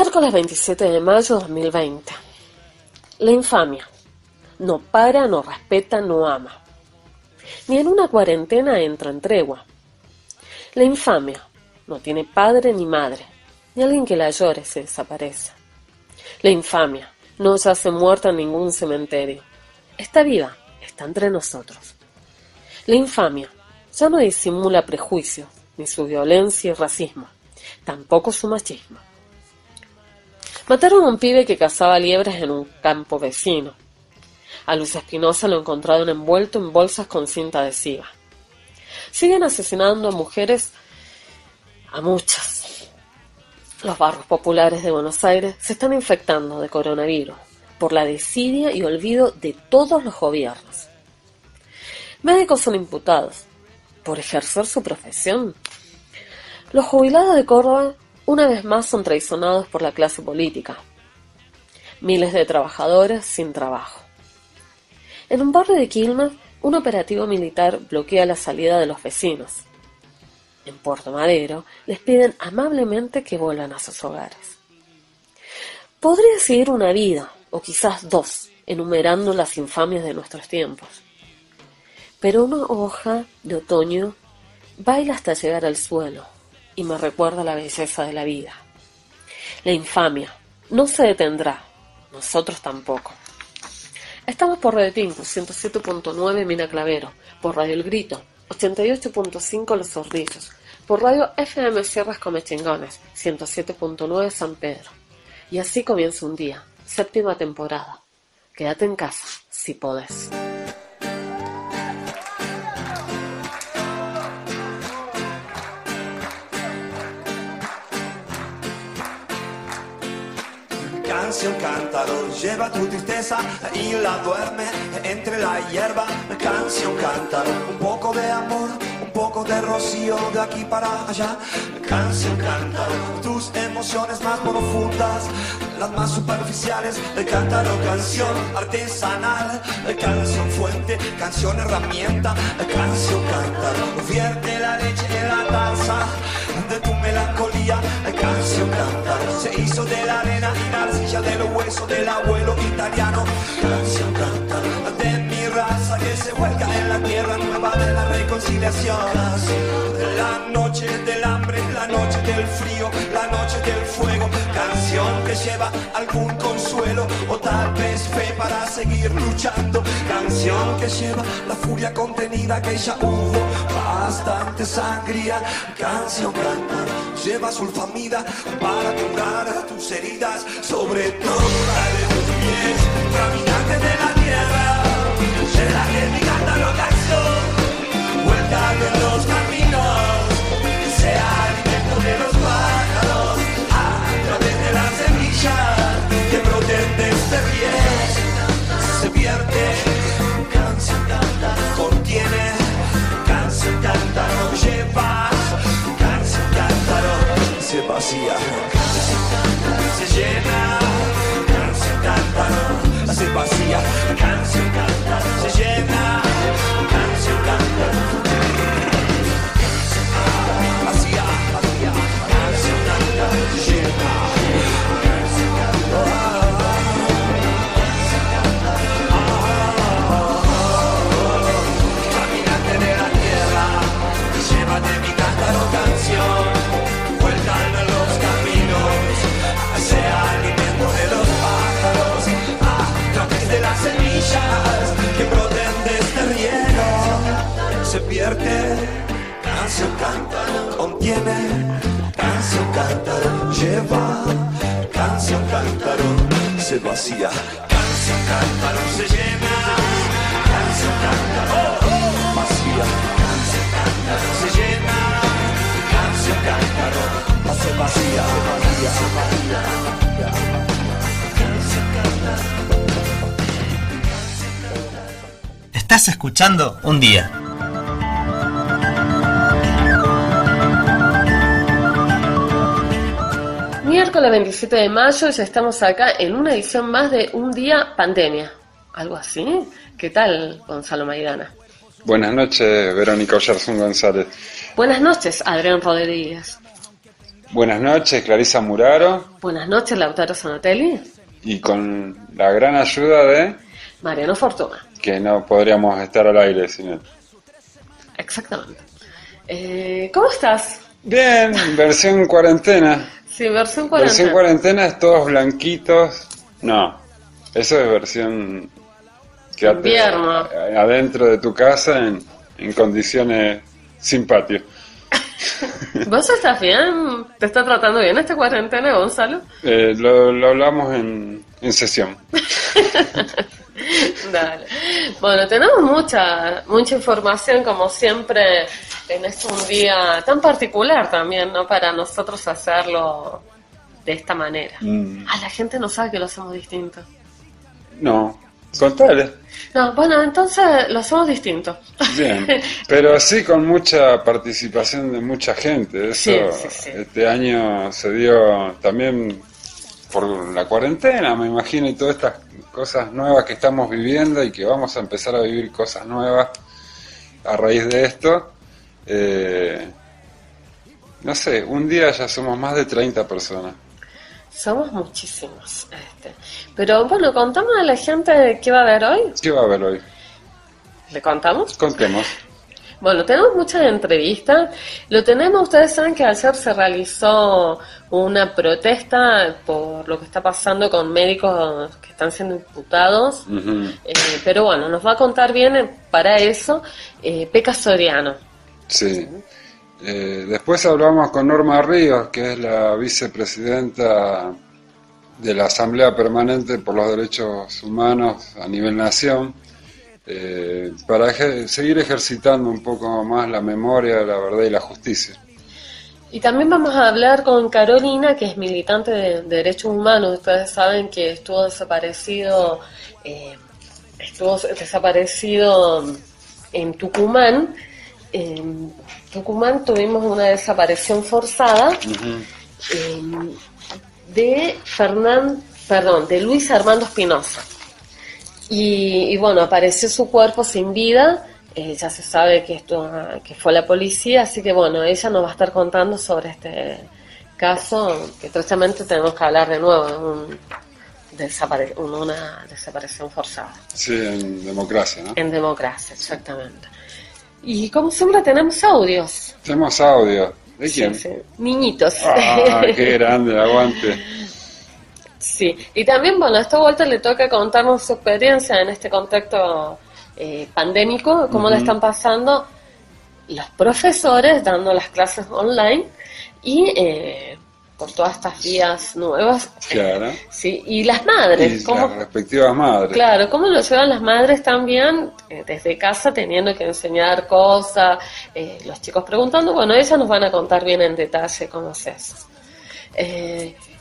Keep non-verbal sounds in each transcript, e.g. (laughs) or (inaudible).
Miércoles 27 de mayo de 2020. La infamia. No para, no respeta, no ama. Ni en una cuarentena entra en tregua. La infamia. No tiene padre ni madre, ni alguien que la llore se desaparece. La infamia. No se hace muerta en ningún cementerio. Está viva, está entre nosotros. La infamia ya no disimula prejuicios, ni su violencia y racismo, tampoco su machismo. Mataron a un pibe que cazaba liebres en un campo vecino. A Luis Espinosa lo encontraron envuelto en bolsas con cinta adhesiva. Siguen asesinando a mujeres, a muchas. Los barrios populares de Buenos Aires se están infectando de coronavirus por la desidia y olvido de todos los gobiernos. Médicos son imputados por ejercer su profesión. Los jubilados de Córdoba una vez más son traicionados por la clase política. Miles de trabajadores sin trabajo. En un barrio de Quilmes, un operativo militar bloquea la salida de los vecinos. En Puerto Madero les piden amablemente que vuelvan a sus hogares. Podría seguir una vida, o quizás dos, enumerando las infamias de nuestros tiempos. Pero una hoja de otoño baila hasta llegar al suelo y me recuerda la belleza de la vida. La infamia no se detendrá, nosotros tampoco. Estamos por Radio Pinku 107.9 Mina Clavero, por Radio El Grito 88.5 Los Zorrillos, por Radio FM Sierras Comechingones 107.9 San Pedro. Y así comienza un día, séptima temporada. Quédate en casa, si podés. Canción cántaro lleva tu tristeza y la duerme entre la hierba. Canción cántaro, un poco de amor, poco de rocío de aquí para allá. Canción cántaro, tus emociones más profundas, las más superficiales. Cántaro, canción artesanal, canción fuente, canción herramienta. Canción cántaro, vierte la leche en la taza de tu melancolía. Canción cántaro, se hizo de la arena y la arcilla de los huesos del abuelo italiano. Canción cántaro, de mi raza que se vuelca en la tierra reconciliación. La noche del hambre, la noche del frío, la noche del fuego. Canción que lleva algún consuelo o tal vez fe para seguir luchando. Canción que lleva la furia contenida que ya hubo bastante sangría. Canción cántaro, lleva sulfamida para curar tus heridas. Sobre todo la de tus pies, caminante vacía, se llena, canción cántaro, se vacía, canción cántaro, se llena, se pierde, canción contiene, canción cántaro, lleva, canción cántaro, se vacía, canción cántaro, se llena, canción cántaro, vacía, canción cántaro, se llena, canción cántaro, se vacía, vacía, vacía. Estás escuchando un día. Miércoles 27 de mayo ya estamos acá en una edición más de Un Día Pandemia. ¿Algo así? ¿Qué tal, Gonzalo Maidana? Buenas noches, Verónica Ollarson González. Buenas noches, Adrián Rodríguez. Buenas noches, Clarisa Muraro, Buenas noches, Lautaro Sonatelli. y con la gran ayuda de Mariano Fortuna. que no podríamos estar al aire sin él. Exactamente. Eh, ¿Cómo estás? Bien, versión cuarentena. Sí, versión Versión 40. cuarentena es todos blanquitos. No, eso es versión quédate Invierno. adentro de tu casa en, en condiciones sin patio. (laughs) ¿Vos estás bien? ¿Te está tratando bien esta cuarentena, Gonzalo? Eh, lo, lo hablamos en, en sesión. (laughs) (laughs) Dale. Bueno, tenemos mucha, mucha información, como siempre, en este un día tan particular también, ¿no? Para nosotros hacerlo de esta manera. Mm, Ah, la gente no sabe que lo hacemos distinto. no, contale. No, bueno, entonces lo hacemos distinto. Bien, (laughs) pero sí con mucha participación de mucha gente. Eso Sí, sí, sí. este año se dio también por la cuarentena, me imagino, y todas estas cosas nuevas que estamos viviendo y que vamos a empezar a vivir cosas nuevas a raíz de esto. Eh, no sé, un día ya somos más de 30 personas. Somos muchísimos. Este. Pero bueno, contamos a la gente qué va a haber hoy. ¿Qué va a haber hoy? ¿Le contamos? Contemos. Bueno, tenemos muchas entrevistas. Lo tenemos, ustedes saben que ayer se realizó una protesta por lo que está pasando con médicos que están siendo imputados. Eh, pero bueno, nos va a contar bien eh, para eso eh, Peca Soriano. Sí. Eh, después hablamos con Norma Ríos, que es la vicepresidenta de la Asamblea Permanente por los Derechos Humanos a nivel nación, eh, para seguir ejercitando un poco más la memoria, la verdad y la justicia. Y también vamos a hablar con Carolina, que es militante de, de derechos humanos. Ustedes saben que estuvo desaparecido, eh, estuvo desaparecido en Tucumán. En Tucumán tuvimos una desaparición forzada eh, de Fernán, perdón, de Luis Armando Espinosa. Y, y bueno, apareció su cuerpo sin vida. eh, ya se sabe que esto que fue la policía, así que bueno, ella nos va a estar contando sobre este caso que tristemente tenemos que hablar de nuevo, de un desapare- un- una desaparición forzada Sí, en democracia, ¿no? en democracia, exactamente. Y como siempre tenemos audios. Tenemos audio. ¿De quién? Sí, sí. Niñitos. Ah, qué grande, aguante. (laughs) Sí, y también, bueno, a esta vuelta le toca contarnos su experiencia en este contexto eh, pandémico, cómo le están pasando los profesores dando las clases online y eh, por todas estas vías nuevas. Claro. (laughs) Sí, y las madres, Y cómo, las respectivas madres. claro, cómo lo llevan las madres también eh, desde casa teniendo que enseñar cosas, eh, los chicos preguntando, bueno, ellas nos van a contar bien en detalle cómo es eso.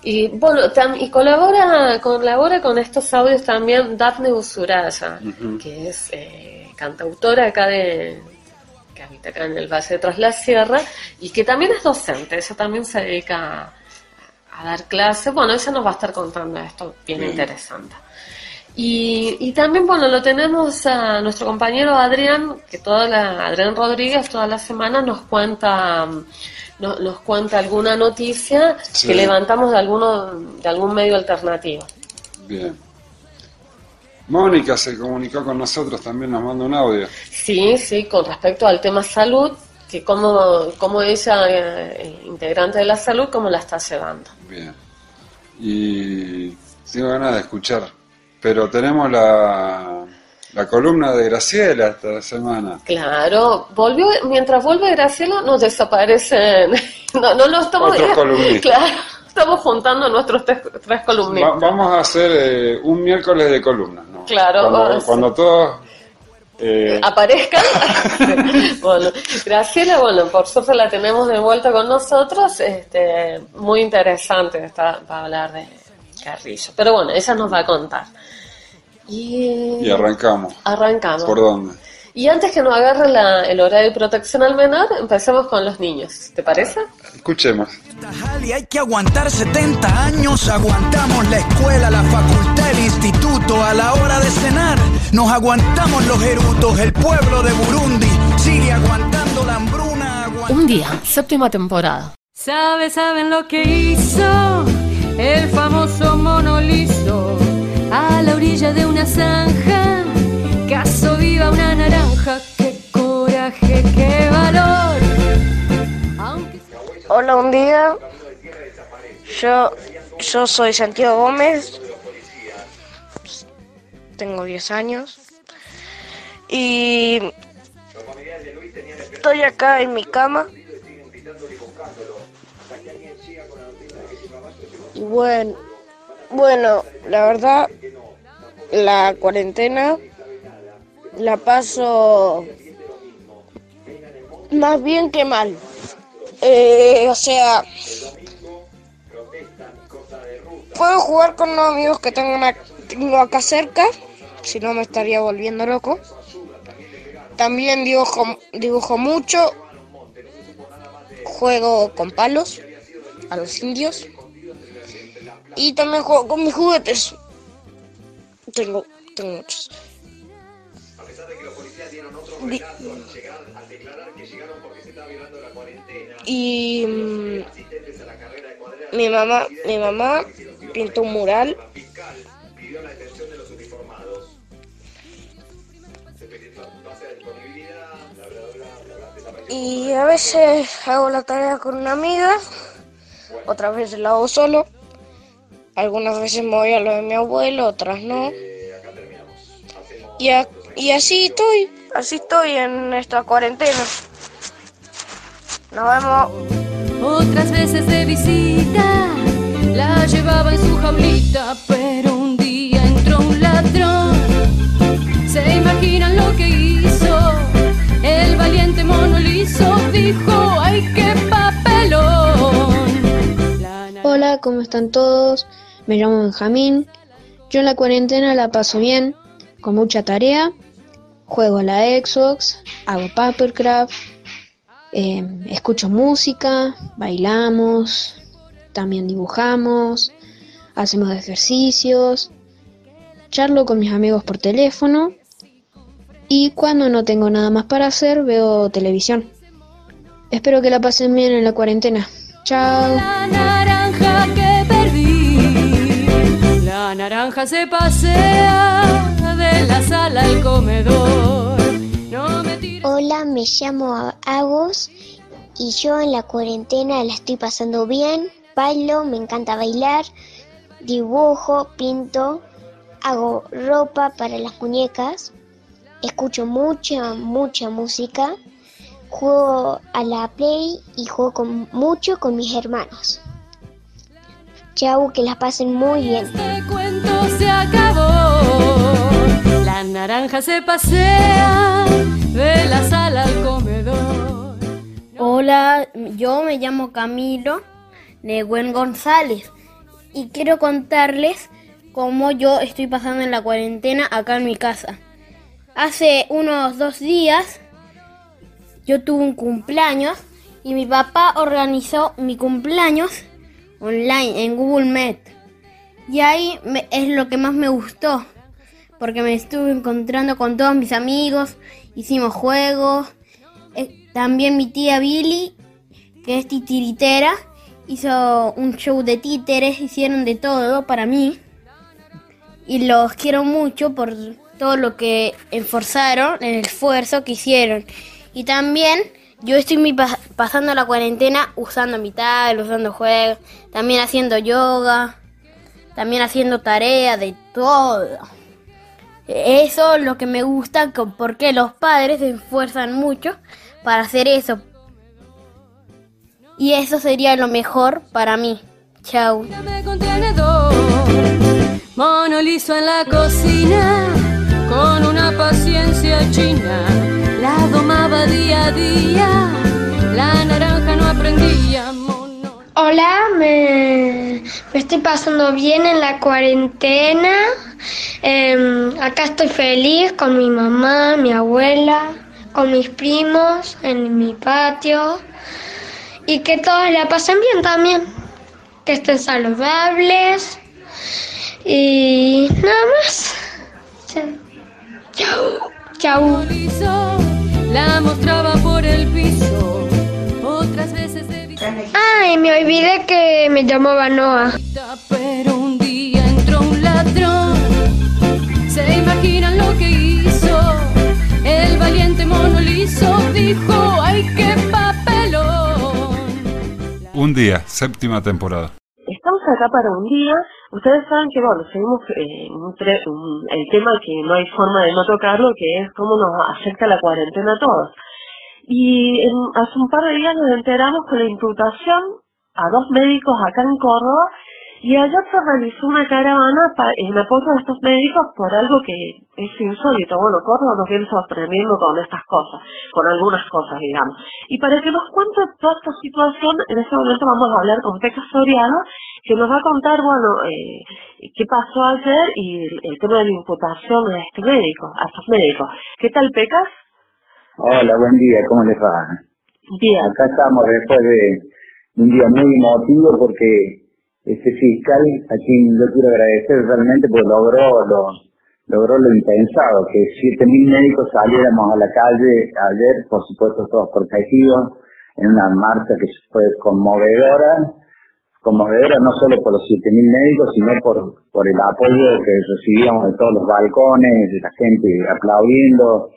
Y bueno, tam- y colabora, colabora con estos audios también Daphne Usuraya, que es eh, cantautora acá de que habita acá en el Valle de Tras la Sierra y que también es docente, ella también se dedica a, a dar clases, bueno, ella nos va a estar contando esto bien Bien. interesante. Y, y también, bueno, lo tenemos a nuestro compañero Adrián, que toda la, Adrián Rodríguez toda la semana nos cuenta, mm, no- nos cuenta alguna noticia Sí. que levantamos de alguno, de algún medio alternativo. Bien. Mónica se comunicó con nosotros, también nos manda un audio. Sí, sí, con respecto al tema salud, que como, como ella, eh, integrante de la salud, cómo la está llevando. Bien. Y tengo ganas de escuchar. Pero tenemos la, la columna de Graciela esta semana. Claro, volvió, mientras vuelve Graciela, nos desaparecen. (laughs) No, no, no estamos. Otros (laughs) columnistas. Claro, estamos juntando nuestros tres, tres Va- columnistas. vamos a hacer eh, un miércoles de columnas, ¿no? Claro, Cuando, cuando todos... eh, aparezcan. (laughs) bueno, Graciela, bueno, por suerte la tenemos de vuelta con nosotros. Este, muy interesante está, va a hablar de Carrillo. Pero bueno, ella nos va a contar. Y, y arrancamos. arrancamos. ¿Por dónde? Y antes que nos agarre la- el horario de protección al menor, empecemos con los niños. ¿Te parece? Escuchemos. Tajali, hay que aguantar 70 años, aguantamos la escuela, la facultad, el instituto, a la hora de cenar, nos aguantamos los erutos, el pueblo de Burundi sigue aguantando la hambruna. aguant- Un día, séptima temporada. Sabe, saben lo que hizo el famoso mono liso a la orilla de una zanja. Caso viva una naranja, qué coraje, qué valor. Hola, un día. Yo, yo soy Santiago Gómez. Tengo 10 años. Y estoy acá en mi cama. Y bueno, bueno, la verdad, la cuarentena la paso más bien que mal. Eh, o sea, puedo jugar con los amigos que tengo, tengo acá cerca, si no me estaría volviendo loco. También dibujo, dibujo mucho, juego con palos a los indios y también juego con mis juguetes. Tengo, tengo muchos. Di- Y mm, mi mamá, mi mamá pintó un mural. Y a veces hago la tarea con una amiga, otras veces la hago solo. Algunas veces me voy a lo de mi abuelo, otras no. Y, a- y así estoy, así estoy en esta cuarentena. Nos vemos. Otras veces de visita la llevaba en su jaulita, pero un día entró un ladrón. Se imaginan lo que hizo el valiente mono liso, dijo, ¡ay qué papelón! Hola, ¿cómo están todos? Me llamo Benjamín. Yo en la cuarentena la paso bien, con mucha tarea. Juego a la Xbox, hago papercraft, eh, escucho música, bailamos, también dibujamos, hacemos ejercicios, charlo con mis amigos por teléfono y cuando no tengo nada más para hacer veo televisión. Espero que la pasen bien en la cuarentena. Chao. Naranja se pasea de la sala al comedor. No me tires Hola, me llamo Agos y yo en la cuarentena la estoy pasando bien. Bailo, me encanta bailar, dibujo, pinto, hago ropa para las muñecas, escucho mucha, mucha música, juego a la Play y juego con, mucho con mis hermanos. Chau, que las pasen muy bien. Este cuento se acabó. La naranja se pasea de la sala al comedor. Hola, yo me llamo Camilo Neguen González y quiero contarles cómo yo estoy pasando en la cuarentena acá en mi casa. Hace unos dos días yo tuve un cumpleaños y mi papá organizó mi cumpleaños online en Google Meet. Y ahí es lo que más me gustó, porque me estuve encontrando con todos mis amigos, hicimos juegos. Eh, también mi tía Billy, que es titiritera, hizo un show de títeres, hicieron de todo para mí. Y los quiero mucho por todo lo que esforzaron, el esfuerzo que hicieron. Y también yo estoy pasando la cuarentena usando mi tablet, usando juegos, también haciendo yoga, también haciendo tareas, de todo. Eso es lo que me gusta, porque los padres se esfuerzan mucho para hacer eso. Y eso sería lo mejor para mí. Chao. Mono liso en la cocina, con una paciencia china, la domaba día a día, la naranja no aprendía. Hola, me, estoy pasando bien en la cuarentena. Em, acá estoy feliz con mi mamá, mi abuela, con mis primos en mi patio. Y que todos la pasen bien también. Que estén saludables. Y nada más. Chau. Chau. La mostraba por el piso, otras veces de visita. Ah, y me olvidé que me llamaba Noah. Pero un día entró un ladrón. Se imaginan lo que hizo. El valiente mono liso dijo: ¡Ay, qué papelón! Un día, séptima temporada. Estamos acá para un día. Ustedes saben que, bueno, seguimos eh, un tre- un- el tema que no hay forma de no tocarlo, que es cómo nos afecta la cuarentena a todos. Y en- hace un par de días nos enteramos con la imputación a dos médicos acá en Córdoba y ayer se realizó una caravana pa- en apoyo a estos médicos por algo que es insólito. Bueno, Córdoba nos viene sorprendiendo con estas cosas, con algunas cosas, digamos. Y para que nos cuente toda esta situación, en este momento vamos a hablar con Peca Soriano, que nos va a contar, bueno, eh, qué pasó ayer y el, el tema de la imputación a este médico, a estos médicos. ¿Qué tal, Pecas? Hola, buen día, ¿cómo les va? Bien. Acá estamos después de un día muy emotivo porque este fiscal, a quien yo quiero agradecer realmente, pues logró lo, logró lo impensado, que 7.000 médicos saliéramos a la calle ayer, por supuesto todos protegidos, en una marcha que fue conmovedora, conmovedora no solo por los 7.000 médicos, sino por, por el apoyo que recibíamos de todos los balcones, de la gente aplaudiendo,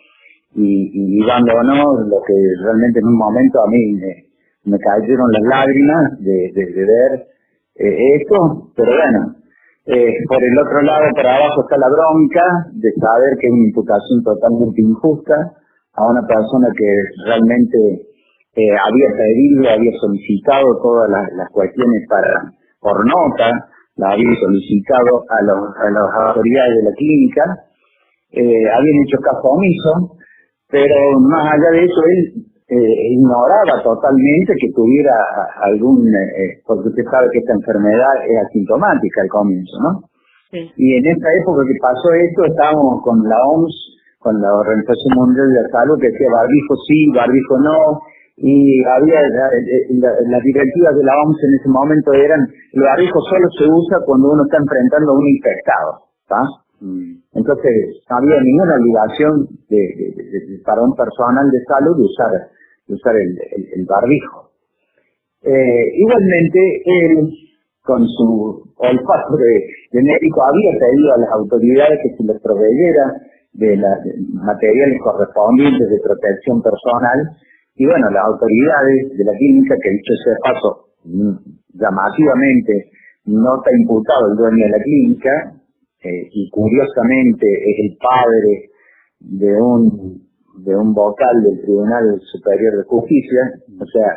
y, y dándonos lo que realmente en un momento a mí me, cayeron las lágrimas de, ver eh, esto, pero bueno, eh, por el otro lado, para abajo está la bronca de saber que es una imputación totalmente injusta a una persona que realmente eh, había pedido, había solicitado todas las, las cuestiones para por nota, la había solicitado a, los, a las autoridades de la clínica, eh, habían hecho caso omiso, pero más allá de eso, él eh, ignoraba totalmente que tuviera algún, eh, porque usted sabe que esta enfermedad es asintomática al comienzo, ¿no? Y en esta época que pasó esto, estábamos con la OMS, con la Organización Mundial de la Salud, que decía barbijo sí, barbijo no, y había la- la- las directivas de la OMS en ese momento eran, el barbijo solo se usa cuando uno está enfrentando a un infectado, ¿está? Entonces, no había ninguna obligación para un personal de salud de usar, de usar el, el- barbijo. Eh, igualmente, él, con su olfato de, médico, había pedido a las autoridades que se les proveyera de los materiales correspondientes de protección personal. Y bueno, las autoridades de la clínica, que dicho sea paso, mm, llamativamente no está imputado el dueño de la clínica, eh, y curiosamente es el padre de un de un vocal del Tribunal Superior de Justicia, o sea,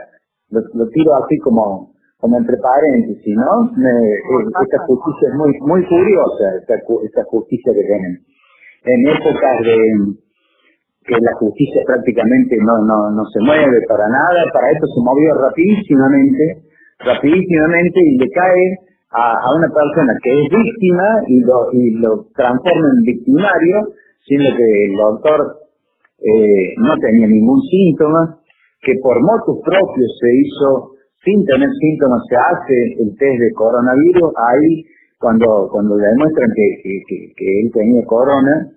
lo, tiro así como como entre paréntesis, ¿no? Me- eh, esta justicia es muy muy curiosa, esta, esta justicia que tienen. En épocas de que la justicia prácticamente no, no, no se mueve para nada, para esto se movió rapidísimamente, rapidísimamente y le cae a, una persona que es víctima y lo, y lo transforma en victimario, siendo que el doctor eh, no tenía ningún síntoma, que por motus propios se hizo, sin tener síntomas, se hace el test de coronavirus, ahí cuando, cuando le demuestran que, que, que- él tenía corona,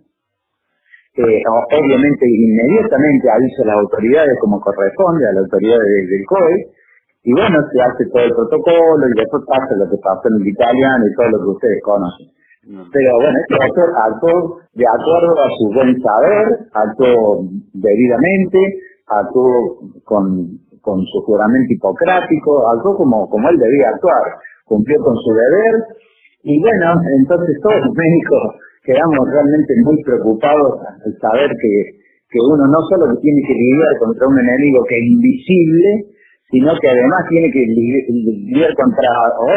eh, obviamente inmediatamente avisa a las autoridades como corresponde, a la autoridad de- del COE, y bueno, se hace todo el protocolo y después pasa lo que pasó en el italiano y todo lo que ustedes conocen. Pero bueno, este doctor actuó de acuerdo a su buen saber, actuó debidamente, actuó con, con su juramento hipocrático, actuó como, como él debía actuar, cumplió con su deber, y bueno, entonces todos los médicos quedamos realmente muy preocupados al saber que, que uno no solo que tiene que lidiar contra un enemigo que es invisible, sino que además tiene que li- lidiar contra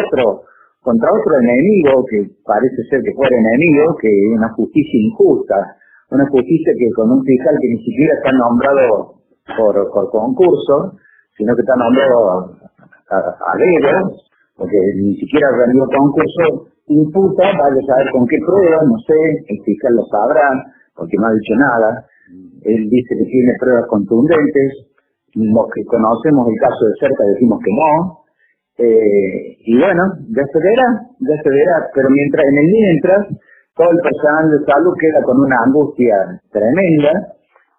otro contra otro enemigo que parece ser que fuera enemigo, que es una justicia injusta, una justicia que con un fiscal que ni siquiera está nombrado por, concurso, sino que está nombrado a, a dedo, porque ni siquiera realizó concurso, imputa, vaya a saber con qué pruebas, no sé, el fiscal lo sabrá, porque no ha dicho nada. Él dice que tiene pruebas contundentes, los conocemos el caso de cerca decimos que no, eh, y bueno, ya se verá, ya se verá, pero mientras, en el mientras, todo el personal de salud queda con una angustia tremenda,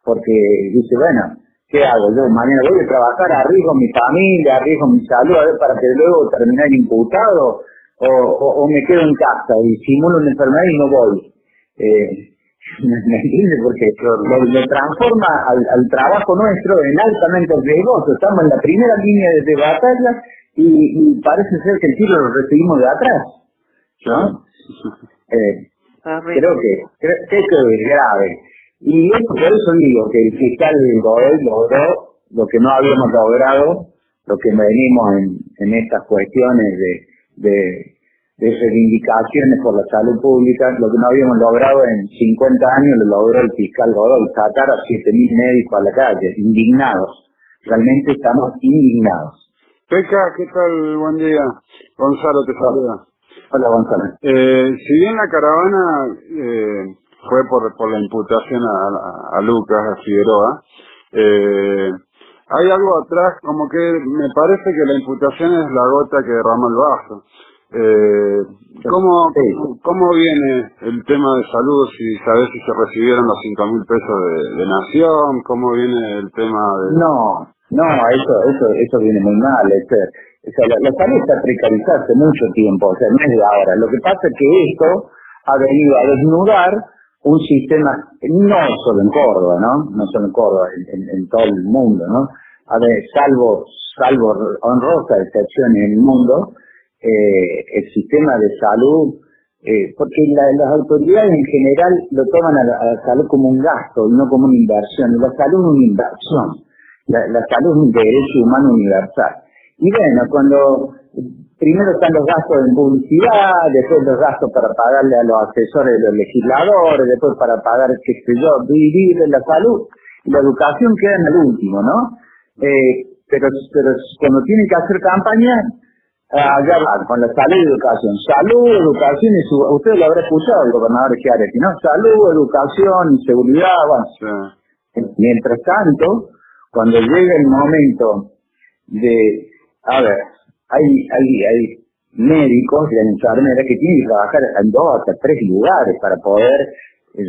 porque dice, bueno, ¿qué hago? Yo mañana voy a trabajar, arriesgo mi familia, arriesgo mi salud, a ver, para que luego terminar imputado, o me quedo en casa y simulo una enfermedad y no voy. Eh, ¿Me entiendes? Porque lo, lo transforma al, al trabajo nuestro en altamente riesgoso. Estamos en la primera línea de, batalla y, y parece ser que el tiro lo recibimos de atrás. ¿no? Eh, creo que creo, creo que es grave. Y eso, por eso digo que el fiscal Godoy logró lo que no habíamos logrado, lo que venimos en, en estas cuestiones de, de, de reivindicaciones por la salud pública, lo que no habíamos logrado en 50 años lo logró el fiscal Godoy, sacar a 7.000 médicos a la calle, indignados. Realmente estamos indignados. Peca, ¿qué tal? Buen día. Gonzalo te saluda. Hola, Gonzalo. Eh, si bien la caravana eh, fue por, por la imputación a, a, a Lucas, a Figueroa, eh, hay algo atrás como que me parece que la imputación es la gota que derrama el vaso. Eh, ¿cómo, ¿Cómo viene el tema de salud? Si sabes si se recibieron los cinco mil pesos de, de Nación, ¿cómo viene el tema de...? No, no, eso, eso, eso viene muy mal, Esther. O sea, la, la salud está precarizada hace mucho tiempo, o sea, no es de ahora. Lo que pasa es que esto ha venido a desnudar un sistema, no solo en Córdoba, ¿no? No solo en Córdoba, en, en, en todo el mundo, ¿no? A ver, salvo, salvo honrosa excepción en el mundo, eh, el sistema de salud, eh, porque la, las autoridades en general lo toman a la, salud como un gasto y no como una inversión. La salud es una inversión. La, salud es un derecho humano universal. Y bueno, cuando primero están los gastos en publicidad, después los gastos para pagarle a los asesores de los legisladores, después para pagar, qué sé yo, vivir en la salud, la educación queda en el último, ¿no? Eh, pero, pero cuando tienen que hacer campaña, allá van con la salud y educación. Salud, educación y su, usted lo habrá escuchado el gobernador Schiaretti, ¿no? Salud, educación y seguridad, bueno. Sí. Mientras tanto, cuando llega el momento de, a ver, hay, hay, hay médicos y enfermeras que tienen que trabajar en dos hasta tres lugares para poder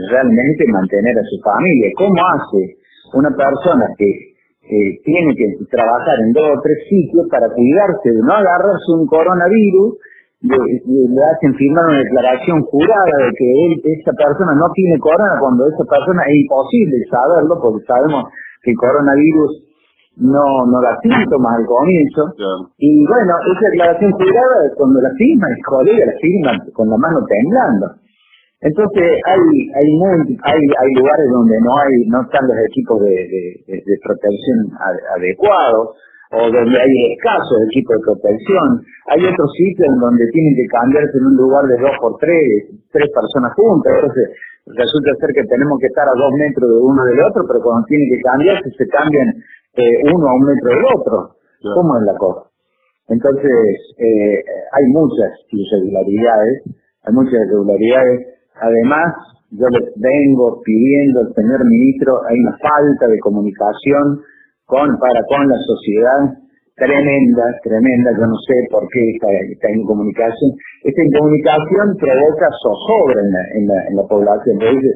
realmente mantener a su familia. ¿Cómo hace una persona que eh, tiene que trabajar en dos o tres sitios para cuidarse de no agarrarse un coronavirus? Le, le hacen firmar una declaración jurada de que él, esa persona no tiene corona cuando esa persona es imposible saberlo porque sabemos que el coronavirus no, no da síntomas al comienzo. Claro. Y bueno, esa declaración jurada, cuando la firma, el colega la firma con la mano temblando. Entonces hay hay, muy, hay hay lugares donde no hay no están los equipos de, de, de, de protección ad, adecuados o donde hay escasos equipos de protección. Hay otros sitios en donde tienen que cambiarse en un lugar de dos por tres, tres personas juntas. Entonces resulta ser que tenemos que estar a dos metros de uno del otro, pero cuando tienen que cambiarse se cambian eh, uno a un metro del otro. Claro. ¿Cómo es la cosa? Entonces, eh, hay muchas irregularidades, hay muchas irregularidades. Además, yo le vengo pidiendo al señor ministro, hay una falta de comunicación con para con la sociedad tremenda, tremenda, yo no sé por qué esta, esta incomunicación. Esta incomunicación provoca zozobra en la, en la, en la población. Dice,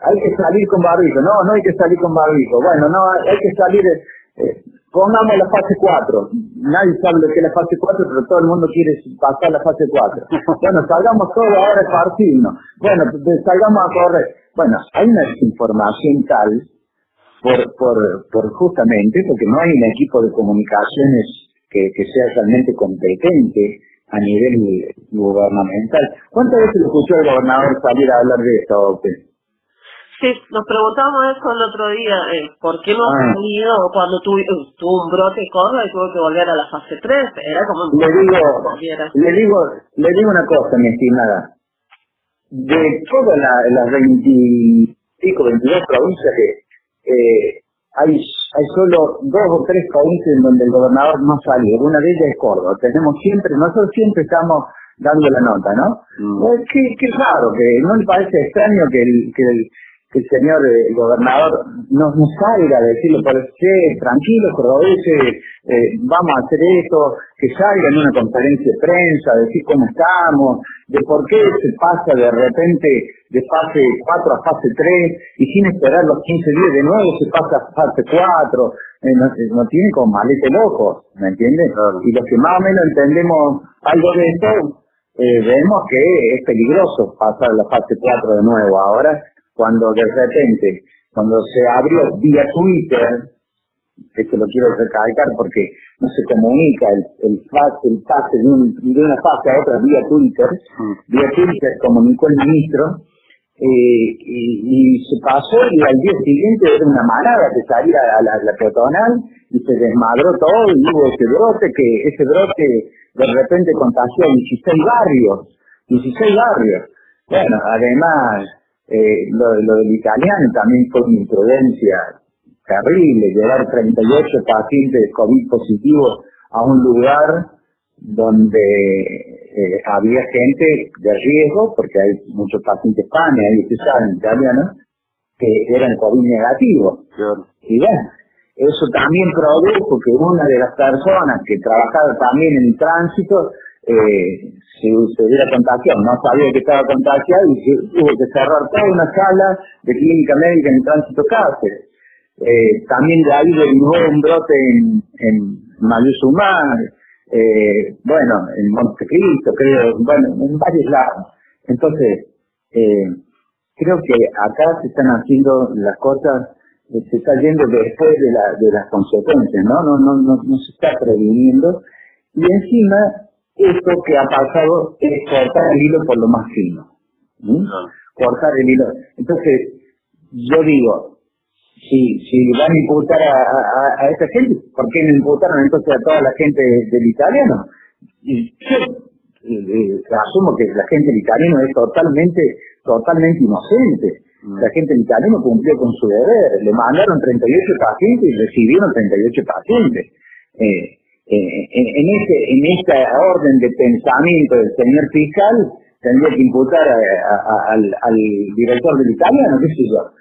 hay que salir con barbijo, no, no hay que salir con barbijo, bueno, no, hay, hay que salir, eh, pongamos la fase 4, nadie sabe lo que es la fase 4, pero todo el mundo quiere pasar la fase 4. (laughs) Bueno, salgamos todos ahora a partirnos, bueno, salgamos a correr. Bueno, hay una desinformación tal, por, por, por justamente, porque no hay un equipo de comunicaciones que, que sea realmente competente a nivel gubernamental. ¿Cuántas veces escuchó el gobernador salir a hablar de esto? Sí, nos preguntamos eso el otro día, eh, ¿por qué no ha Ah. salido cuando tuvo, tuvo un brote Córdoba y tuvo que volver a la fase 3? Era como un Le digo, le digo, le digo una cosa, mi estimada. De todas la- las 25, 22 provincias que eh, hay, hay solo dos o tres provincias en donde el gobernador no salió. Una de ellas es Córdoba. Tenemos siempre, nosotros siempre estamos dando la nota, ¿no? Eh, qué, qué raro, que no le parece extraño que el, que el, que el señor eh, gobernador no, no salga a decirle, por che, tranquilo, cordobeses, eh, vamos a hacer esto, que salga en una conferencia de prensa, decir cómo estamos, de por qué se pasa de repente de fase 4 a fase 3 y sin esperar los 15 días de nuevo se pasa a fase 4. Eh, no, eh, no tiene como malete loco, ¿me entiendes? Y los que más o menos entendemos algo de esto, eh, vemos que es peligroso pasar a la fase 4 de nuevo. Ahora, cuando de repente, cuando se abrió vía Twitter, esto lo quiero recalcar porque no se comunica el, el, pase, el pase de, un, de, una fase a otra vía Twitter, vía Twitter comunicó el ministro, eh, y, se pasó y al día siguiente era una manada que salía a la, la peatonal y se desmadró todo y hubo ese brote que ese brote de repente contagió 16 barrios, 16 barrios. Bueno, además eh, lo, lo del italiano también fue una imprudencia terrible, llevar 38 pacientes COVID positivos a un lugar donde eh, había gente de riesgo, porque hay muchos pacientes PANE, ahí ustedes saben, italianos, que eran COVID negativos. Y bueno, eso también produjo que una de las personas que trabajaba también en tránsito eh, se, se hubiera contagiado, no sabía que estaba contagiado y tuvo que cerrar toda una sala de clínica médica en tránsito Cáceres. Eh, también de ahí derivó un brote en, en Mayuzumá, eh, bueno, en Montecristo, creo, bueno, en varios lados. Entonces, eh, creo que acá se están haciendo las cosas, eh, se está yendo después de, de las consecuencias, ¿no? No, no, no, no se está previniendo. Y encima, esto que ha pasado es cortar el hilo por lo más fino. Cortar el hilo. Entonces, yo digo, si, si van a imputar a, a, a, esta gente, ¿por qué no imputaron entonces a toda la gente del italiano? Y yo eh, asumo que la gente del italiano es totalmente, totalmente inocente. Mm. La gente del italiano cumplió con su deber. Le mandaron 38 pacientes y recibieron 38 pacientes. Eh, eh, en, este, en esta orden de pensamiento del señor fiscal, tendría que imputar al, al director del italiano, qué sé yo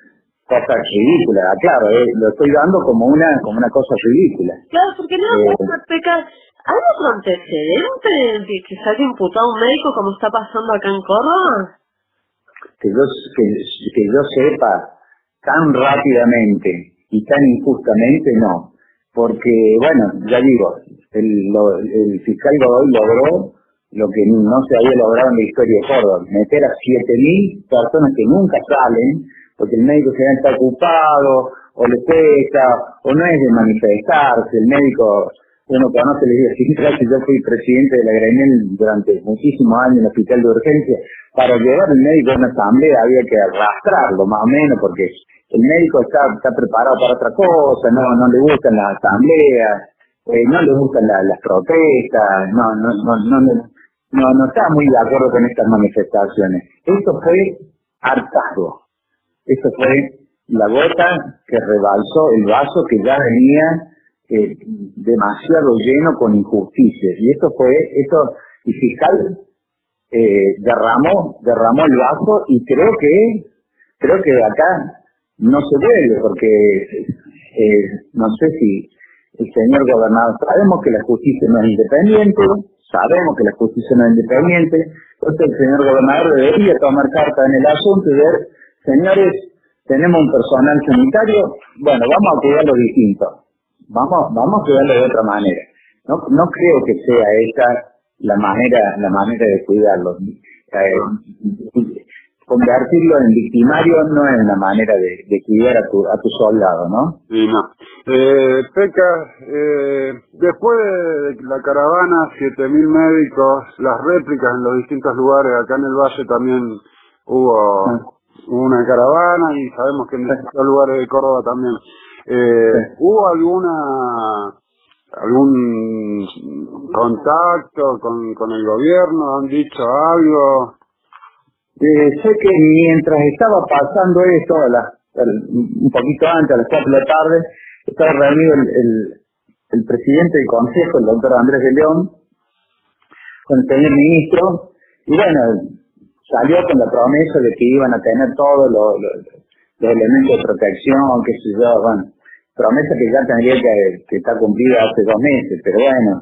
cosa ridícula, claro, eh, lo estoy dando como una como una cosa ridícula. Claro, porque no, eh, Peca, ¿hay otro antecedente de que se haya imputado un médico como está pasando acá en Córdoba? Que yo, que, que yo sepa tan rápidamente y tan injustamente, no. Porque, bueno, ya digo, el, lo, el fiscal Godoy logró lo que no se había logrado en la historia de Córdoba, meter a 7.000 personas que nunca salen porque el médico se está ocupado, o le cuesta, o no es de manifestarse, el médico, uno conoce, le digo, gracias, yo fui presidente de la Grenel durante muchísimos años en el hospital de urgencia, para llevar al médico a una asamblea había que arrastrarlo más o menos, porque el médico está, está preparado para otra cosa, no, no le gustan las asambleas, eh, no le gustan las protestas, no, no, no, no, no, no está muy de acuerdo con estas manifestaciones. Esto fue hartazgo. Eso fue la gota que rebalsó el vaso que ya venía eh, demasiado lleno con injusticias. Y esto fue, esto, y fiscal eh, derramó, derramó el vaso y creo que, creo que acá no se vuelve porque eh, no sé si el señor gobernador, sabemos que la justicia no es independiente, sabemos que la justicia no es independiente, entonces el señor gobernador debería tomar carta en el asunto y ver señores, tenemos un personal sanitario, bueno, vamos a cuidarlo distinto, vamos, vamos a cuidarlo de otra manera. No, no creo que sea esa la manera, la manera de cuidarlo. Eh, convertirlo en victimario no es una manera de, de cuidar a tu, a tu soldado, ¿no? Sí, no. Eh, Peca, eh, después de la caravana, 7.000 médicos, las réplicas en los distintos lugares, acá en el Valle también hubo ah una caravana y sabemos que en distintos lugares de Córdoba también. Eh, ¿Hubo alguna algún contacto con, con el gobierno? ¿Han dicho algo? Eh, sé que mientras estaba pasando esto, la, un poquito antes, a las 4 de la tarde, estaba reunido el, el, presidente del Consejo, el doctor Andrés de León, con el señor ministro, y bueno, salió con la promesa de que iban a tener todos los, elementos de protección, que sé yo, bueno, promesa que ya tendría que, que estar cumplida hace dos meses, pero bueno,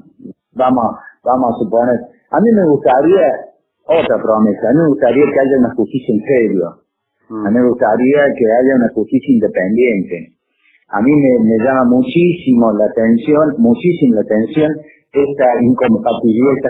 vamos, vamos a suponer. A mí me gustaría otra promesa. A mí me gustaría que haya una justicia en serio. A mí me gustaría que haya una justicia independiente. A mí me, llama muchísimo la atención, muchísimo la atención esta incompatibilidad, esta,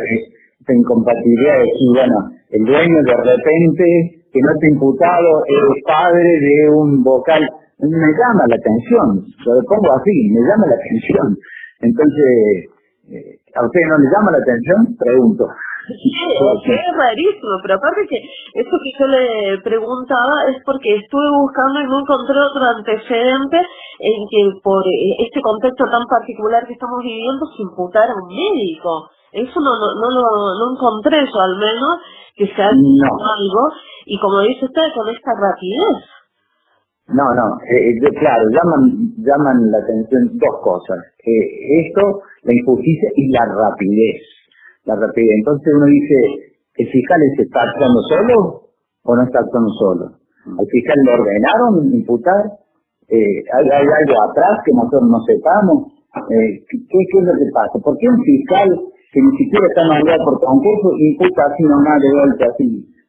esta incompatibilidad de decir, bueno, el dueño de repente que no está imputado es padre de un vocal. Me llama la atención, lo pongo así, me llama la atención. Entonces, eh, ¿a usted no le llama la atención? Pregunto. Sí, es rarísimo, pero aparte que eso que yo le preguntaba es porque estuve buscando y no encontré otro antecedente en que por eh, este contexto tan particular que estamos viviendo se imputara a un médico. Eso no, no, no, lo, no encontré yo al menos, que se ha hecho algo, y como dice usted, con esta rapidez. No, no, eh, eh, claro, llaman, llaman la atención dos cosas. Eh, esto, la injusticia y la rapidez. La rapidez. Entonces uno dice, ¿el fiscal está actuando solo o no está actuando solo? ¿Al fiscal le ordenaron imputar? Eh, ¿hay, ¿hay, algo atrás que nosotros no sepamos? Eh, ¿qué, ¿qué, es lo que pasa? ¿Por qué un fiscal que ni siquiera está nombrado por concurso imputa así nomás de golpe así?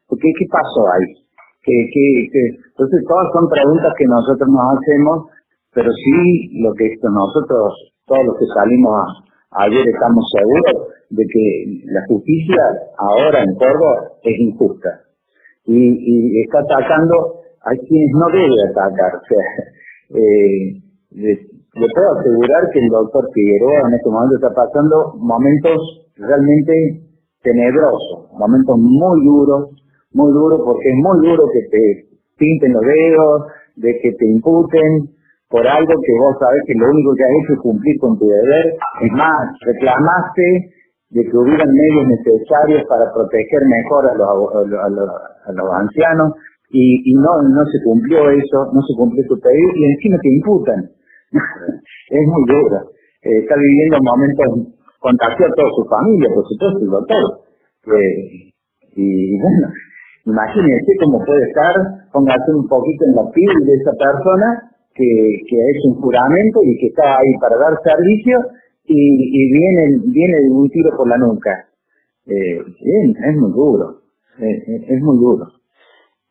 ¿Qué, qué pasó ahí? Que, que, que, entonces todas son preguntas que nosotros nos hacemos, pero sí lo que nosotros, todos los que salimos a, ayer estamos seguros de que la justicia ahora en Córdoba es injusta y, y está atacando a quienes no debe atacar. O sea, (laughs) eh, le, le puedo asegurar que el doctor Figueroa en este momento está pasando momentos realmente tenebrosos, momentos muy duros, muy duro porque es muy duro que te pinten los dedos, de que te imputen por algo que vos sabés que lo único que has hecho es cumplir con tu deber. Es más, reclamaste de que hubieran medios necesarios para proteger mejor a los, a los, a los, ancianos y, y, no no se cumplió eso, no se cumplió tu pedido y encima te imputan. (laughs) es muy duro. Eh, está viviendo momentos, contagió a toda su familia, por supuesto, el doctor. Eh, y bueno, Imagínense cómo puede estar, póngase un poquito en la piel de esa persona que, que es un juramento y que está ahí para dar servicio y, y viene, viene un tiro por la nuca. Eh, es muy duro, es muy duro.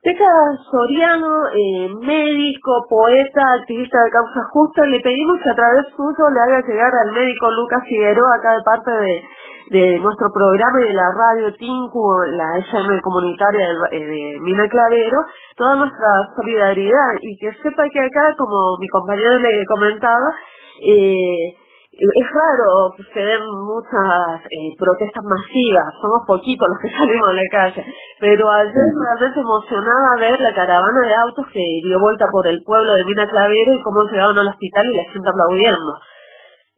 Teca Soriano, eh, médico, poeta, activista de causa justa, le pedimos que a través suyo le haga llegar al médico Lucas Figueroa, acá de parte de de nuestro programa y de la radio Tinku, la SM comunitaria de, eh, de Mina Clavero, toda nuestra solidaridad y que sepa que acá, como mi compañero le comentaba, eh, es raro que se den muchas eh, protestas masivas, somos poquitos los que (laughs) salimos a la calle, pero ayer realmente emocionaba ver la caravana de autos que dio vuelta por el pueblo de Mina Clavero y cómo llegaron al hospital y la gente aplaudiendo.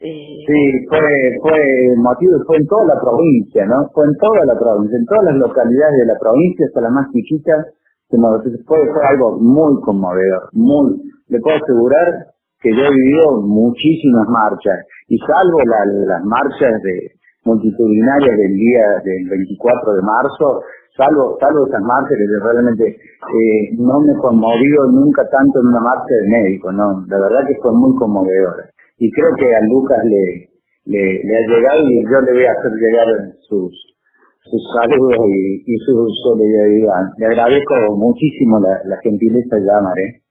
Eh, sí, fue, fue motivo, fue en toda la provincia, ¿no? Fue en toda la provincia, en todas las localidades de la provincia, hasta la más chiquita, fue, fue algo muy conmovedor, muy, le puedo asegurar que yo he vivido muchísimas marchas, y salvo las marchas de multitudinarias del día del 24 de marzo, salvo, salvo esas marchas que realmente eh, no me conmovió nunca tanto en una marcha de médico, no, la verdad que fue muy conmovedora y creo que a Lucas le, ha llegado y yo le voy a hacer llegar sus, saludos y, y su solidaridad. Le agradezco muchísimo la, la gentileza de llamar, ¿eh?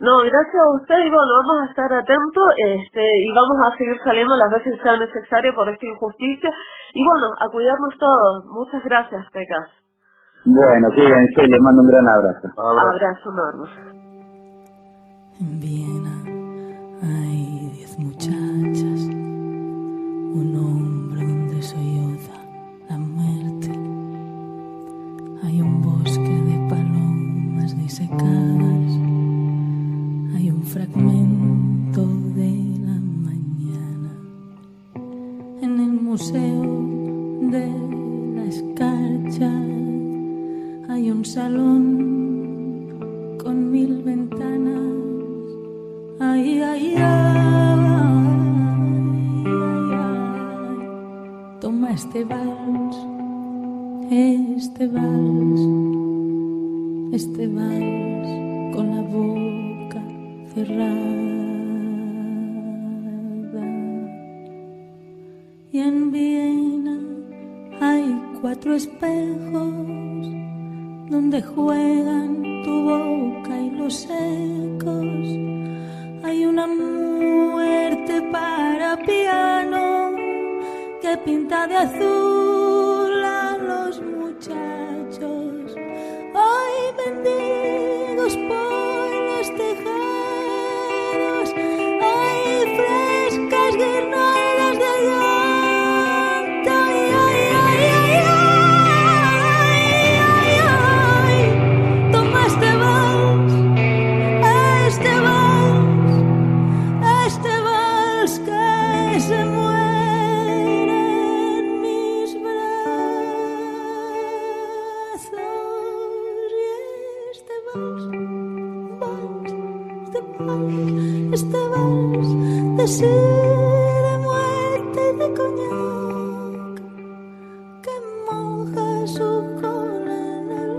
No, gracias a usted y bueno, vamos a estar atentos este, y vamos a seguir saliendo las veces que sea necesario por esta injusticia y bueno, a cuidarnos todos. Muchas gracias, Pecas. Bueno, cuídense, les mando un gran abrazo. Abrazo, abrazo enorme. Viena hay diez muchachas, un hombre donde solloza la muerte. Hay un bosque de palomas disecadas, fragmento de la mañana en el museo de la escarcha. Hay un salón con mil ventanas Ay, ay, ay, ay, ay, Toma este vals, este vals, este vals con la boca cerrada. Y en Viena hay cuatro espejos donde juegan tu boca y los ecos. Hay una muerte para piano que pinta de azul a los muchachos. Hoy bendigos sed, de muerte de coñac que moja su cola en el.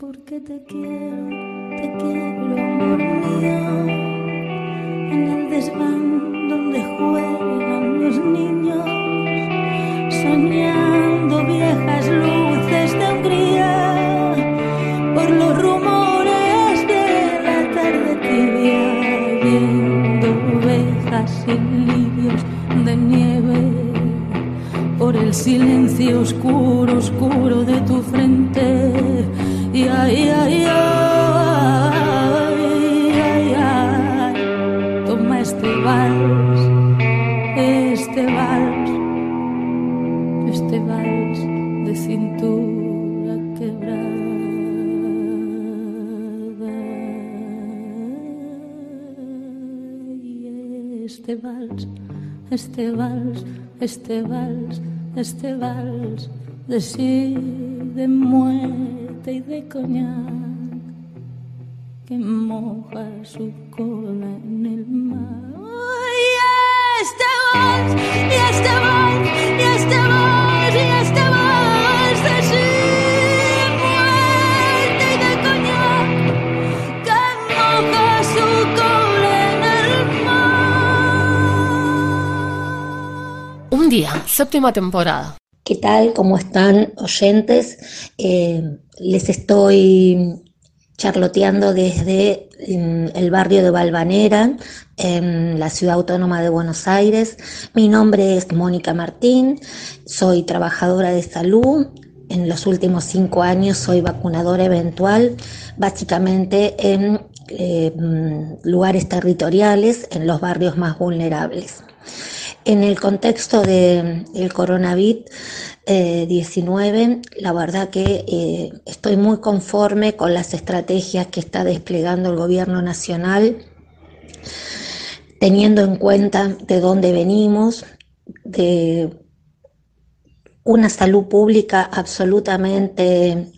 Porque te quiero, este vals, este vals de sí, de muerte y de coñac que moja su cola en el mar. Séptima temporada. ¿Qué tal? ¿Cómo están oyentes? Eh, les estoy charloteando desde mm, el barrio de Valvanera, en la ciudad autónoma de Buenos Aires. Mi nombre es Mónica Martín, soy trabajadora de salud. En los últimos cinco años soy vacunadora eventual, básicamente en eh, mm, lugares territoriales, en los barrios más vulnerables. En el contexto del coronavirus eh, 19, la verdad que eh, estoy muy conforme con las estrategias que está desplegando el gobierno nacional, teniendo en cuenta de dónde venimos, de una salud pública absolutamente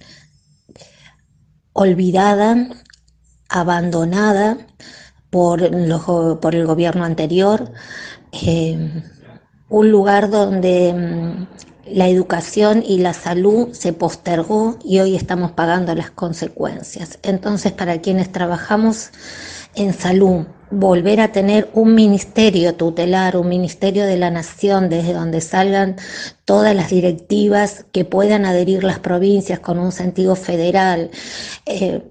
olvidada, abandonada por, el gobierno anterior, eh, un lugar donde mm, la educación y la salud se postergó y hoy estamos pagando las consecuencias. Entonces, para quienes trabajamos en salud, volver a tener un ministerio tutelar, un ministerio de la nación, desde donde salgan todas las directivas que puedan adherir las provincias con un sentido federal, eh,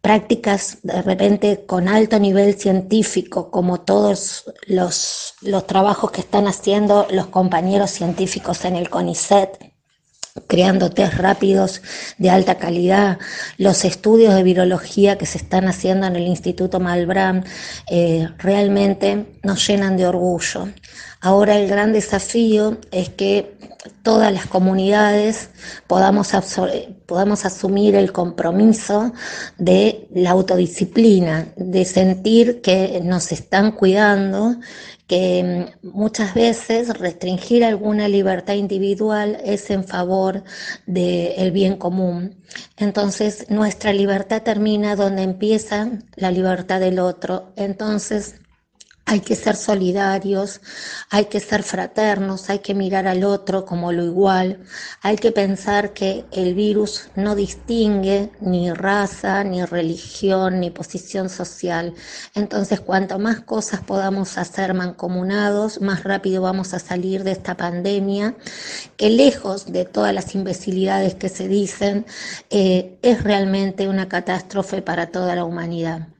prácticas de repente con alto nivel científico, como todos los, los trabajos que están haciendo los compañeros científicos en el CONICET, creando test rápidos de alta calidad, los estudios de virología que se están haciendo en el Instituto Malbrán, eh, realmente nos llenan de orgullo. Ahora el gran desafío es que todas las comunidades podamos, podamos asumir el compromiso de la autodisciplina, de sentir que nos están cuidando, que muchas veces restringir alguna libertad individual es en favor del bien común. Entonces nuestra libertad termina donde empieza la libertad del otro. Entonces hay que ser solidarios, hay que ser fraternos, hay que mirar al otro como lo igual, hay que pensar que el virus no distingue ni raza, ni religión, ni posición social. Entonces, cuanto más cosas podamos hacer mancomunados, más rápido vamos a salir de esta pandemia, que lejos de todas las imbecilidades que se dicen, eh, es realmente una catástrofe para toda la humanidad.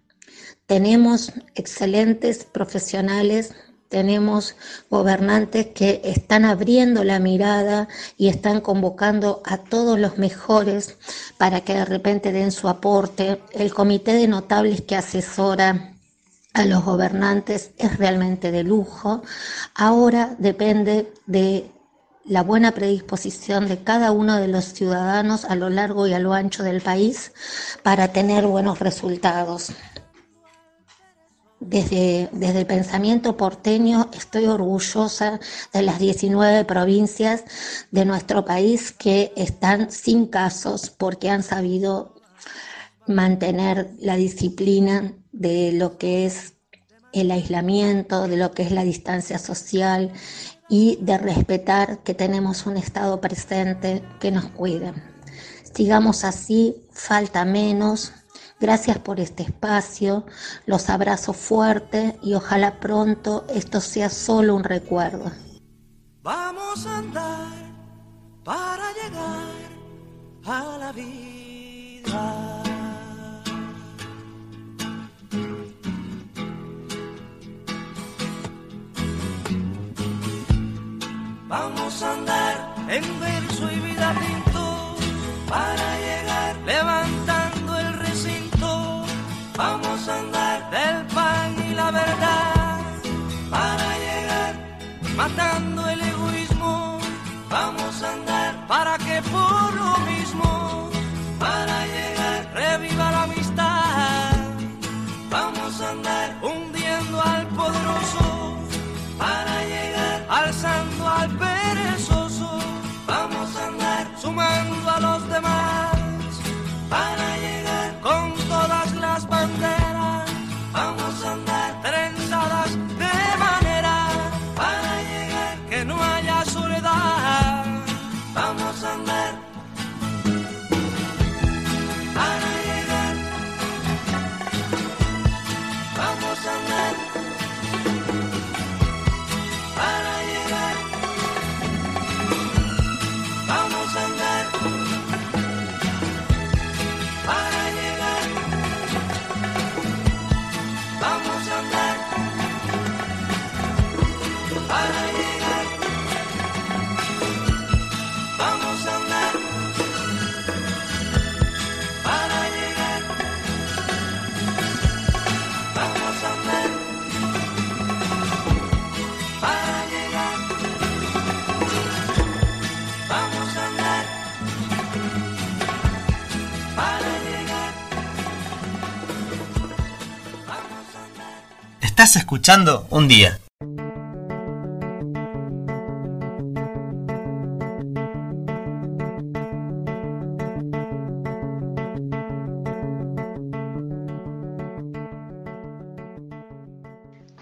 Tenemos excelentes profesionales, tenemos gobernantes que están abriendo la mirada y están convocando a todos los mejores para que de repente den su aporte. El comité de notables que asesora a los gobernantes es realmente de lujo. Ahora depende de la buena predisposición de cada uno de los ciudadanos a lo largo y a lo ancho del país para tener buenos resultados. Desde, desde, el pensamiento porteño estoy orgullosa de las 19 provincias de nuestro país que están sin casos porque han sabido mantener la disciplina de lo que es el aislamiento, de lo que es la distancia social y de respetar que tenemos un Estado presente que nos cuida. Sigamos así, falta menos, Gracias por este espacio, los abrazo fuerte y ojalá pronto esto sea solo un recuerdo. Vamos a andar para llegar a la vida. Vamos a andar en verso y vida pinto para llegar levantando verdad para llegar matando el egoísmo. Escuchando un día.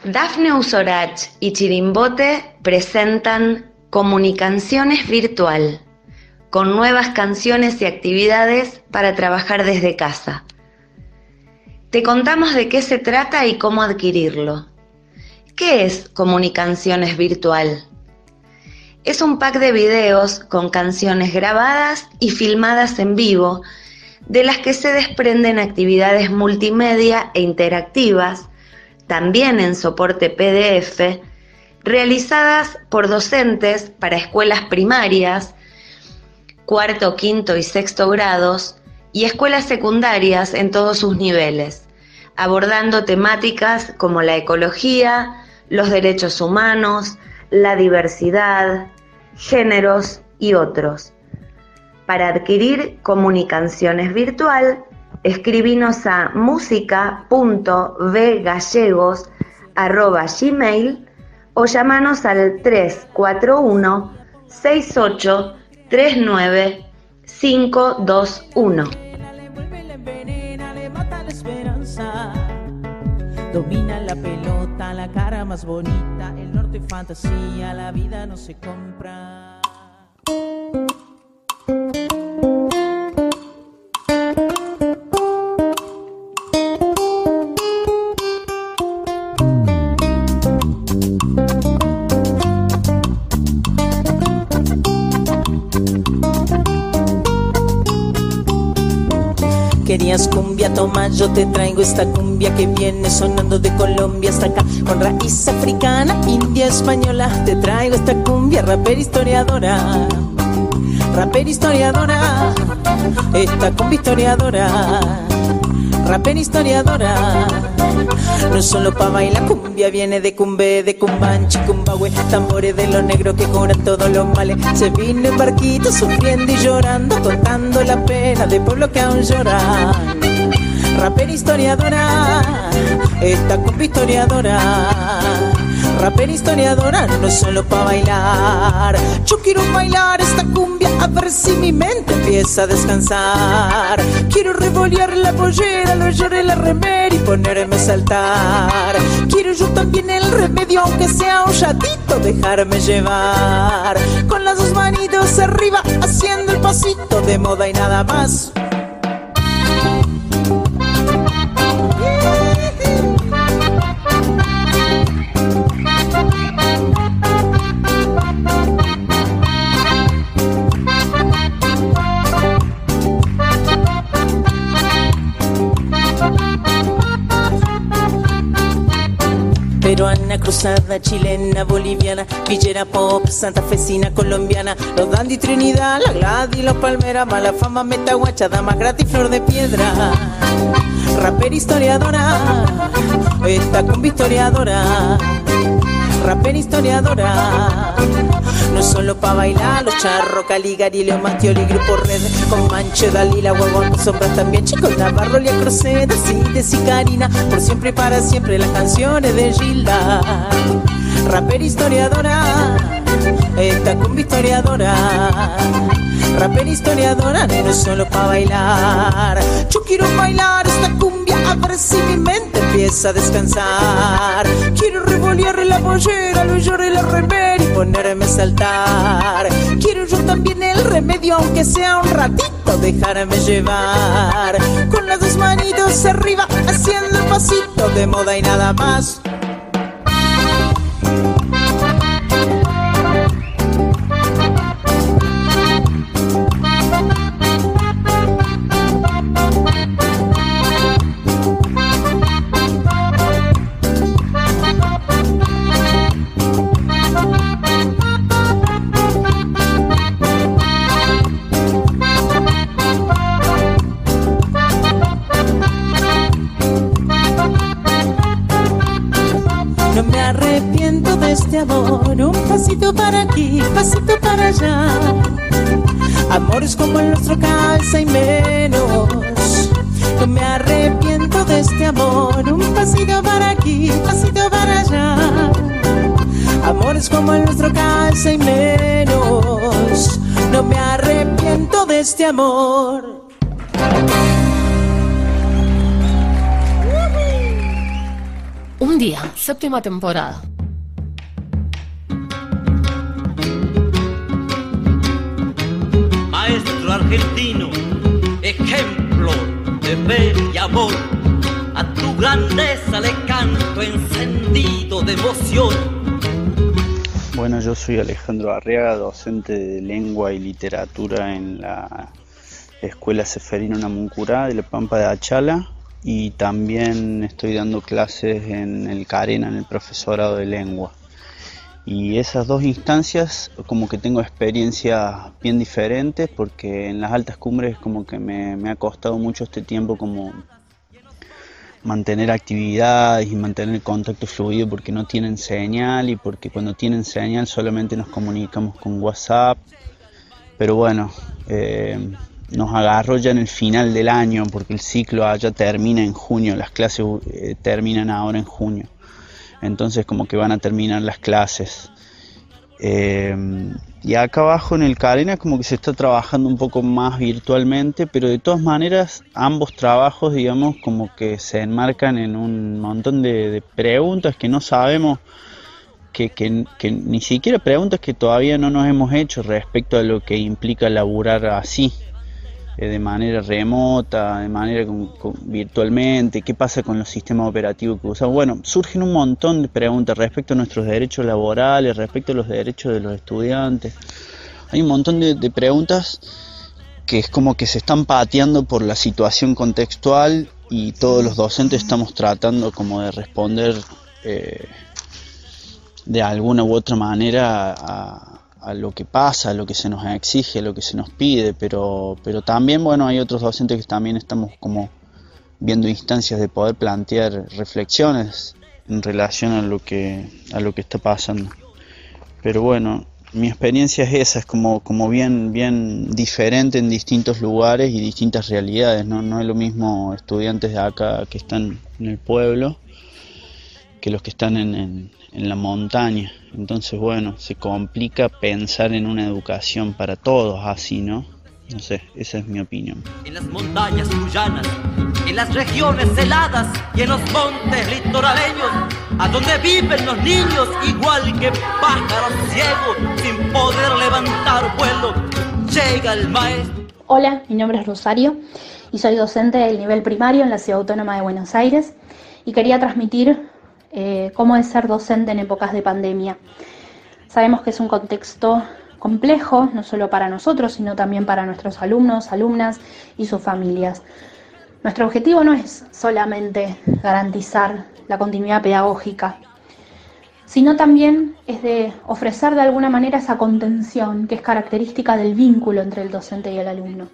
Dafne Usorach y Chirimbote presentan Comunicaciones Virtual, con nuevas canciones y actividades para trabajar desde casa. Te contamos de qué se trata y cómo adquirirlo. ¿Qué es Comunicaciones Virtual? Es un pack de videos con canciones grabadas y filmadas en vivo, de las que se desprenden actividades multimedia e interactivas, también en soporte PDF, realizadas por docentes para escuelas primarias, cuarto, quinto y sexto grados y escuelas secundarias en todos sus niveles, abordando temáticas como la ecología, los derechos humanos, la diversidad, géneros y otros. Para adquirir comunicaciones virtual, escribinos a música.vgallegos.gmail o llamanos al 341 68 39 521. domina la pelota, la cara más bonita, el norte fantasía, la vida no se compra. Cumbia, toma, yo te traigo esta cumbia que viene sonando de Colombia hasta acá. Con raíz africana, india, española, te traigo esta cumbia, rapper historiadora. Rapper historiadora, esta cumbia historiadora. Rapper historiadora. No solo pa' bailar cumbia, viene de cumbe, de cumbanchi, cumbahue, tambores de los negros que curan todos los males. Se vino en barquito sufriendo y llorando, contando la pena de pueblo que aún lloran. Rapper historiadora, esta cumbia historiadora. Rapper historiadora, no solo pa' bailar. Yo quiero bailar esta cumbia a ver si mi mente empieza a descansar. Quiero la pollera, lo lloré la remera y ponerme a saltar. Quiero yo también el remedio, aunque sea un ratito, dejarme llevar. Con las dos manitos arriba, haciendo el pasito de moda y nada más. Cruzada, chilena, boliviana, villera pop, santafesina, colombiana, los dandy Trinidad, la Gladys, los Palmera, mala fama, metaguacha, dama gratis, flor de piedra. Rapper historiadora, esta cumbia historiadora. Rapper historiadora, no solo pa' bailar, los charros, Caligari, Leo Matioli, Grupo Red, con Mancho, Dalila, Huevón, Sombras también, chicos, Navarro, Lia Croceta, Cides y Karina, por siempre y para siempre las canciones de Gilda. Rapper historiadora, esta cumbia historiadora. Rapper historiadora, no solo pa' bailar. Yo quiero bailar esta cumbia a ver si mi mente empieza a descansar. Quiero revolear la pollera, lo lloré la remera y ponerme a saltar. Quiero yo también el remedio, aunque sea un ratito, dejarme llevar. Con las dos manitos arriba, haciendo el pasito de moda y nada más. Aquí, pasito para allá. Amores como el nuestro calza y menos. No me arrepiento de este amor, un pasito para aquí, pasito para allá. Amores como el nuestro calza y menos. No me arrepiento de este amor. Un día, séptima temporada. Maestro argentino, ejemplo de fe y amor. A tu grandeza le canto encendido de emoción. Bueno, yo soy Alejandro Arriaga, docente de lengua y literatura en la Escuela Seferino Namuncurá de la Pampa de Achala y también estoy dando clases en el Carena, en el profesorado de lengua. Y esas dos instancias como que tengo experiencias bien diferentes porque en las altas cumbres como que me, ha costado mucho este tiempo como mantener actividades y mantener el contacto fluido porque no tienen señal y porque cuando tienen señal solamente nos comunicamos con WhatsApp. Pero bueno, eh, nos agarró ya en el final del año porque el ciclo allá termina en junio, las clases eh, terminan ahora en junio. Entonces como que van a terminar las clases. Eh, y acá abajo en el Carena como que se está trabajando un poco más virtualmente, pero de todas maneras ambos trabajos, digamos, como que se enmarcan en un montón de, preguntas que no sabemos, que, que, que, ni siquiera preguntas que todavía no nos hemos hecho respecto a lo que implica laburar así, de manera remota, de manera virtualmente, qué pasa con los sistemas operativos que usamos. Bueno, surgen un montón de preguntas respecto a nuestros derechos laborales, respecto a los derechos de los estudiantes. Hay un montón de, de preguntas que es como que se están pateando por la situación contextual y todos los docentes estamos tratando como de responder eh, de alguna u otra manera a, a lo que pasa, a lo que se nos exige, a lo que se nos pide, pero, pero también, bueno, hay otros docentes que también estamos como viendo instancias de poder plantear reflexiones en relación a lo que, a lo que está pasando. Pero bueno, mi experiencia es esa, es como, como bien, bien diferente en distintos lugares y distintas realidades, ¿no? No es lo mismo estudiantes de acá que están en el pueblo que los que están en, en, en la montaña. Entonces, bueno, se complica pensar en una educación para todos así, ¿no? No sé, esa es mi opinión. En las montañas cuyanas, en las regiones heladas y en los montes litoraleños, a donde viven los niños igual que pájaros ciegos sin poder levantar vuelo, llega el maestro. Hola, mi nombre es Rosario y soy docente del nivel primario en la Ciudad Autónoma de Buenos Aires y quería transmitir eh, cómo es ser docente en épocas de pandemia. Sabemos que es un contexto complejo, no solo para nosotros, sino también para nuestros alumnos, alumnas y sus familias. Nuestro objetivo no es solamente garantizar la continuidad pedagógica, sino también es de ofrecer de alguna manera esa contención que es característica del vínculo entre el docente y el alumno.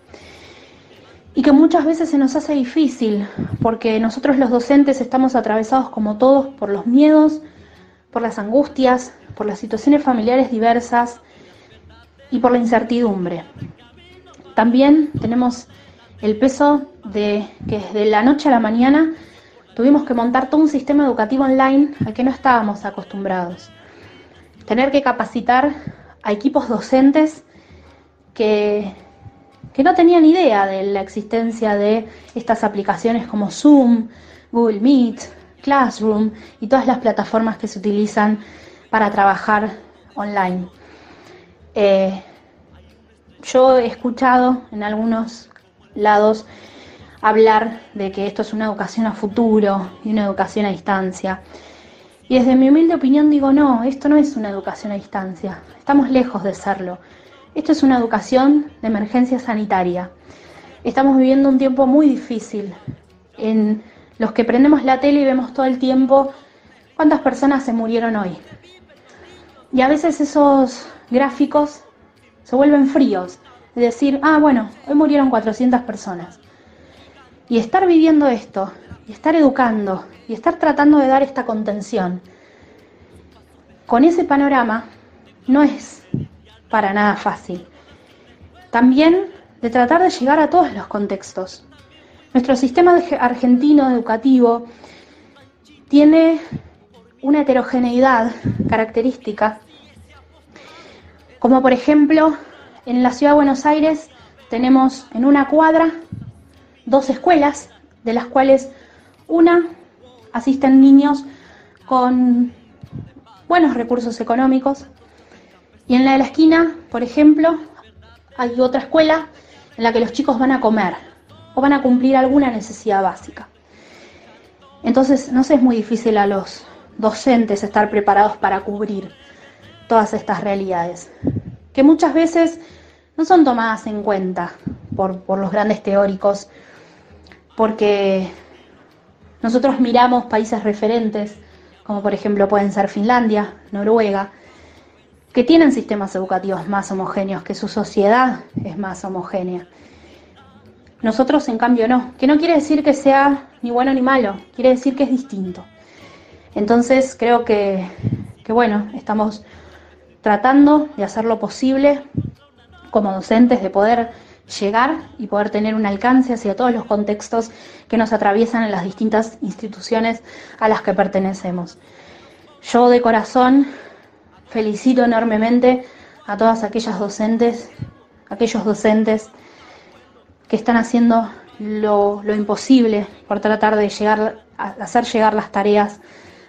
Y que muchas veces se nos hace difícil, porque nosotros los docentes estamos atravesados como todos por los miedos, por las angustias, por las situaciones familiares diversas, y por la incertidumbre. También tenemos el peso de que desde la noche a la mañana tuvimos que montar todo un sistema educativo online al que no estábamos acostumbrados. Tener que capacitar a equipos docentes que, que no tenían idea de la existencia de estas aplicaciones como Zoom, Google Meet, Classroom y todas las plataformas que se utilizan para trabajar online. Eh, yo he escuchado en algunos lados hablar de que esto es una educación a futuro y una educación a distancia. Y desde mi humilde opinión digo, no, esto no es una educación a distancia, estamos lejos de serlo. Esto es una educación de emergencia sanitaria. Estamos viviendo un tiempo muy difícil en los que prendemos la tele y vemos todo el tiempo cuántas personas se murieron hoy. Y a veces esos gráficos se vuelven fríos. Es decir, ah, bueno, hoy murieron 400 personas. Y estar viviendo esto, y estar educando, y estar tratando de dar esta contención, con ese panorama, no es para nada fácil. También de tratar de llegar a todos los contextos. Nuestro sistema argentino educativo tiene una heterogeneidad característica como por ejemplo, en la ciudad de Buenos Aires tenemos en una cuadra dos escuelas, de las cuales una asisten niños con buenos recursos económicos y en la de la esquina, por ejemplo, hay otra escuela en la que los chicos van a comer o van a cumplir alguna necesidad básica. Entonces, no sé, es muy difícil a los docentes estar preparados para cubrir todas estas realidades, que muchas veces no son tomadas en cuenta por, por los grandes teóricos, porque nosotros miramos países referentes, como por ejemplo pueden ser Finlandia, Noruega, que tienen sistemas educativos más homogéneos, que su sociedad es más homogénea. Nosotros, en cambio, no, que no quiere decir que sea ni bueno ni malo, quiere decir que es distinto. Entonces, creo que, que bueno, estamos tratando de hacer lo posible como docentes de poder llegar y poder tener un alcance hacia todos los contextos que nos atraviesan en las distintas instituciones a las que pertenecemos. Yo de corazón felicito enormemente a todas aquellas docentes, aquellos docentes que están haciendo lo, imposible por tratar de llegar, hacer llegar las tareas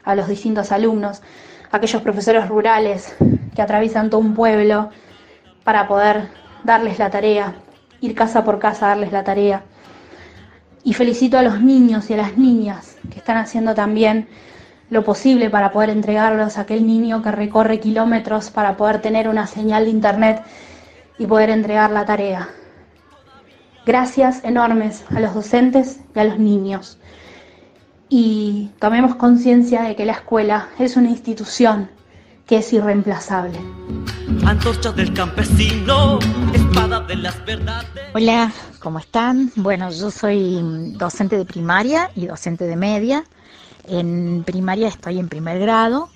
a los distintos alumnos, aquellos profesores rurales que atraviesan todo un pueblo para poder darles la tarea, ir casa por casa a darles la tarea. Y felicito a los niños y a las niñas que están haciendo también lo posible para poder entregarlos a aquel niño que recorre kilómetros para poder tener una señal de internet y poder entregar la tarea. Gracias enormes a los docentes y a los niños. Y tomemos conciencia de que la escuela es una institución que es irreemplazable. Antorchas del campesino, espada de las verdades. Hola, ¿cómo están? Bueno, yo soy docente de primaria y docente de media. En primaria estoy en primer grado.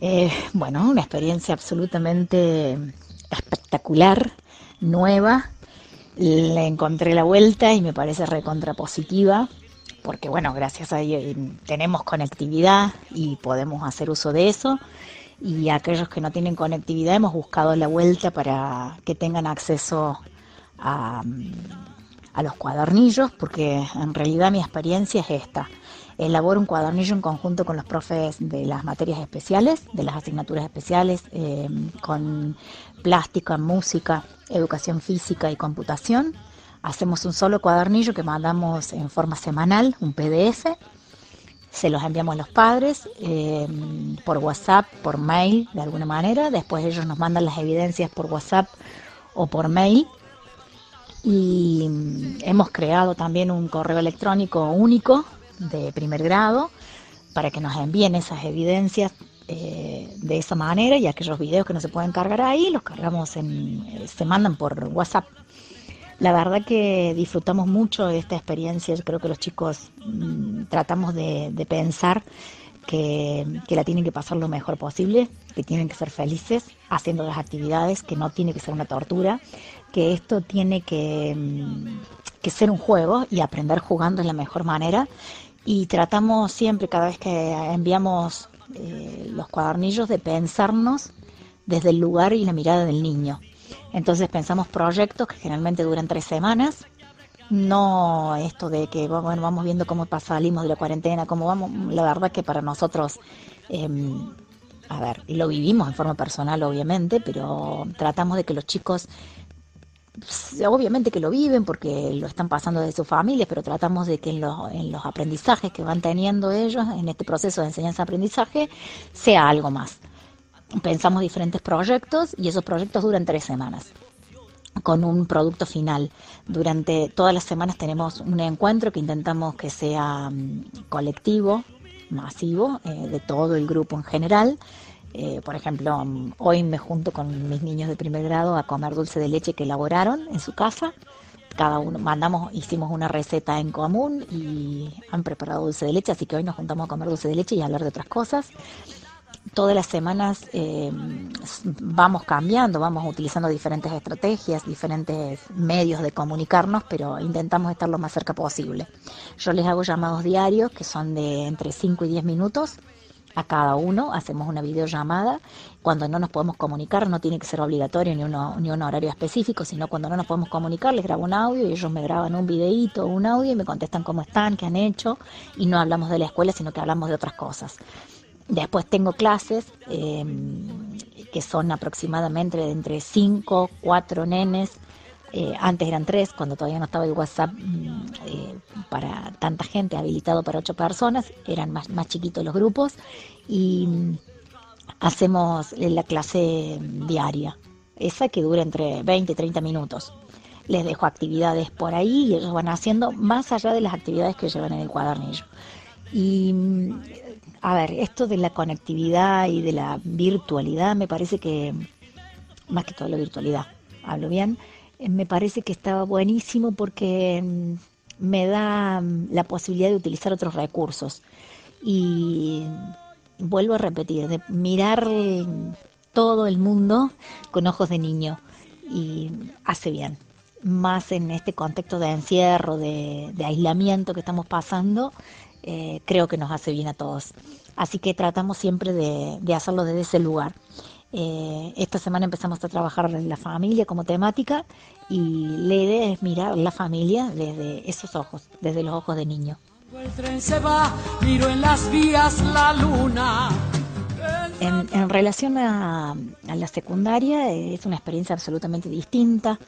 Eh, bueno, una experiencia absolutamente espectacular, nueva. Le encontré la vuelta y me parece recontrapositiva, porque bueno, gracias a ello tenemos conectividad y podemos hacer uso de eso. Y aquellos que no tienen conectividad hemos buscado la vuelta para que tengan acceso a los cuadernillos, porque en realidad mi experiencia es esta elaboro un cuadernillo en conjunto con los profes de las materias especiales, de las asignaturas especiales, eh, con plástica, música, educación física y computación. Hacemos un solo cuadernillo que mandamos en forma semanal, un PDF. Se los enviamos a los padres eh, por WhatsApp, por mail, de alguna manera. Después ellos nos mandan las evidencias por WhatsApp o por mail. Y mm, hemos creado también un correo electrónico único de primer grado para que nos envíen esas evidencias eh, de esa manera y aquellos videos que no se pueden cargar ahí los cargamos en, eh, se mandan por WhatsApp. La verdad que disfrutamos mucho de esta experiencia, yo creo que los chicos mm, tratamos de, pensar que, que, la tienen que pasar lo mejor posible, que tienen que ser felices haciendo las actividades, que no tiene que ser una tortura, que esto tiene que, mm, que ser un juego y aprender jugando es la mejor manera y tratamos siempre, cada vez que enviamos eh, los cuadernillos, de pensarnos desde el lugar y la mirada del niño. Entonces pensamos proyectos que generalmente duran tres semanas, no esto de que bueno, vamos viendo cómo salimos de la cuarentena, cómo vamos, la verdad que para nosotros, eh, a ver, lo vivimos en forma personal obviamente, pero tratamos de que los chicos obviamente que lo viven porque lo están pasando de sus familias, pero tratamos de que en los, en los aprendizajes que van teniendo ellos en este proceso de enseñanza-aprendizaje sea algo más. Pensamos diferentes proyectos y esos proyectos duran tres semanas con un producto final. Durante todas las semanas tenemos un encuentro que intentamos que sea mm, colectivo, masivo, eh, de todo el grupo en general, eh, por ejemplo, hoy me junto con mis niños de primer grado a comer dulce de leche que elaboraron en su casa. Cada uno mandamos, hicimos una receta en común y han preparado dulce de leche, así que hoy nos juntamos a comer dulce de leche y hablar de otras cosas. Todas las semanas eh, vamos cambiando, vamos utilizando diferentes estrategias, diferentes medios de comunicarnos, pero intentamos estar lo más cerca posible. Yo les hago llamados diarios que son de entre 5 y 10 minutos a cada uno, hacemos una videollamada. Cuando no nos podemos comunicar, no tiene que ser obligatorio ni, uno, ni un horario específico, sino cuando no nos podemos comunicar, les grabo un audio y ellos me graban un videíto un audio y me contestan cómo están, qué han hecho, y no hablamos de la escuela, sino que hablamos de otras cosas. Después tengo clases eh, que son aproximadamente entre 5, 4 nenes eh, antes eran tres, cuando todavía no estaba el WhatsApp mm, eh, para tanta gente, habilitado para ocho personas, eran más, más chiquitos los grupos y mm, hacemos la clase diaria, esa que dura entre 20 y 30 minutos. Les dejo actividades por ahí y ellos van haciendo más allá de las actividades que llevan en el cuadernillo. Y mm, a ver, esto de la conectividad y de la virtualidad me parece que, más que todo la virtualidad, hablo bien, me parece que estaba buenísimo porque mm, me da mm, la posibilidad de utilizar otros recursos. Y vuelvo a repetir, de mirar todo el mundo con ojos de niño y hace bien. Más en este contexto de encierro, de, aislamiento que estamos pasando, eh, creo que nos hace bien a todos. Así que tratamos siempre de, de hacerlo desde ese lugar. Eh, esta semana empezamos a trabajar la familia como temática y la idea es mirar la familia desde esos ojos, desde los ojos de niño. El tren se va, miro en las vías la luna. En, en relación a, a la secundaria, es una experiencia absolutamente distinta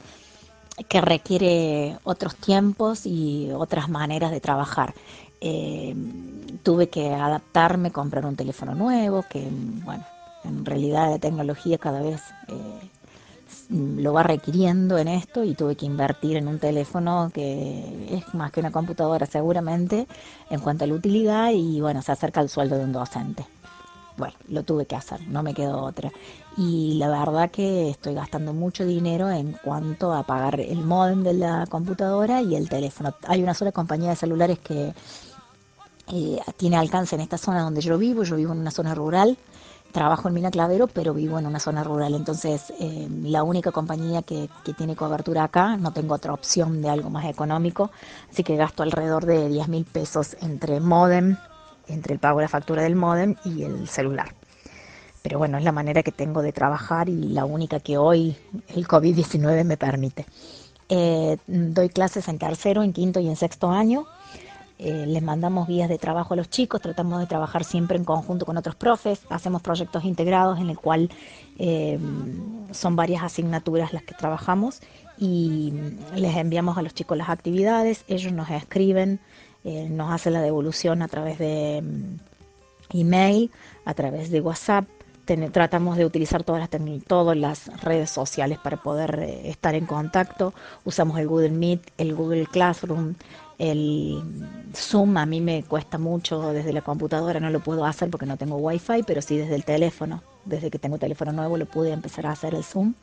que requiere otros tiempos y otras maneras de trabajar. Eh, tuve que adaptarme, comprar un teléfono nuevo, que bueno, en realidad la tecnología cada vez eh, lo va requiriendo en esto y tuve que invertir en un teléfono que es más que una computadora seguramente en cuanto a la utilidad y bueno, se acerca al sueldo de un docente. Bueno, lo tuve que hacer, no me quedó otra. Y la verdad que estoy gastando mucho dinero en cuanto a pagar el modem de la computadora y el teléfono. Hay una sola compañía de celulares que eh, tiene alcance en esta zona donde yo vivo, yo vivo en una zona rural trabajo en Mina Clavero, pero vivo en una zona rural. Entonces, eh, la única compañía que, que, tiene cobertura acá, no tengo otra opción de algo más económico, así que gasto alrededor de 10 mil pesos entre modem, entre el pago de la factura del modem y el celular. Pero bueno, es la manera que tengo de trabajar y la única que hoy el COVID-19 me permite. Eh, doy clases en tercero, en quinto y en sexto año eh, les mandamos guías de trabajo a los chicos, tratamos de trabajar siempre en conjunto con otros profes, hacemos proyectos integrados en el cual eh, son varias asignaturas las que trabajamos y les enviamos a los chicos las actividades, ellos nos escriben, eh, nos hacen la devolución a través de mm, email, a través de WhatsApp. Tratamos de utilizar todas las, redes sociales para poder estar en contacto. Usamos el Google Meet, el Google Classroom, el Zoom a mí me cuesta mucho desde la computadora, no lo puedo hacer porque no tengo wifi, pero sí desde el teléfono. Desde que tengo teléfono nuevo lo pude empezar a hacer el Zoom.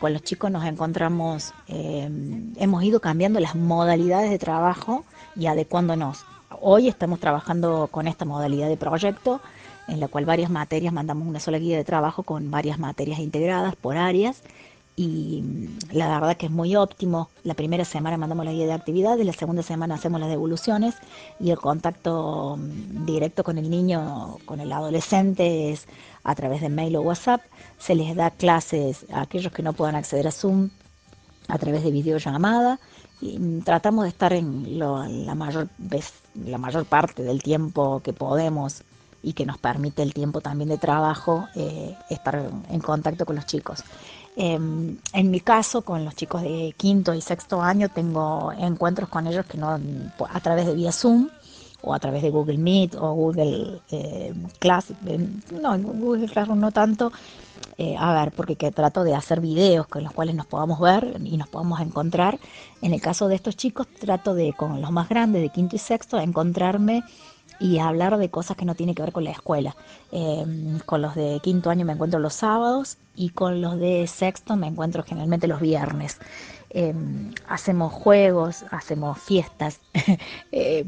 Con los chicos nos encontramos, eh, hemos ido cambiando las modalidades de trabajo y adecuándonos. Hoy estamos trabajando con esta modalidad de proyecto, en la cual varias materias mandamos una sola guía de trabajo con varias materias integradas por áreas y la verdad que es muy óptimo. La primera semana mandamos la guía de actividades, la segunda semana hacemos las devoluciones y el contacto mm, directo con el niño, con el adolescente es a través de mail o WhatsApp. Se les da clases a aquellos que no puedan acceder a Zoom a través de videollamada y mm, tratamos de estar en la mayor la mayor parte del tiempo que podemos y que nos permite el tiempo también de trabajo eh, estar en contacto con los chicos. Eh, en mi caso, con los chicos de quinto y sexto año, tengo encuentros con ellos que no a través de vía Zoom o a través de Google Meet o Google eh, Class, no, Google Classroom no tanto, eh, a ver, porque que trato de hacer videos con los cuales nos podamos ver y nos podamos encontrar. En el caso de estos chicos, trato de, con los más grandes, de quinto y sexto, encontrarme y hablar de cosas que no tienen que ver con la escuela. Eh, con los de quinto año me encuentro los sábados y con los de sexto me encuentro generalmente los viernes. Eh, hacemos juegos, hacemos fiestas, (laughs) eh,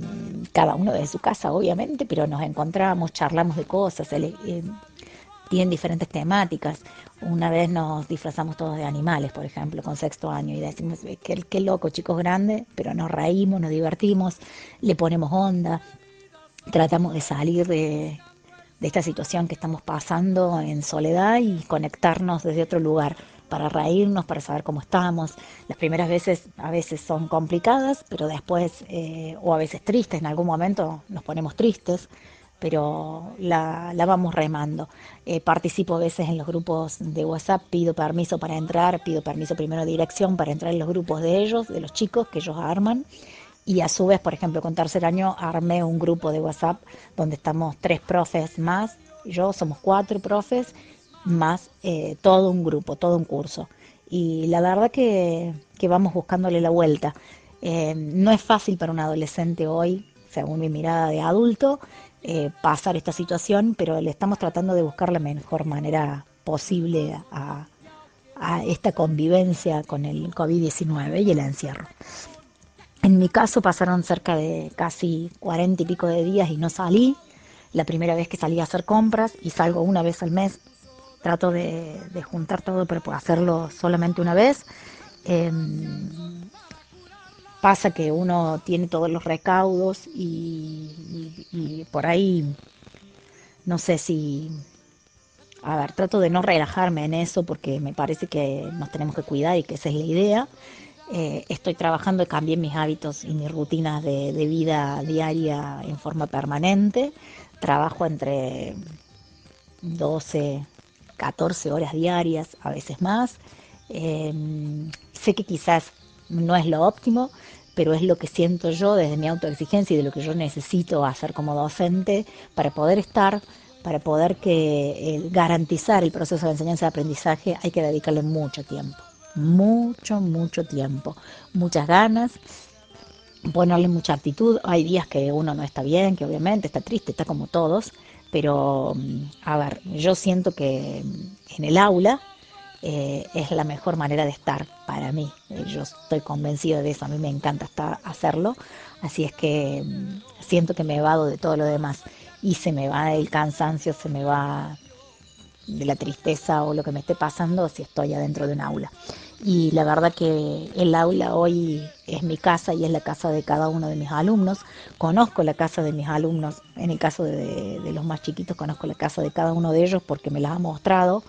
cada uno de su casa obviamente, pero nos encontramos, charlamos de cosas, tienen diferentes temáticas. Una vez nos disfrazamos todos de animales, por ejemplo, con sexto año y decimos, qué, qué loco, chicos grandes, pero nos reímos, nos divertimos, le ponemos onda, tratamos de salir de, de esta situación que estamos pasando en soledad y conectarnos desde otro lugar para reírnos, para saber cómo estamos. Las primeras veces a veces son complicadas, pero después, eh, o a veces tristes, en algún momento nos ponemos tristes, pero la, la vamos remando. Eh, participo a veces en los grupos de WhatsApp, pido permiso para entrar, pido permiso primero de dirección para entrar en los grupos de ellos, de los chicos que ellos arman y a su vez, por ejemplo, con tercer año armé un grupo de WhatsApp donde estamos tres profes más, yo somos cuatro profes, más eh, todo un grupo, todo un curso. Y la verdad que, que vamos buscándole la vuelta. Eh, no es fácil para un adolescente hoy, según mi mirada de adulto, eh, pasar esta situación, pero le estamos tratando de buscar la mejor manera posible a, esta convivencia con el COVID-19 y el encierro. En mi caso pasaron cerca de casi cuarenta y pico de días y no salí. La primera vez que salí a hacer compras y salgo una vez al mes. Trato de, juntar todo para hacerlo solamente una vez. Eh, pasa que uno tiene todos los recaudos y por ahí no sé si, a ver, trato de no relajarme en eso porque me parece que nos tenemos que cuidar y que esa es la idea. Eh, estoy trabajando y cambié mis hábitos y mis rutinas de, vida diaria en forma permanente. Trabajo entre 12, 14 horas diarias, a veces más. Eh, sé que quizás no es lo óptimo, pero es lo que siento yo desde mi autoexigencia y de lo que yo necesito hacer como docente para poder estar, para poder que eh, garantizar el proceso de enseñanza y aprendizaje hay que dedicarle mucho tiempo, mucho, mucho tiempo, muchas ganas, ponerle mucha actitud. Hay días que uno no está bien, que obviamente está triste, está como todos, pero mm, a ver, yo siento que mm, en el aula eh, es la mejor manera de estar para mí. Eh, yo estoy convencido de eso, a mí me encanta estar, hacerlo, así es que mm, siento que me evado de todo lo demás y se me va el cansancio, se me va de la tristeza o lo que me esté pasando si estoy adentro de un aula. Y la verdad que el aula hoy es mi casa y es la casa de cada uno de mis alumnos. Conozco la casa de mis alumnos, en el caso de, los más chiquitos, conozco la casa de cada uno de ellos porque me las ha mostrado.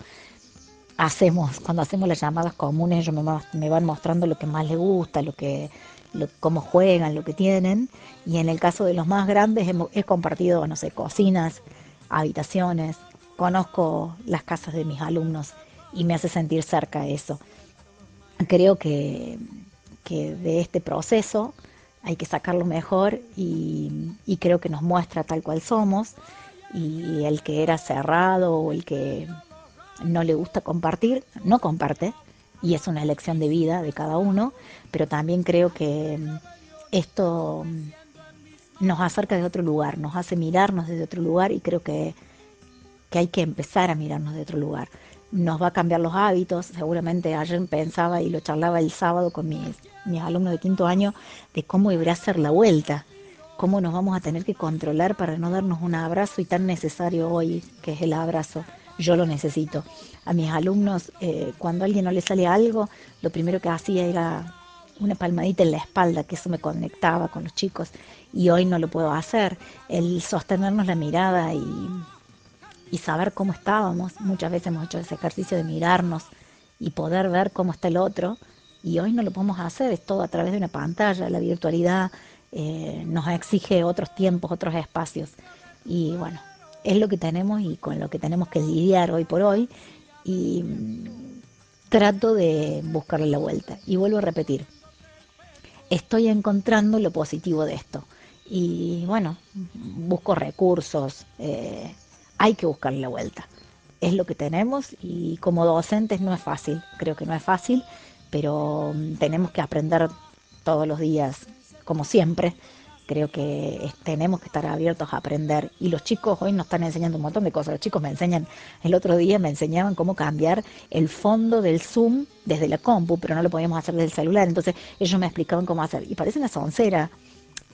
Hacemos, cuando hacemos las llamadas comunes, ellos me, me van mostrando lo que más les gusta, lo que, lo- cómo juegan, lo que tienen. Y en el caso de los más grandes hemos, he compartido, no sé, cocinas, habitaciones, conozco las casas de mis alumnos y me hace sentir cerca eso. Creo que, que de este proceso hay que sacarlo mejor y, y creo que nos muestra tal cual somos. Y el que era cerrado o el que no le gusta compartir, no comparte. Y es una elección de vida de cada uno, pero también creo que mm, esto mm, nos acerca de otro lugar, nos hace mirarnos desde otro lugar y creo que, que hay que empezar a mirarnos de otro lugar. Nos va a cambiar los hábitos, seguramente ayer pensaba y lo charlaba el sábado con mis, mis alumnos de quinto año de cómo deberá ser la vuelta, cómo nos vamos a tener que controlar para no darnos un abrazo y tan necesario hoy que es el abrazo. Yo lo necesito. A mis alumnos, eh, cuando a alguien no le sale algo, lo primero que hacía era una palmadita en la espalda, que eso me conectaba con los chicos y hoy no lo puedo hacer. El sostenernos la mirada y, y saber cómo estábamos. Muchas veces hemos hecho ese ejercicio de mirarnos y poder ver cómo está el otro y hoy no lo podemos hacer, es todo a través de una pantalla, la virtualidad eh, nos exige otros tiempos, otros espacios y bueno, es lo que tenemos y con lo que tenemos que lidiar hoy por hoy y mm, trato de buscarle la vuelta y vuelvo a repetir, estoy encontrando lo positivo de esto. Y bueno, busco recursos, eh, hay que buscarle la vuelta. Es lo que tenemos y como docentes no es fácil, creo que no es fácil, pero mm, tenemos que aprender todos los días, como siempre. Creo que tenemos que estar abiertos a aprender. Y los chicos hoy nos están enseñando un montón de cosas. Los chicos me enseñan, el otro día me enseñaban cómo cambiar el fondo del Zoom desde la compu, pero no lo podíamos hacer desde el celular. Entonces ellos me explicaban cómo hacer. Y parece una soncera,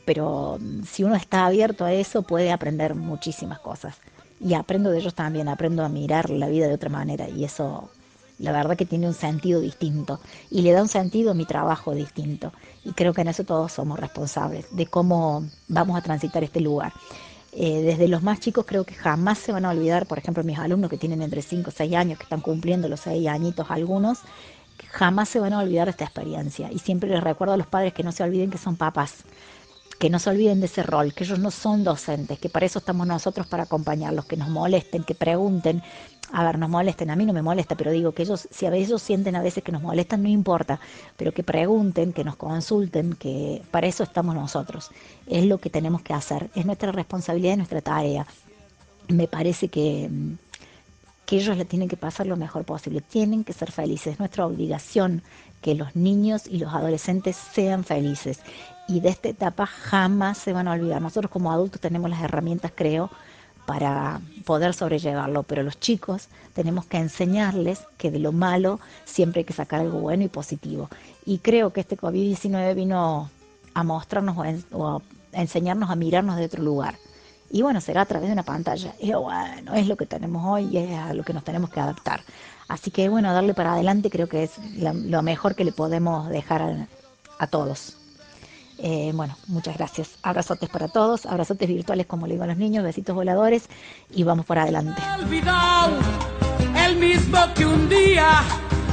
pero mm, si uno está abierto a eso puede aprender muchísimas cosas. Y aprendo de ellos también, aprendo a mirar la vida de otra manera y eso la verdad que tiene un sentido distinto y le da un sentido a mi trabajo distinto. Y creo que en eso todos somos responsables de cómo vamos a transitar este lugar. Eh, desde los más chicos creo que jamás se van a olvidar, por ejemplo, mis alumnos que tienen entre 5 o 6 años, que están cumpliendo los 6 añitos algunos, jamás se van a olvidar esta experiencia. Y siempre les recuerdo a los padres que no se olviden que son papás, que no se olviden de ese rol, que ellos no son docentes, que para eso estamos nosotros para acompañarlos, que nos molesten, que pregunten. A ver, nos molesten, a mí no me molesta, pero digo que ellos, si a veces ellos sienten a veces que nos molestan, no importa, pero que pregunten, que nos consulten, que para eso estamos nosotros. Es lo que tenemos que hacer, es nuestra responsabilidad, es nuestra tarea. Me parece que, que ellos le tienen que pasar lo mejor posible, tienen que ser felices, es nuestra obligación que los niños y los adolescentes sean felices. Y de esta etapa jamás se van a olvidar. Nosotros como adultos tenemos las herramientas, creo, para poder sobrellevarlo, pero los chicos tenemos que enseñarles que de lo malo siempre hay que sacar algo bueno y positivo. Y creo que este COVID-19 vino a mostrarnos o, en- o a enseñarnos a mirarnos de otro lugar. Y bueno, será a través de una pantalla. Y bueno, es lo que tenemos hoy y es a lo que nos tenemos que adaptar. Así que bueno, darle para adelante creo que es la- lo mejor que le podemos dejar a, a todos. Eh, bueno, muchas gracias. Abrazotes para todos, abrazotes virtuales como le digo a los niños, besitos voladores y vamos por adelante. olvidado, el mismo que un día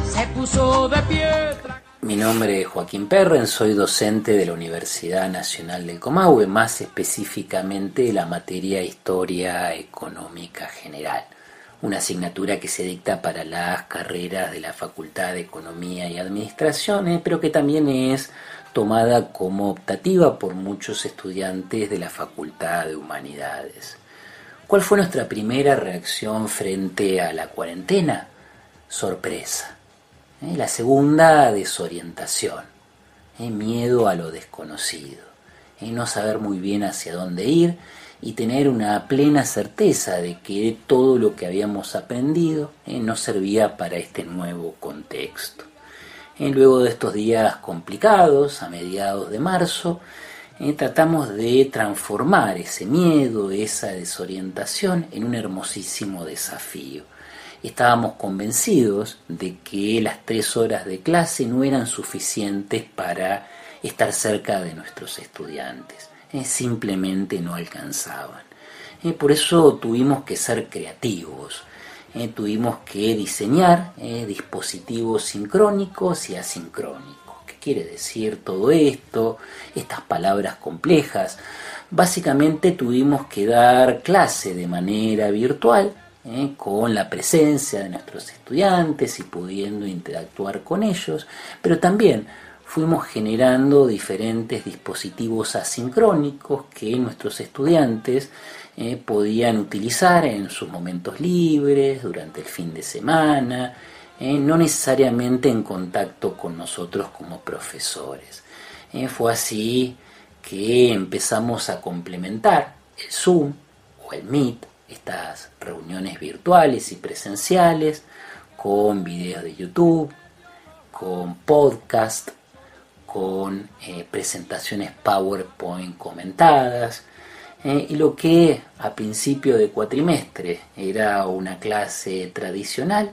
se puso de piedra. Mi nombre es Joaquín Perren, soy docente de la Universidad Nacional del Comahue, más específicamente la materia Historia Económica General, una asignatura que se dicta para las carreras de la Facultad de Economía y Administración, eh, pero que también es tomada como optativa por muchos estudiantes de la Facultad de Humanidades. ¿Cuál fue nuestra primera reacción frente a la cuarentena? Sorpresa. ¿eh? La segunda, desorientación, ¿eh? miedo a lo desconocido, ¿eh? no saber muy bien hacia dónde ir y tener una plena certeza de que todo lo que habíamos aprendido no servía para este nuevo contexto. Luego de estos días complicados, a mediados de marzo, tratamos de transformar ese miedo, esa desorientación en un hermosísimo desafío estábamos convencidos de que las tres horas de clase no eran suficientes para estar cerca de nuestros estudiantes, eh, simplemente no alcanzaban. Eh, por eso tuvimos que ser creativos, eh, tuvimos que diseñar dispositivos sincrónicos y asincrónicos. ¿Qué quiere decir todo esto? Estas palabras complejas. Básicamente tuvimos que dar clase de manera virtual ¿eh? con la presencia de nuestros estudiantes y pudiendo interactuar con ellos, pero también fuimos generando diferentes dispositivos asincrónicos que nuestros estudiantes eh, podían utilizar en sus momentos libres, durante el fin de semana, eh, no necesariamente en contacto con nosotros como profesores. fue así que empezamos a complementar el Zoom o el Meet estas reuniones virtuales y presenciales con videos de YouTube, con podcast, con eh, presentaciones PowerPoint comentadas. Eh, y lo que a principio de cuatrimestre era una clase tradicional,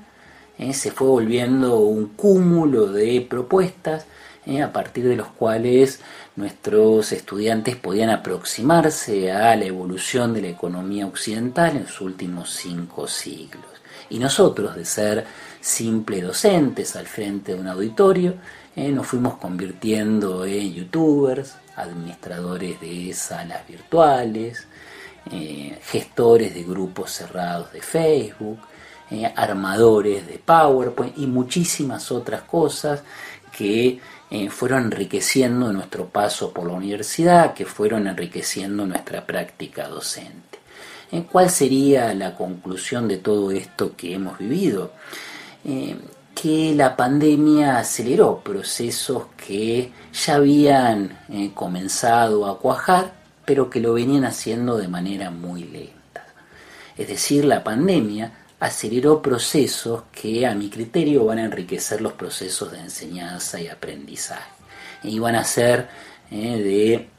eh, se fue volviendo un cúmulo de propuestas a partir de los cuales nuestros estudiantes podían aproximarse a la evolución de la economía occidental en los últimos cinco siglos. Y nosotros, de ser simples docentes al frente de un auditorio, eh, nos fuimos convirtiendo en youtubers, administradores de salas virtuales, eh, gestores de grupos cerrados de Facebook, eh, armadores de PowerPoint y muchísimas otras cosas que eh, fueron enriqueciendo nuestro paso por la universidad, que fueron enriqueciendo nuestra práctica docente. ¿Cuál sería la conclusión de todo esto que hemos vivido? Que la pandemia aceleró procesos que ya habían comenzado a cuajar, pero que lo venían haciendo de manera muy lenta. Es decir, la pandemia aceleró procesos que a mi criterio van a enriquecer los procesos de enseñanza y aprendizaje y van a hacer eh, de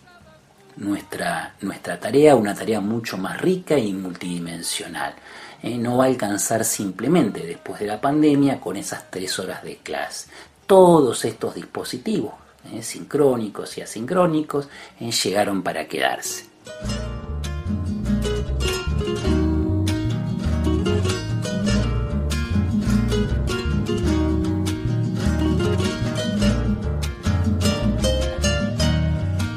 nuestra, nuestra tarea una tarea mucho más rica y multidimensional. Eh, no va a alcanzar simplemente después de la pandemia con esas tres horas de clase. Todos estos dispositivos, eh, sincrónicos y asincrónicos, llegaron para quedarse.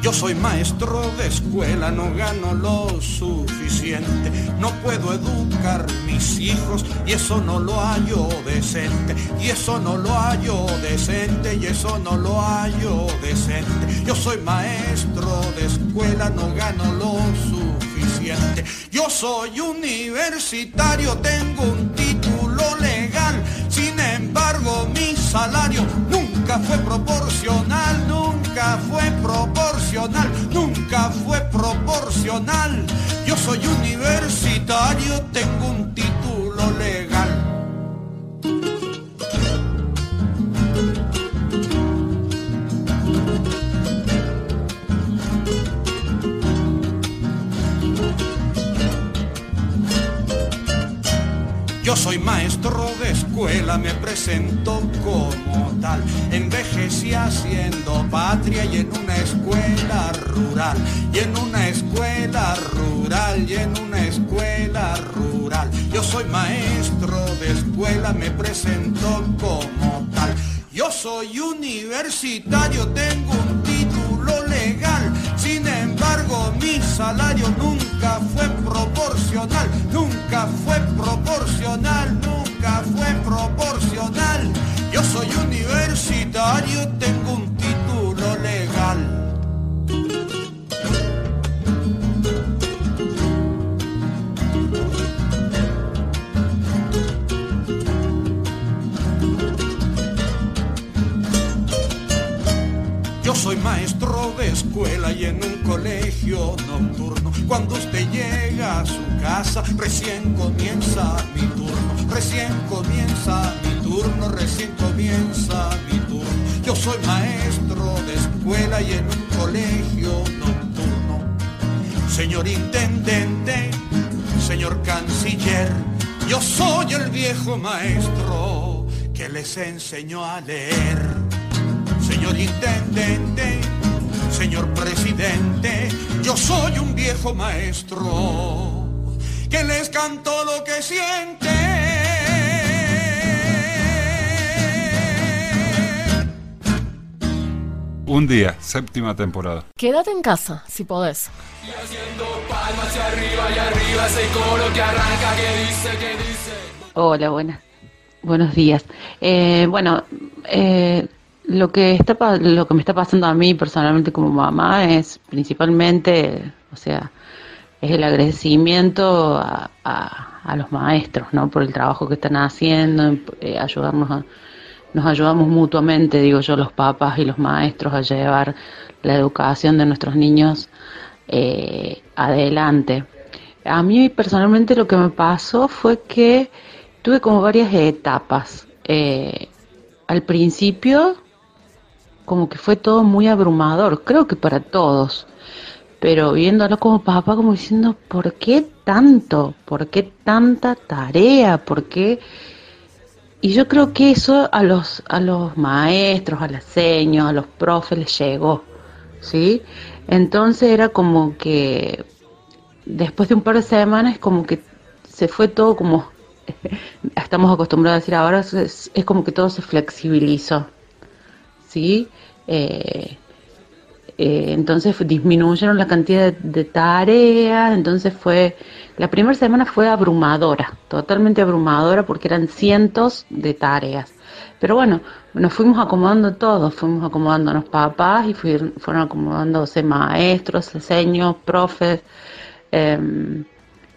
Yo soy maestro de escuela, no gano lo suficiente, no puedo educar mis hijos y eso no lo hallo decente, y eso no lo hallo decente, y eso no lo hallo decente. Yo soy maestro de escuela, no gano lo suficiente. Yo soy universitario, tengo un título legal, sin embargo mi salario nunca fue proporcional, nunca fue proporcional, nunca fue proporcional. Yo soy universitario, tengo un título legal. Yo soy maestro de escuela, me presento como tal, envejeciendo nací haciendo patria y en una escuela rural, y en una escuela rural, y en una escuela rural. Yo soy maestro de escuela, me presento como tal. Yo soy universitario, tengo un título legal, salario nunca fue proporcional, nunca fue proporcional, nunca fue proporcional. Yo soy universitario, escuela y en un colegio nocturno. Cuando usted llega a su casa, recién comienza mi turno. Recién comienza mi turno, recién comienza mi turno. Yo soy maestro de escuela y en un colegio nocturno. Señor intendente, señor canciller, yo soy el viejo maestro que les enseñó a leer señor intendente, señor presidente, yo soy un viejo maestro que les canto lo que siente. Un día, séptima temporada. Quédate en casa, si podés. Y haciendo palmas hacia arriba y arriba ese coro que arranca que dice, que dice. Hola, buenas. Buenos días. Eh, bueno, eh, lo que está lo que me está pasando a mí personalmente como mamá es principalmente, o sea, es el agradecimiento a, a- a los maestros, ¿no? Por el trabajo que están haciendo, eh, ayudarnos a, nos ayudamos mutuamente, digo yo, los papás y los maestros a llevar la educación de nuestros niños eh, adelante. A mí personalmente lo que me pasó fue que tuve como varias etapas. Eh, al principio como que fue todo muy abrumador, creo que para todos, pero viéndolo como papá, como diciendo, ¿por qué tanto? ¿Por qué tanta tarea? ¿Por qué? Y yo creo que eso a los, a los maestros, a las seños, a los profes les llegó, ¿sí? Entonces era como que después de un par de semanas como que se fue todo como, (laughs) estamos acostumbrados a decir ahora, es, es como que todo se flexibilizó, ¿sí? Eh, eh, entonces disminuyeron la cantidad de, tareas, entonces fue, la primera semana fue abrumadora, totalmente abrumadora porque eran cientos de tareas. Pero bueno, nos fuimos acomodando todos, fuimos acomodándonos papás y fueron acomodándose maestros, seños, profes. em,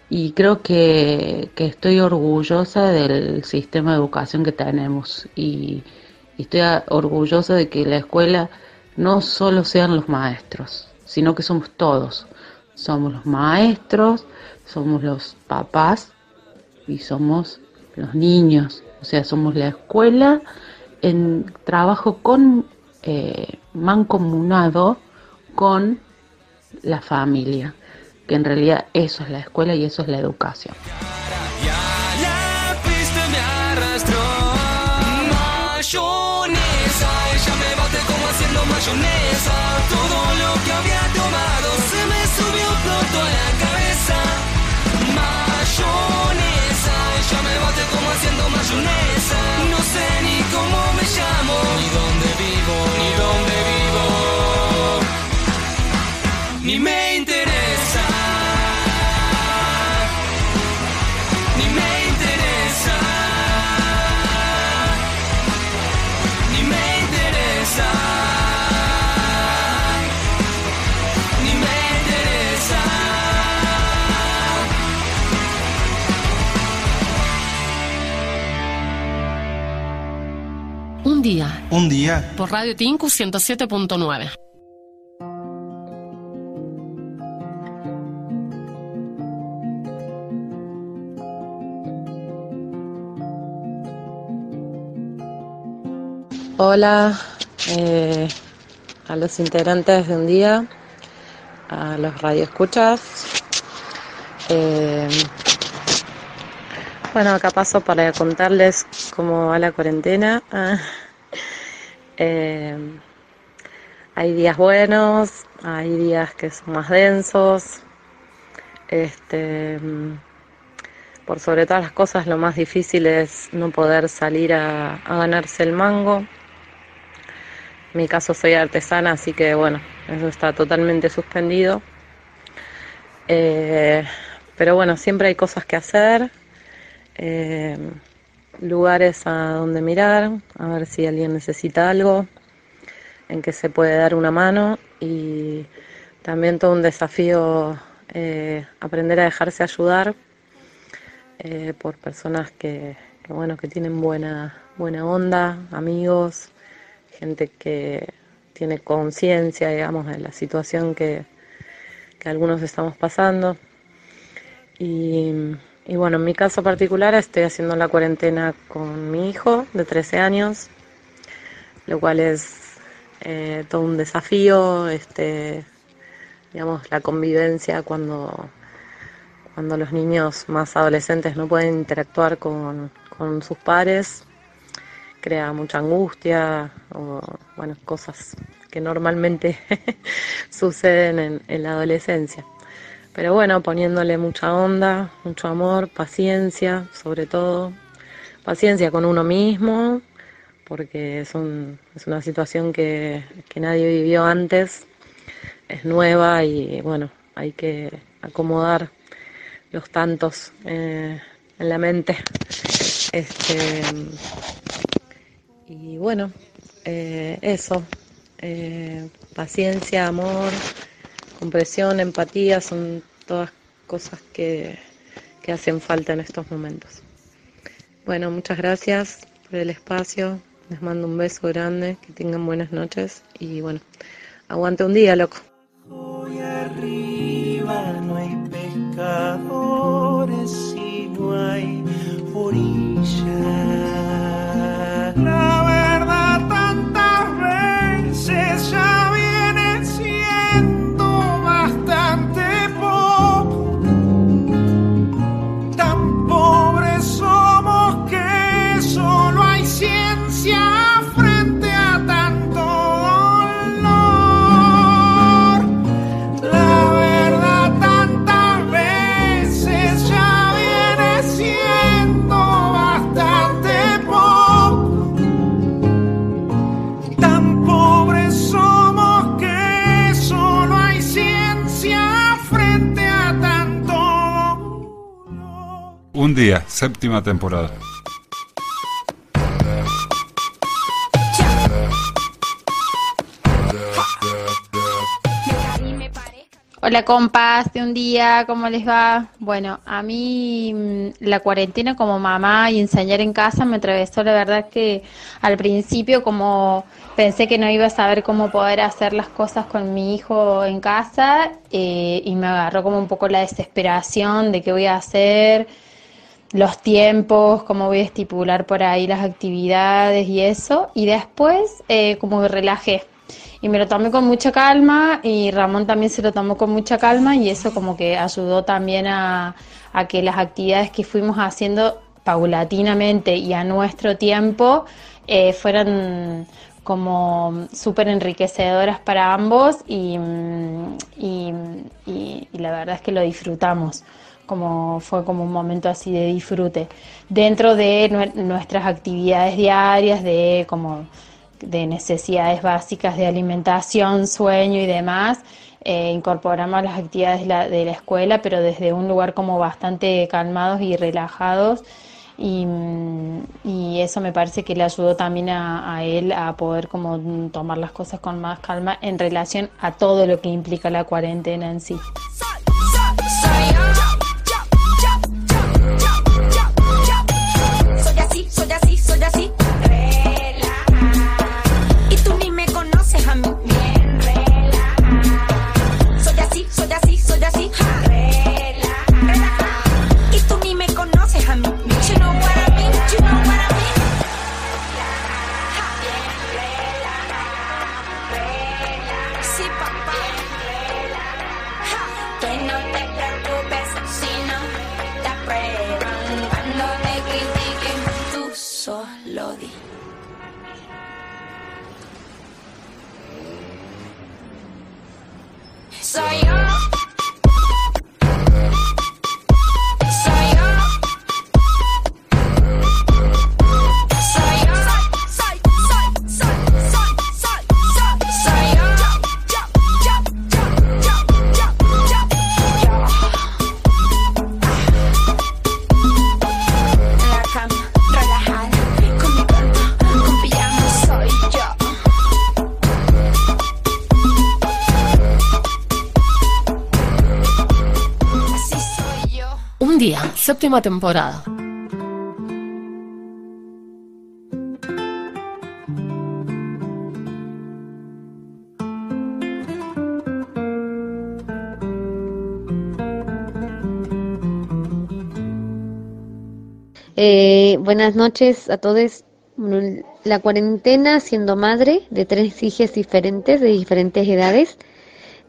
y creo que, que estoy orgullosa del sistema de educación que tenemos y, y estoy orgullosa de que la escuela no solo sean los maestros, sino que somos todos. Somos los maestros, somos los papás y somos los niños. O sea, somos la escuela en trabajo con eh, mancomunado con la familia, que en realidad eso es la escuela y eso es la educación. Mayonesa Todo lo que había tomado Se me subió pronto a la cabeza. Mayonesa Ella me bate como haciendo mayonesa día. Un día. Por Radio Tinku 107.9. Hola eh, a los integrantes de un día, a los radioescuchas. Eh, bueno, acá paso para contarles cómo va la cuarentena. Ah, Eh, hay días buenos, hay días que son más densos. Este, mm, por sobre todas las cosas, lo más difícil es no poder salir a, ganarse el mango. En mi caso soy artesana, así que bueno, eso está totalmente suspendido. Eh, pero bueno, siempre hay cosas que hacer, eh, lugares a donde mirar, a ver si alguien necesita algo, en que se puede dar una mano y también todo un desafío eh, aprender a dejarse ayudar eh, por personas que, que, bueno que tienen buena buena onda, amigos, gente que tiene conciencia, digamos, de la situación que, que algunos estamos pasando. Y, y, bueno, en mi caso particular estoy haciendo la cuarentena con mi hijo de 13 años, lo cual es eh, todo un desafío, este, digamos, la convivencia cuando, cuando los niños más adolescentes no pueden interactuar con, con sus pares, crea mucha angustia o, bueno, cosas que normalmente (laughs) suceden en, en, la adolescencia. Pero bueno, poniéndole mucha onda, mucho amor, paciencia, sobre todo, paciencia con uno mismo, porque es, un, es una situación que, que nadie vivió antes, es nueva y bueno, hay que acomodar los tantos eh, en la mente. Este, y bueno, eh, eso, eh, paciencia, amor, compresión, empatía, son todas cosas que, que hacen falta en estos momentos. Bueno, muchas gracias por el espacio, les mando un beso grande, que tengan buenas noches y bueno, aguante un día, loco. Hoy arriba no hay pescadores y no hay orillas. La verdad tantas veces ya frente a tanto dolor. La verdad tantas veces ya viene siendo bastante poco. Tan pobres somos que solo hay ciencia frente a tanto Un día, séptima temporada. Hola compas de un día, ¿cómo les va? Bueno, a mí mm, la cuarentena como mamá y enseñar en casa me atravesó, la verdad que al principio como pensé que no iba a saber cómo poder hacer las cosas con mi hijo en casa eh, y me agarró como un poco la desesperación de qué voy a hacer, los tiempos, cómo voy a estipular por ahí las actividades y eso, y después eh, como me relajé y me lo tomé con mucha calma y Ramón también se lo tomó con mucha calma y eso como que ayudó también a, que las actividades que fuimos haciendo paulatinamente y a nuestro tiempo eh, fueran como súper enriquecedoras para ambos y, y, y, y la verdad es que lo disfrutamos como fue como un momento así de disfrute. Dentro de nue- nuestras actividades diarias de como de necesidades básicas de alimentación, sueño y demás, eh, incorporamos las actividades de la, escuela, pero desde un lugar como bastante calmados y relajados. Y, mm, y eso me parece que le ayudó también a, a él a poder como tomar las cosas con más calma en relación a todo lo que implica la cuarentena en sí. Soy yo. Séptima temporada. Eh, buenas noches a todos. La cuarentena siendo madre de tres hijas diferentes, de diferentes edades,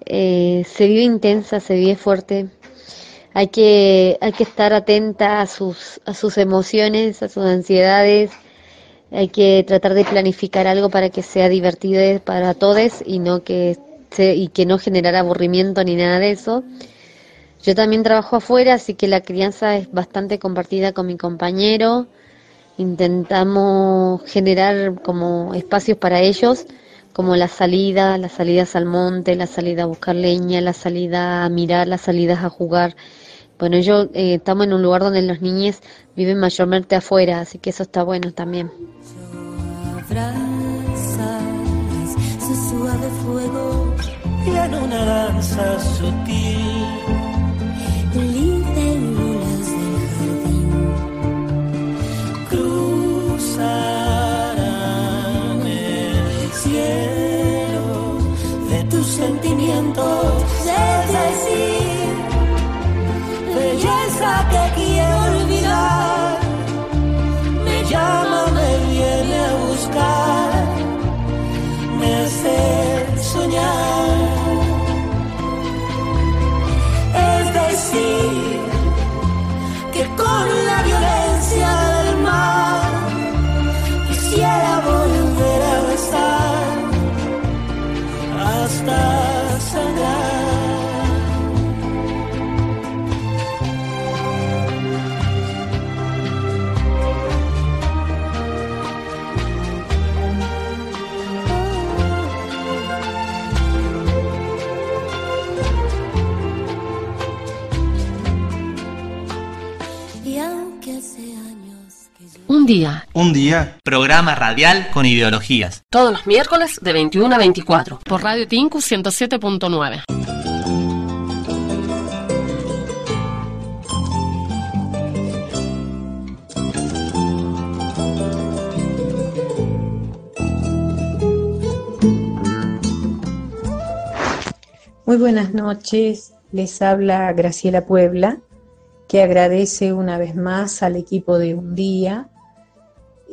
eh, se vive intensa, se vive fuerte. Hay que, hay que estar atenta a sus, a sus emociones, a sus ansiedades. Hay que tratar de planificar algo para que sea divertido para todos y no que se, y que no generar aburrimiento ni nada de eso. Yo también trabajo afuera, así que la crianza es bastante compartida con mi compañero. Intentamos generar como espacios para ellos, como la salida, las salidas al monte, la salida a buscar leña, la salida a mirar, las salidas a jugar. Bueno, yo eh, estamos en un lugar donde los niños viven mayormente afuera, así que eso está bueno también. suave fuego en una danza sutil libélulas del jardín cruzarán el cielo de tus sentimientos Un día, Un día, programa radial con ideologías. todos los miércoles de 21 a 24, por Radio Tinku 107.9. Muy buenas noches, les habla Graciela Puebla, que agradece una vez más al equipo de Un Día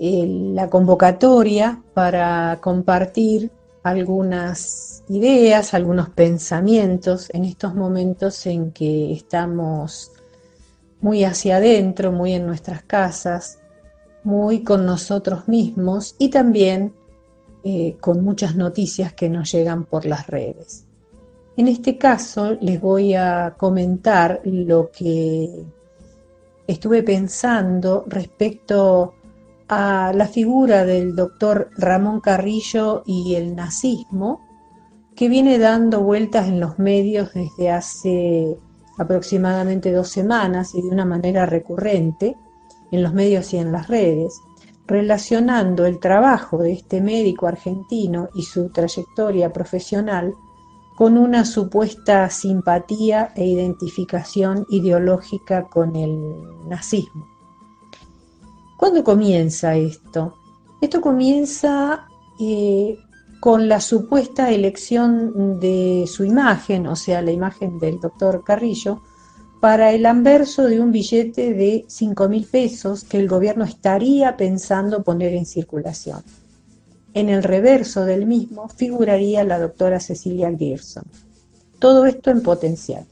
la convocatoria para compartir algunas ideas, algunos pensamientos en estos momentos en que estamos muy hacia adentro, muy en nuestras casas, muy con nosotros mismos y también eh, con muchas noticias que nos llegan por las redes. En este caso les voy a comentar lo que estuve pensando respecto a la figura del doctor Ramón Carrillo y el nazismo, que viene dando vueltas en los medios desde hace aproximadamente dos semanas y de una manera recurrente en los medios y en las redes, relacionando el trabajo de este médico argentino y su trayectoria profesional con una supuesta simpatía e identificación ideológica con el nazismo. ¿Cuándo comienza esto? Esto comienza eh, con la supuesta elección de su imagen, o sea, la imagen del doctor Carrillo, para el anverso de un billete de 5 mil pesos que el gobierno estaría pensando poner en circulación. En el reverso del mismo figuraría la doctora Cecilia Gerson. Todo esto en potencial.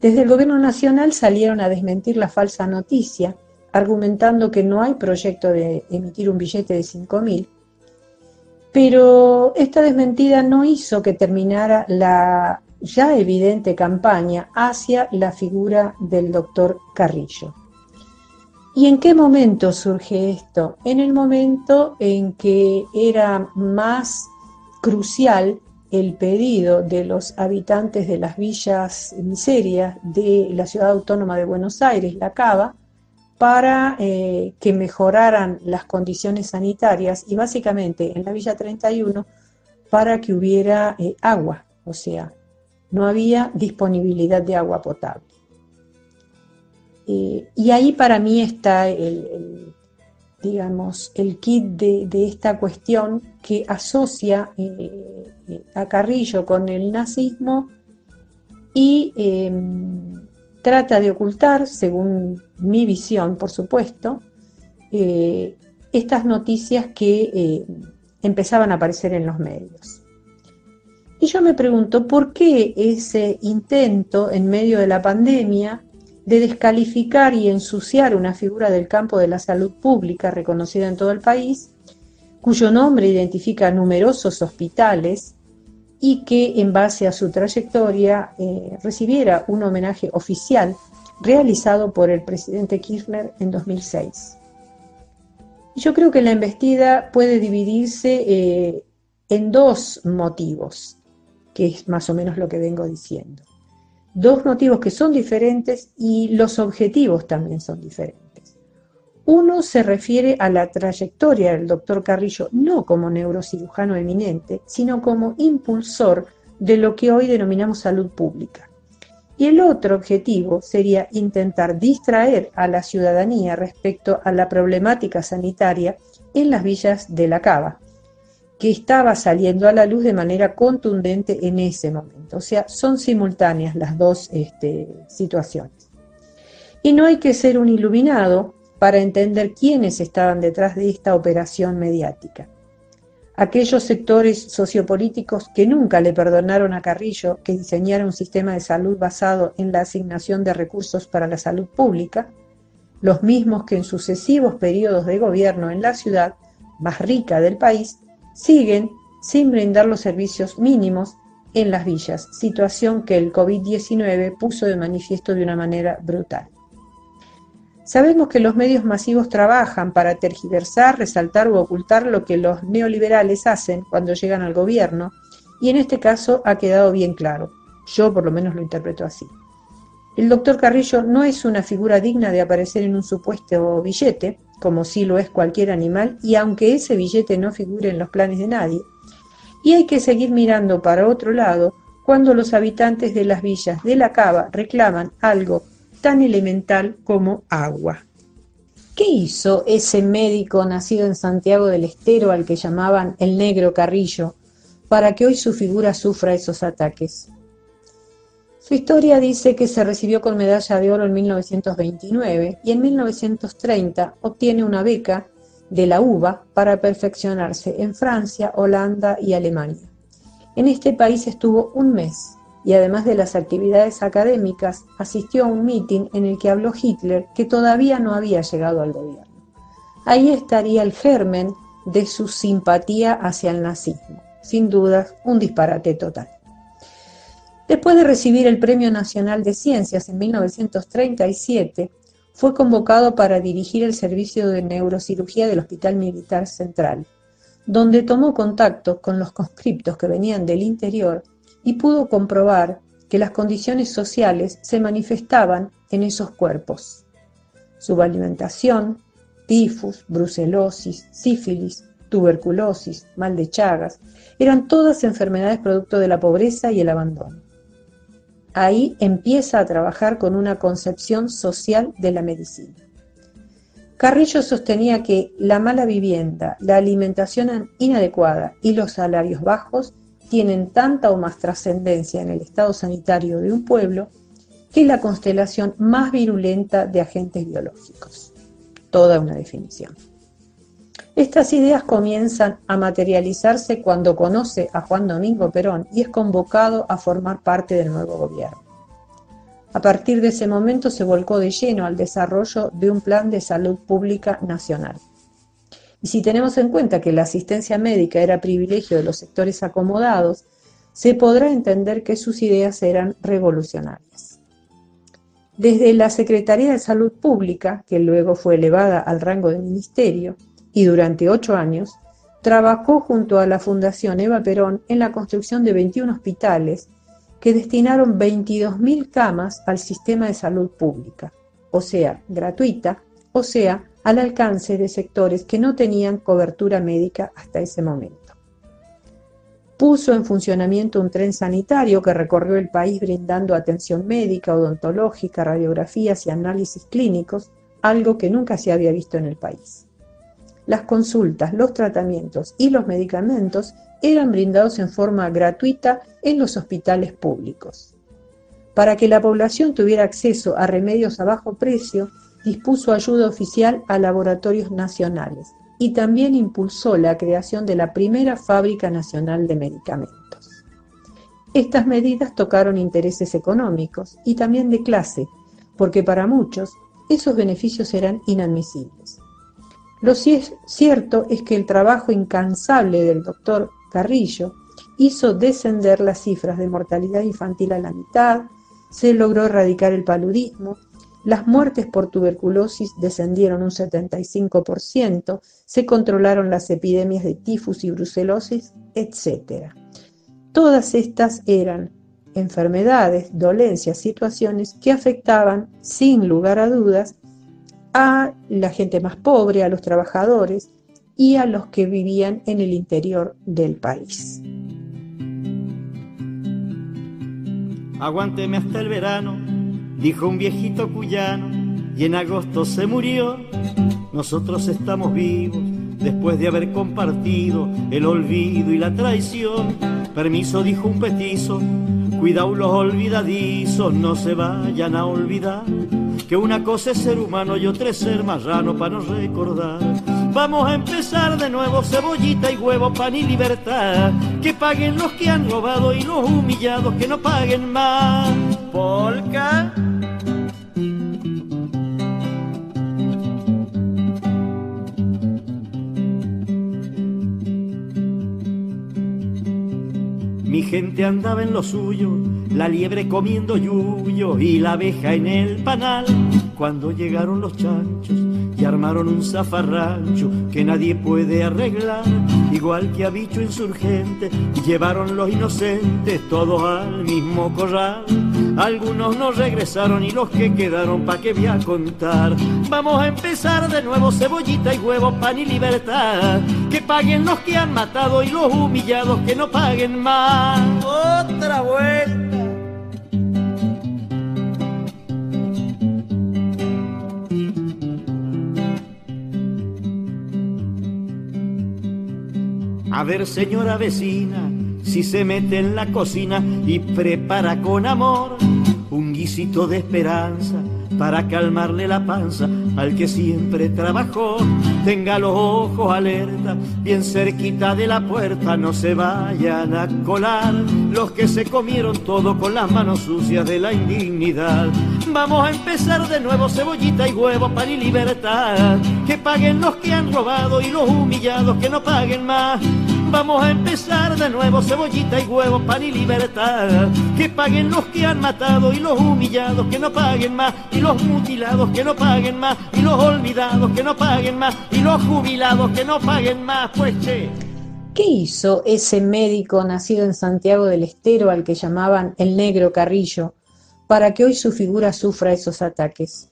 Desde el gobierno nacional salieron a desmentir la falsa noticia, argumentando que no hay proyecto de emitir un billete de 5 mil, pero esta desmentida no hizo que terminara la ya evidente campaña hacia la figura del doctor Carrillo. ¿Y en qué momento surge esto? En el momento en que era más crucial el pedido de los habitantes de las villas miserias de la ciudad autónoma de Buenos Aires, la Cava, para eh, que mejoraran las condiciones sanitarias y básicamente en la Villa 31 para que hubiera eh, agua, o sea, no había disponibilidad de agua potable. Eh, y ahí para mí está el, digamos, el kit de, esta cuestión que asocia a Carrillo con el nazismo y em, trata de ocultar, según mi visión, por supuesto, eh, estas noticias que eh, empezaban a aparecer en los medios. Y yo me pregunto, ¿por qué ese intento en medio de la pandemia de descalificar y ensuciar una figura del campo de la salud pública reconocida en todo el país, cuyo nombre identifica numerosos hospitales y que en base a su trayectoria eh, recibiera un homenaje oficial realizado por el presidente Kirchner en 2006. Yo creo que la embestida puede dividirse eh, en dos motivos, que es más o menos lo que vengo diciendo. Dos motivos que son diferentes y los objetivos también son diferentes. Uno se refiere a la trayectoria del doctor Carrillo no como neurocirujano eminente, sino como impulsor de lo que hoy denominamos salud pública. Y el otro objetivo sería intentar distraer a la ciudadanía respecto a la problemática sanitaria en las villas de la Cava, que estaba saliendo a la luz de manera contundente en ese momento. O sea, son simultáneas las dos este, situaciones. Y no hay que ser un iluminado para entender quiénes estaban detrás de esta operación mediática. Aquellos sectores sociopolíticos que nunca le perdonaron a Carrillo que diseñara un sistema de salud basado en la asignación de recursos para la salud pública, los mismos que en sucesivos periodos de gobierno en la ciudad más rica del país siguen sin brindar los servicios mínimos en las villas, situación que el COVID-19 puso de manifiesto de una manera brutal. Sabemos que los medios masivos trabajan para tergiversar, resaltar o ocultar lo que los neoliberales hacen cuando llegan al gobierno, y en este caso ha quedado bien claro. Yo por lo menos lo interpreto así. El doctor Carrillo no es una figura digna de aparecer en un supuesto billete, como sí lo es cualquier animal, y aunque ese billete no figure en los planes de nadie, y hay que seguir mirando para otro lado cuando los habitantes de las villas de la cava reclaman algo tan elemental como agua. ¿Qué hizo ese médico nacido en Santiago del Estero al que llamaban el negro Carrillo para que hoy su figura sufra esos ataques? Su historia dice que se recibió con medalla de oro en 1929 y en 1930 obtiene una beca de la UBA para perfeccionarse en Francia, Holanda y Alemania. En este país estuvo un mes y además de las actividades académicas, asistió a un mitin en el que habló Hitler que todavía no había llegado al gobierno. Ahí estaría el germen de su simpatía hacia el nazismo. Sin duda, un disparate total. Después de recibir el Premio Nacional de Ciencias en 1937, fue convocado para dirigir el servicio de neurocirugía del Hospital Militar Central, donde tomó contacto con los conscriptos que venían del interior y pudo comprobar que las condiciones sociales se manifestaban en esos cuerpos. Subalimentación, tifus, brucelosis, sífilis, tuberculosis, mal de Chagas, eran todas enfermedades producto de la pobreza y el abandono. Ahí empieza a trabajar con una concepción social de la medicina. Carrillo sostenía que la mala vivienda, la alimentación inadecuada y los salarios bajos tienen tanta o más trascendencia en el estado sanitario de un pueblo que la constelación más virulenta de agentes biológicos. Toda una definición. Estas ideas comienzan a materializarse cuando conoce a Juan Domingo Perón y es convocado a formar parte del nuevo gobierno. A partir de ese momento se volcó de lleno al desarrollo de un plan de salud pública nacional. Y si tenemos en cuenta que la asistencia médica era privilegio de los sectores acomodados, se podrá entender que sus ideas eran revolucionarias. Desde la Secretaría de Salud Pública, que luego fue elevada al rango de ministerio, y durante ocho años, trabajó junto a la Fundación Eva Perón en la construcción de 21 hospitales que destinaron 22.000 camas al sistema de salud pública, o sea, gratuita, o sea, al alcance de sectores que no tenían cobertura médica hasta ese momento. Puso en funcionamiento un tren sanitario que recorrió el país brindando atención médica, odontológica, radiografías y análisis clínicos, algo que nunca se había visto en el país. Las consultas, los tratamientos y los medicamentos eran brindados en forma gratuita en los hospitales públicos. Para que la población tuviera acceso a remedios a bajo precio, dispuso ayuda oficial a laboratorios nacionales y también impulsó la creación de la primera fábrica nacional de medicamentos. Estas medidas tocaron intereses económicos y también de clase, porque para muchos esos beneficios eran inadmisibles. Lo cierto es que el trabajo incansable del doctor Carrillo hizo descender las cifras de mortalidad infantil a la mitad, se logró erradicar el paludismo, las muertes por tuberculosis descendieron un 75%, se controlaron las epidemias de tifus y brucelosis, etc. Todas estas eran enfermedades, dolencias, situaciones que afectaban, sin lugar a dudas, a la gente más pobre, a los trabajadores y a los que vivían en el interior del país. Aguánteme hasta el verano, dijo un viejito cuyano, y en agosto se murió. Nosotros estamos vivos después de haber compartido el olvido y la traición. Permiso, dijo un petizo, cuidado los olvidadizos, no se vayan a olvidar que una cosa es ser humano y otra es ser marrano para no recordar. Vamos a empezar de nuevo, cebollita y huevo, pan y libertad. Que paguen los que han robado y los humillados que no paguen más. Polka. Mi gente andaba en lo suyo, la liebre comiendo yuyo y la abeja en el panal. Cuando llegaron los chanchos y armaron un zafarrancho que nadie puede arreglar, igual que a bicho insurgente, llevaron los inocentes todos al mismo corral. Algunos no regresaron y los que quedaron pa' que voy a contar. Vamos a empezar de nuevo, cebollita y huevo, pan y libertad. Que paguen los que han matado y los humillados que no paguen más. Otra vuelta. A ver, señora vecina, si se mete en la cocina y prepara con amor un guisito de esperanza para calmarle la panza al que siempre trabajó. Tenga los ojos alerta, bien cerquita de la puerta, no se vayan a colar los que se comieron todo con las manos sucias de la indignidad. Vamos a empezar de nuevo, cebollita y huevo, pan y libertad. Que paguen los que han robado y los humillados que no paguen más. Vamos a empezar de nuevo, cebollita y huevo, pan y libertad. Que paguen los que han matado y los humillados que no paguen más. Y los mutilados que no paguen más. Y los olvidados que no paguen más. Y los jubilados que no paguen más. Pues che. ¿Qué hizo ese médico nacido en Santiago del Estero al que llamaban el negro Carrillo para que hoy su figura sufra esos ataques?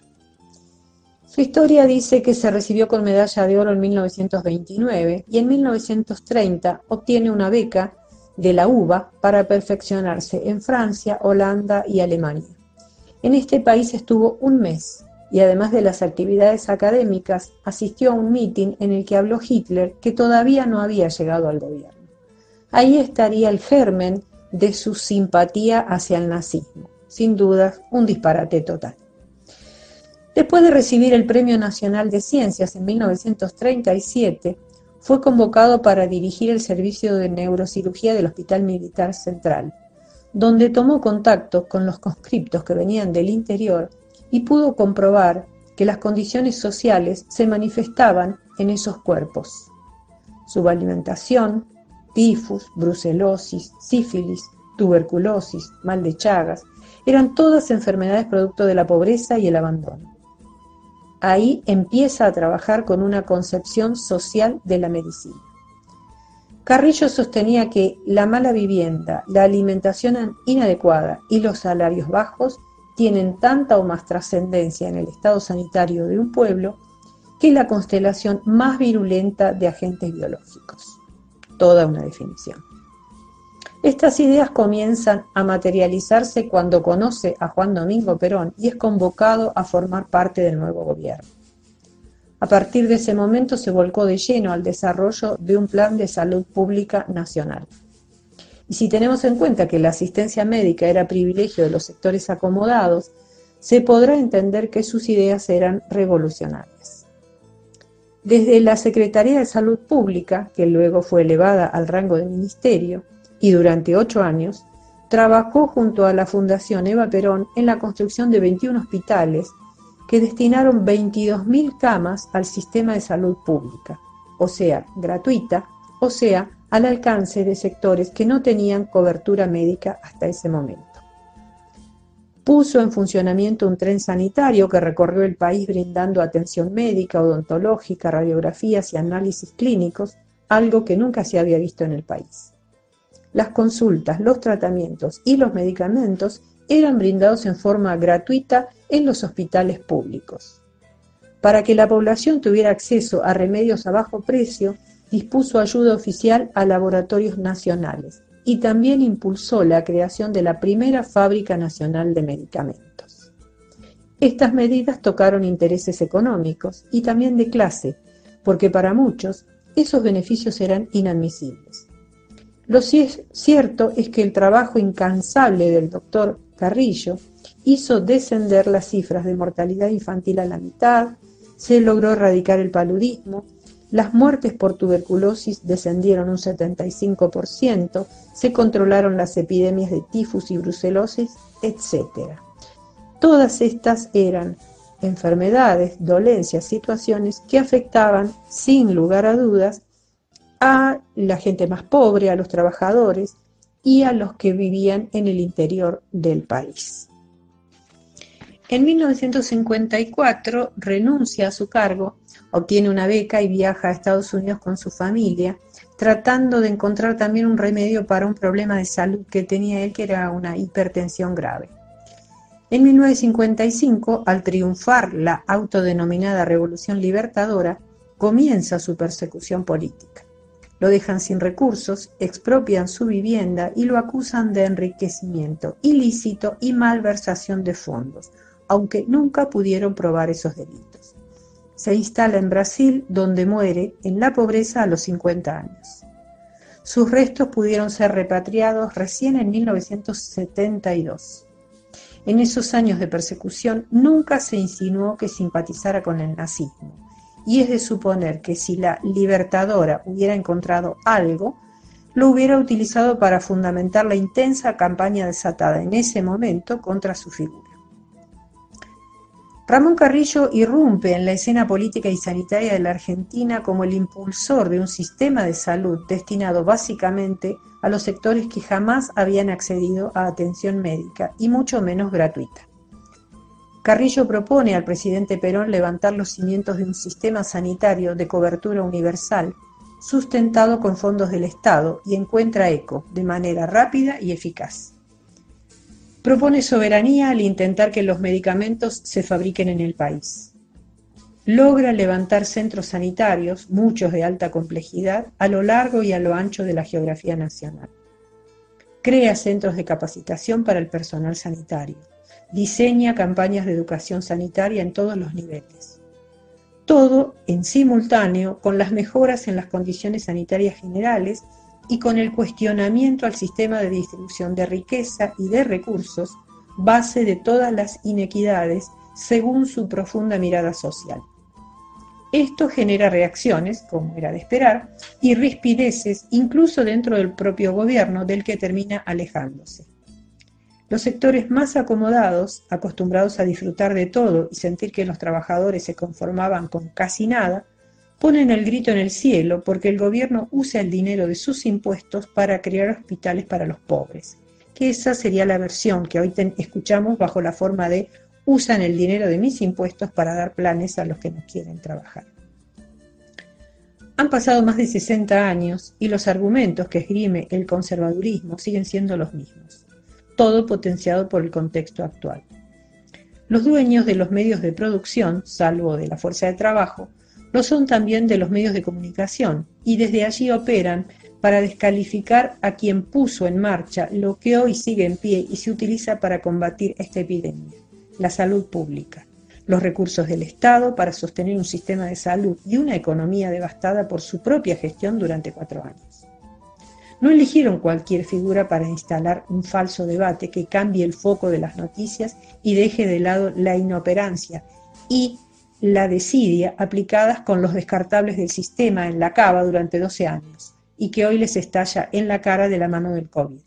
Su historia dice que se recibió con medalla de oro en 1929 y en 1930 obtiene una beca de la UBA para perfeccionarse en Francia, Holanda y Alemania. En este país estuvo un mes y además de las actividades académicas asistió a un mitin en el que habló Hitler que todavía no había llegado al gobierno. Ahí estaría el germen de su simpatía hacia el nazismo. Sin duda, un disparate total. Después de recibir el Premio Nacional de Ciencias en 1937, fue convocado para dirigir el servicio de neurocirugía del Hospital Militar Central, donde tomó contacto con los conscriptos que venían del interior y pudo comprobar que las condiciones sociales se manifestaban en esos cuerpos. Su alimentación, tifus, brucelosis, sífilis, tuberculosis, mal de Chagas, eran todas enfermedades producto de la pobreza y el abandono. Ahí empieza a trabajar con una concepción social de la medicina. Carrillo sostenía que la mala vivienda, la alimentación inadecuada y los salarios bajos tienen tanta o más trascendencia en el estado sanitario de un pueblo que la constelación más virulenta de agentes biológicos. Toda una definición. Estas ideas comienzan a materializarse cuando conoce a Juan Domingo Perón y es convocado a formar parte del nuevo gobierno. A partir de ese momento se volcó de lleno al desarrollo de un plan de salud pública nacional. Y si tenemos en cuenta que la asistencia médica era privilegio de los sectores acomodados, se podrá entender que sus ideas eran revolucionarias. Desde la Secretaría de Salud Pública, que luego fue elevada al rango de ministerio, y durante ocho años, trabajó junto a la Fundación Eva Perón en la construcción de 21 hospitales que destinaron 22.000 camas al sistema de salud pública, o sea, gratuita, o sea, al alcance de sectores que no tenían cobertura médica hasta ese momento. Puso en funcionamiento un tren sanitario que recorrió el país brindando atención médica, odontológica, radiografías y análisis clínicos, algo que nunca se había visto en el país. Las consultas, los tratamientos y los medicamentos eran brindados en forma gratuita en los hospitales públicos. Para que la población tuviera acceso a remedios a bajo precio, dispuso ayuda oficial a laboratorios nacionales y también impulsó la creación de la primera fábrica nacional de medicamentos. Estas medidas tocaron intereses económicos y también de clase, porque para muchos esos beneficios eran inadmisibles. Lo cierto es que el trabajo incansable del doctor Carrillo hizo descender las cifras de mortalidad infantil a la mitad, se logró erradicar el paludismo, las muertes por tuberculosis descendieron un 75%, se controlaron las epidemias de tifus y brucelosis, etc. Todas estas eran enfermedades, dolencias, situaciones que afectaban, sin lugar a dudas, a la gente más pobre, a los trabajadores, y a los que vivían en el interior del país. En 1954 renuncia a su cargo, obtiene una beca y viaja a Estados Unidos con su familia, tratando de encontrar también un remedio para un problema de salud que tenía él, que era una hipertensión grave. En 1955, al triunfar la autodenominada Revolución Libertadora, comienza su persecución política. Lo dejan sin recursos, expropian su vivienda y lo acusan de enriquecimiento ilícito y malversación de fondos, aunque nunca pudieron probar esos delitos. Se instala en Brasil, donde muere en la pobreza a los 50 años. Sus restos pudieron ser repatriados recién en 1972. En esos años de persecución nunca se insinuó que simpatizara con el nazismo y es de suponer que si la libertadora hubiera encontrado algo, lo hubiera utilizado para fundamentar la intensa campaña desatada en ese momento contra su figura. Ramón Carrillo irrumpe en la escena política y sanitaria de la Argentina como el impulsor de un sistema de salud destinado básicamente a los sectores que jamás habían accedido a atención médica y mucho menos gratuita. Carrillo propone al presidente Perón levantar los cimientos de un sistema sanitario de cobertura universal sustentado con fondos del Estado y encuentra eco de manera rápida y eficaz. Propone soberanía al intentar que los medicamentos se fabriquen en el país. Logra levantar centros sanitarios, muchos de alta complejidad, a lo largo y a lo ancho de la geografía nacional. Crea centros de capacitación para el personal sanitario diseña campañas de educación sanitaria en todos los niveles. Todo en simultáneo con las mejoras en las condiciones sanitarias generales y con el cuestionamiento al sistema de distribución de riqueza y de recursos, base de todas las inequidades según su profunda mirada social. Esto genera reacciones, como era de esperar, y rispideces incluso dentro del propio gobierno del que termina alejándose. Los sectores más acomodados, acostumbrados a disfrutar de todo y sentir que los trabajadores se conformaban con casi nada, ponen el grito en el cielo porque el gobierno usa el dinero de sus impuestos para crear hospitales para los pobres, que esa sería la versión que hoy escuchamos bajo la forma de usan el dinero de mis impuestos para dar planes a los que no quieren trabajar. Han pasado más de 60 años y los argumentos que esgrime el conservadurismo siguen siendo los mismos, todo potenciado por el contexto actual. Los dueños de los medios de producción, salvo de la fuerza de trabajo, lo son también de los medios de comunicación y desde allí operan para descalificar a quien puso en marcha lo que hoy sigue en pie y se utiliza para combatir esta epidemia, la salud pública, los recursos del Estado para sostener un sistema de salud y una economía devastada por su propia gestión durante cuatro años. No eligieron cualquier figura para instalar un falso debate que cambie el foco de las noticias y deje de lado la inoperancia y la desidia aplicadas con los descartables del sistema en la cava durante 12 años y que hoy les estalla en la cara de la mano del COVID.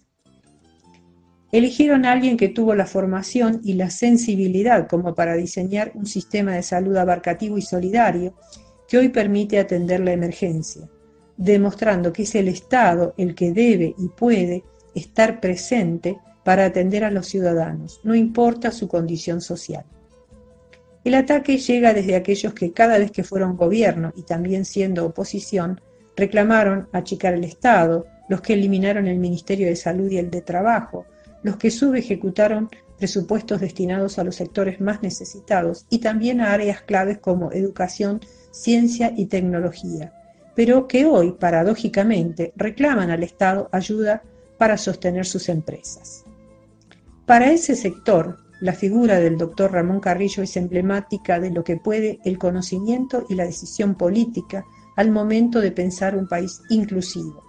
Eligieron a alguien que tuvo la formación y la sensibilidad como para diseñar un sistema de salud abarcativo y solidario que hoy permite atender la emergencia, demostrando que es el Estado el que debe y puede estar presente para atender a los ciudadanos, no importa su condición social. El ataque llega desde aquellos que cada vez que fueron gobierno y también siendo oposición, reclamaron achicar el Estado, los que eliminaron el Ministerio de Salud y el de Trabajo, los que subejecutaron presupuestos destinados a los sectores más necesitados y también a áreas claves como educación, ciencia y tecnología, pero que hoy, paradójicamente, reclaman al Estado ayuda para sostener sus empresas. Para ese sector, la figura del doctor Ramón Carrillo es emblemática de lo que puede el conocimiento y la decisión política al momento de pensar un país inclusivo.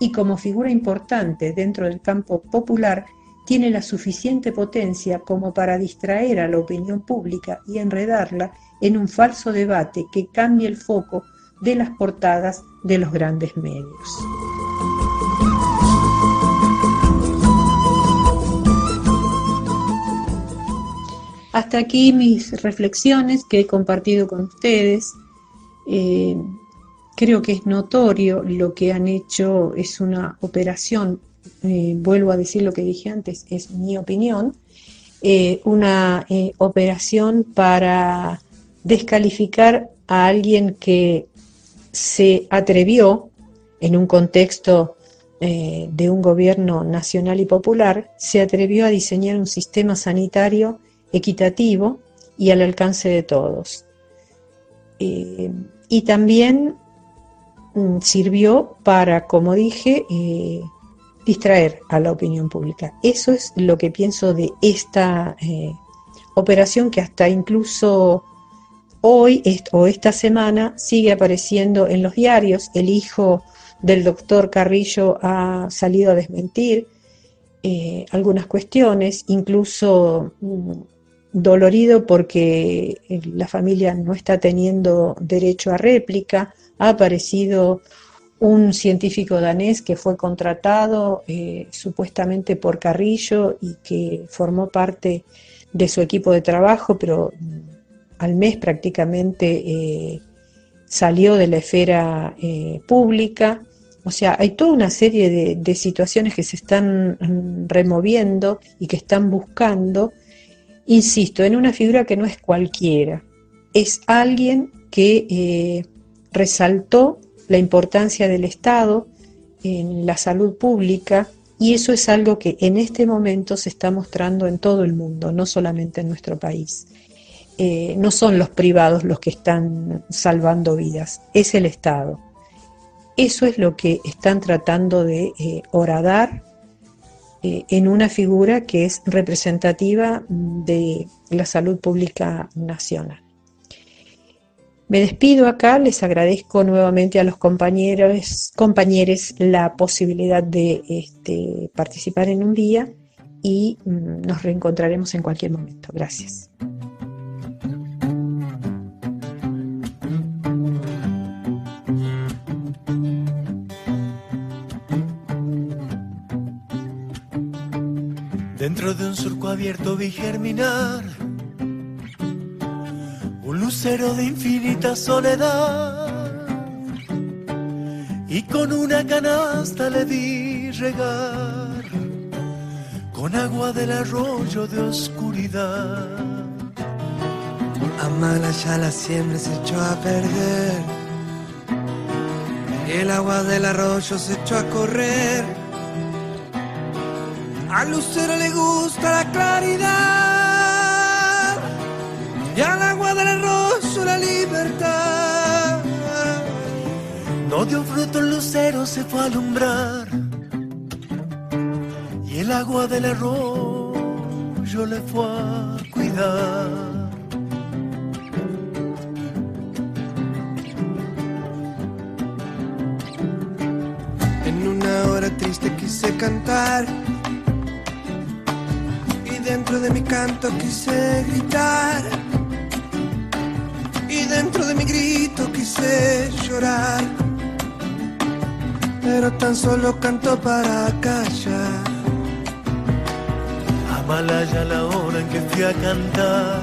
Y como figura importante dentro del campo popular, tiene la suficiente potencia como para distraer a la opinión pública y enredarla en un falso debate que cambie el foco de las portadas de los grandes medios. Hasta aquí mis reflexiones que he compartido con ustedes. Eh, creo que es notorio lo que han hecho, es una operación eh, vuelvo a decir lo que dije antes, es mi opinión, eh, una operación para descalificar a alguien que se atrevió en un contexto de un gobierno nacional y popular, se atrevió a diseñar un sistema sanitario equitativo y al alcance de todos. y también mm, sirvió para, como dije, distraer a la opinión pública. Eso es lo que pienso de esta eh, operación que hasta incluso hoy o esta semana sigue apareciendo en los diarios. El hijo del doctor Carrillo ha salido a desmentir eh, algunas cuestiones, incluso mm, dolorido porque eh, la familia no está teniendo derecho a réplica. Ha aparecido un científico danés que fue contratado eh, supuestamente por Carrillo y que formó parte de su equipo de trabajo, pero mm, al mes prácticamente eh, salió de la esfera eh, pública. O sea, hay toda una serie de, situaciones que se están mm, removiendo y que están buscando, insisto, en una figura que no es cualquiera, es alguien que resaltó la importancia del Estado en la salud pública y eso es algo que en este momento se está mostrando en todo el mundo, no solamente en nuestro país. Eh, no son los privados los que están salvando vidas, es el Estado. Eso es lo que están tratando de eh, horadar eh, en una figura que es representativa de la salud pública nacional. Me despido acá, les agradezco nuevamente a los compañeros, la posibilidad de este, participar en un día y mm, nos reencontraremos en cualquier momento. Gracias. Dentro de un surco abierto vi germinar lucero de infinita soledad. y con una canasta le vi regar con agua del arroyo de oscuridad. Amala ya la siembra se echó a perder el agua del arroyo se echó a correr. Al lucero le gusta la claridad y al agua del arroyo la libertad. No dio fruto el lucero, se fue a alumbrar. Y el agua del arroyo le fue a cuidar. De mi canto quise gritar y dentro de mi grito quise llorar pero tan solo canto para callar Amalaya la hora en que fui a cantar.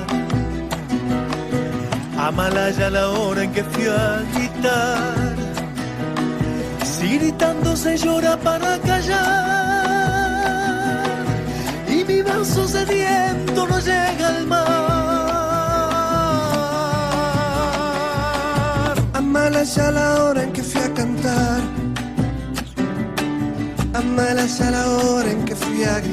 Amalaya la hora en que fui a gritar. Si gritando se llora para callar. Vaso sediento no llega al mar. Amalaya la hora en que fui a cantar Amalaya la hora en que fui a gritar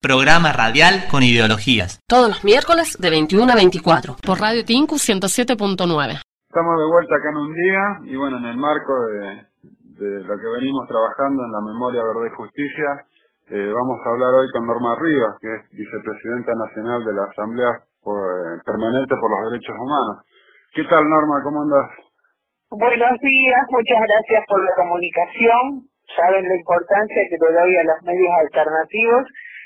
programa radial con ideologías. todos los miércoles de 21 a 24, por Radio Tinku 107.9. Estamos de vuelta acá en un día y bueno, en el marco de, de lo que venimos trabajando en la memoria, verdad y justicia, eh, vamos a hablar hoy con Norma Rivas, que es vicepresidenta nacional de la Asamblea por- eh, Permanente por los Derechos Humanos. ¿Qué tal Norma? ¿Cómo andas? Buenos días, muchas gracias por la comunicación. Saben la importancia que le doy a los medios alternativos